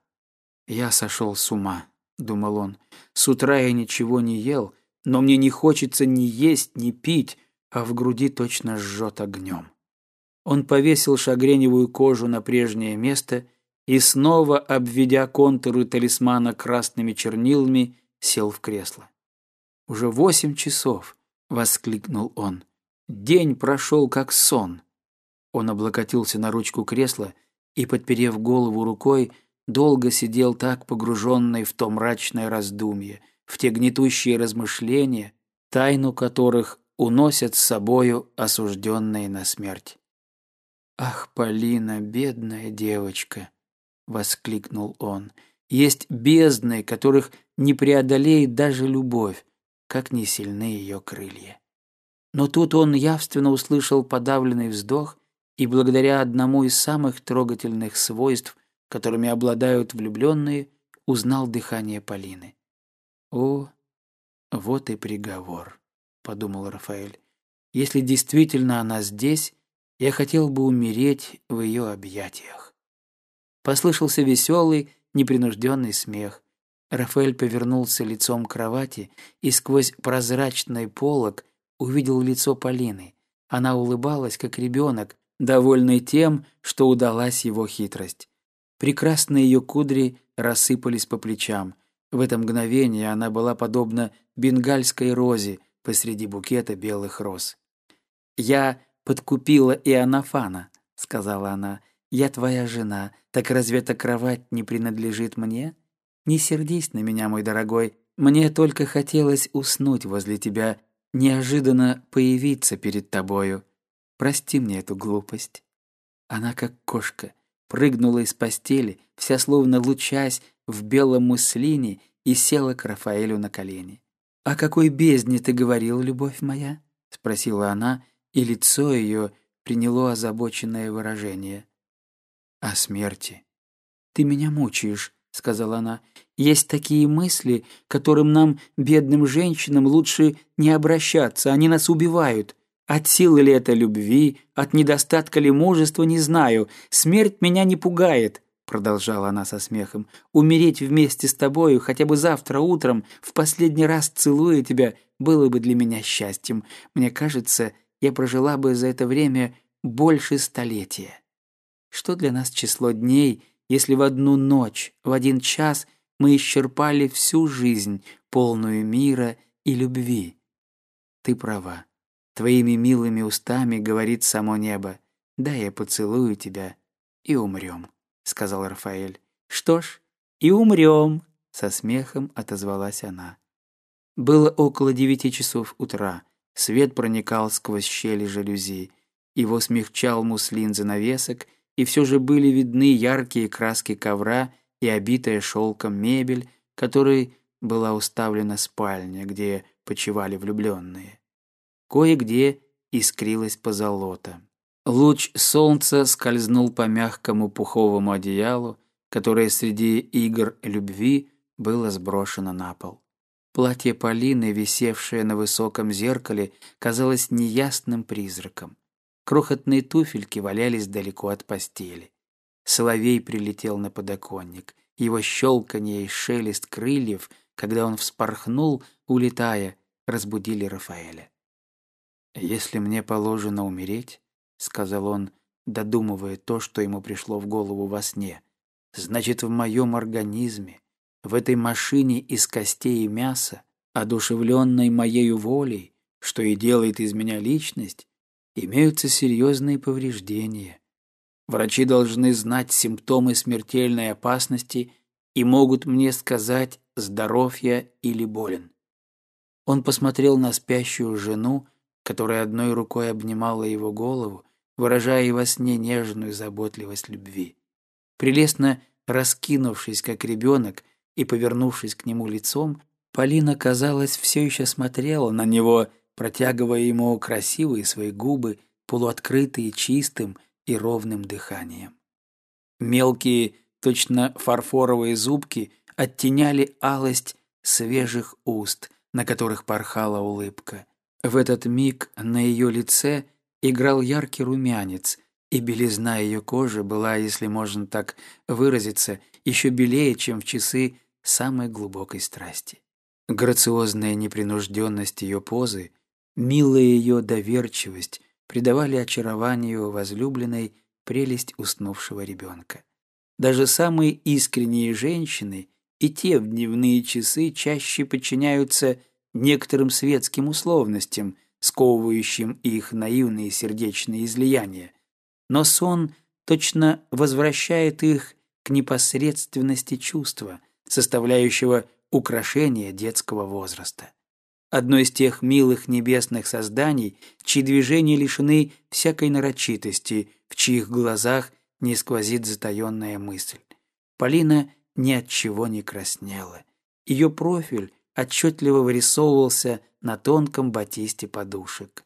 «Я сошел с ума», — думал он. «С утра я ничего не ел, но мне не хочется ни есть, ни пить, а в груди точно жжет огнем». Он повесил шагреневую кожу на прежнее место и снова, обведя контуры талисмана красными чернилами, сел в кресло. «Уже восемь часов», — воскликнул он. «День прошел как сон». Он облокотился на ручку кресла и, подперев голову рукой, долго сидел так погруженный в то мрачное раздумье, в те гнетущие размышления, тайну которых уносят с собою осужденные на смерть. «Ах, Полина, бедная девочка!» — воскликнул он. «Есть бездны, которых не преодолеет даже любовь, как не сильны ее крылья». Но тут он явственно услышал подавленный вздох и благодаря одному из самых трогательных свойств, которыми обладают влюбленные, узнал дыхание Полины. «О, вот и приговор», — подумал Рафаэль. «Если действительно она здесь, я хотел бы умереть в ее объятиях». Послышался веселый, непринужденный смех. Рафаэль повернулся лицом к кровати и сквозь прозрачный полог увидел лицо Полины. Она улыбалась, как ребенок, довольный тем, что удалась его хитрость. Прекрасные ее кудри рассыпались по плечам. В это мгновение она была подобна бенгальской розе посреди букета белых роз. «Я подкупила Иоаннафана», — сказала она. «Я твоя жена, так разве эта кровать не принадлежит мне? Не сердись на меня, мой дорогой, мне только хотелось уснуть возле тебя, неожиданно появиться перед тобою. Прости мне эту глупость». Она как кошка, прыгнула из постели, вся словно лучась в белом муслине и села к Рафаэлю на колени. «О какой бездне ты говорил, любовь моя?» — спросила она, и лицо ее приняло озабоченное выражение. «О смерти». «Ты меня мучаешь», — сказала она. «Есть такие мысли, которым нам, бедным женщинам, лучше не обращаться, они нас убивают. От силы ли это любви, от недостатка ли мужества, не знаю. Смерть меня не пугает, продолжала она со смехом. Умереть вместе с тобою хотя бы завтра утром, в последний раз целуя тебя, было бы для меня счастьем. Мне кажется, я прожила бы за это время больше столетия. Что для нас число дней, если в одну ночь, в один час мы исчерпали всю жизнь, полную мира и любви? Ты права. Твоими милыми устами говорит само небо. «Дай я поцелую тебя, и умрем», — сказал Рафаэль. «Что ж, и умрем», — со смехом отозвалась она. Было около девяти часов утра. Свет проникал сквозь щели жалюзи. Его смягчал муслин занавесок, и все же были видны яркие краски ковра и обитая шелком мебель, которой была уставлена спальня, где почивали влюбленные. Кое-где искрилась позолота. Луч солнца скользнул по мягкому пуховому одеялу, которое среди игр любви было сброшено на пол. Платье Полины, висевшее на высоком зеркале, казалось неясным призраком. Крохотные туфельки валялись далеко от постели. Соловей прилетел на подоконник. Его щелканье и шелест крыльев, когда он вспорхнул, улетая, разбудили Рафаэля. «Если мне положено умереть», — сказал он, додумывая то, что ему пришло в голову во сне, «значит, в моем организме, в этой машине из костей и мяса, одушевленной моею волей, что и делает из меня личность, имеются серьезные повреждения. Врачи должны знать симптомы смертельной опасности и могут мне сказать, здоров я или болен». Он посмотрел на спящую жену, которая одной рукой обнимала его голову, выражая и во сне нежную заботливость любви. Прелестно раскинувшись, как ребенок, и повернувшись к нему лицом, Полина, казалось, все еще смотрела на него, протягивая ему красивые свои губы, полуоткрытые чистым и ровным дыханием. Мелкие, точно фарфоровые зубки оттеняли алость свежих уст, на которых порхала улыбка. В этот миг на ее лице играл яркий румянец, и белизна ее кожи была, если можно так выразиться, еще белее, чем в часы самой глубокой страсти. Грациозная непринужденность ее позы, милая ее доверчивость придавали очарованию возлюбленной прелесть уснувшего ребенка. Даже самые искренние женщины и те в дневные часы чаще подчиняются некоторым светским условностям, сковывающим их наивные сердечные излияния. Но сон точно возвращает их к непосредственности чувства, составляющего украшение детского возраста. Одно из тех милых небесных созданий, чьи движения лишены всякой нарочитости, в чьих глазах не сквозит затаенная мысль. Полина ни от чего не краснела. Ее профиль отчетливо вырисовывался на тонком батисте подушек.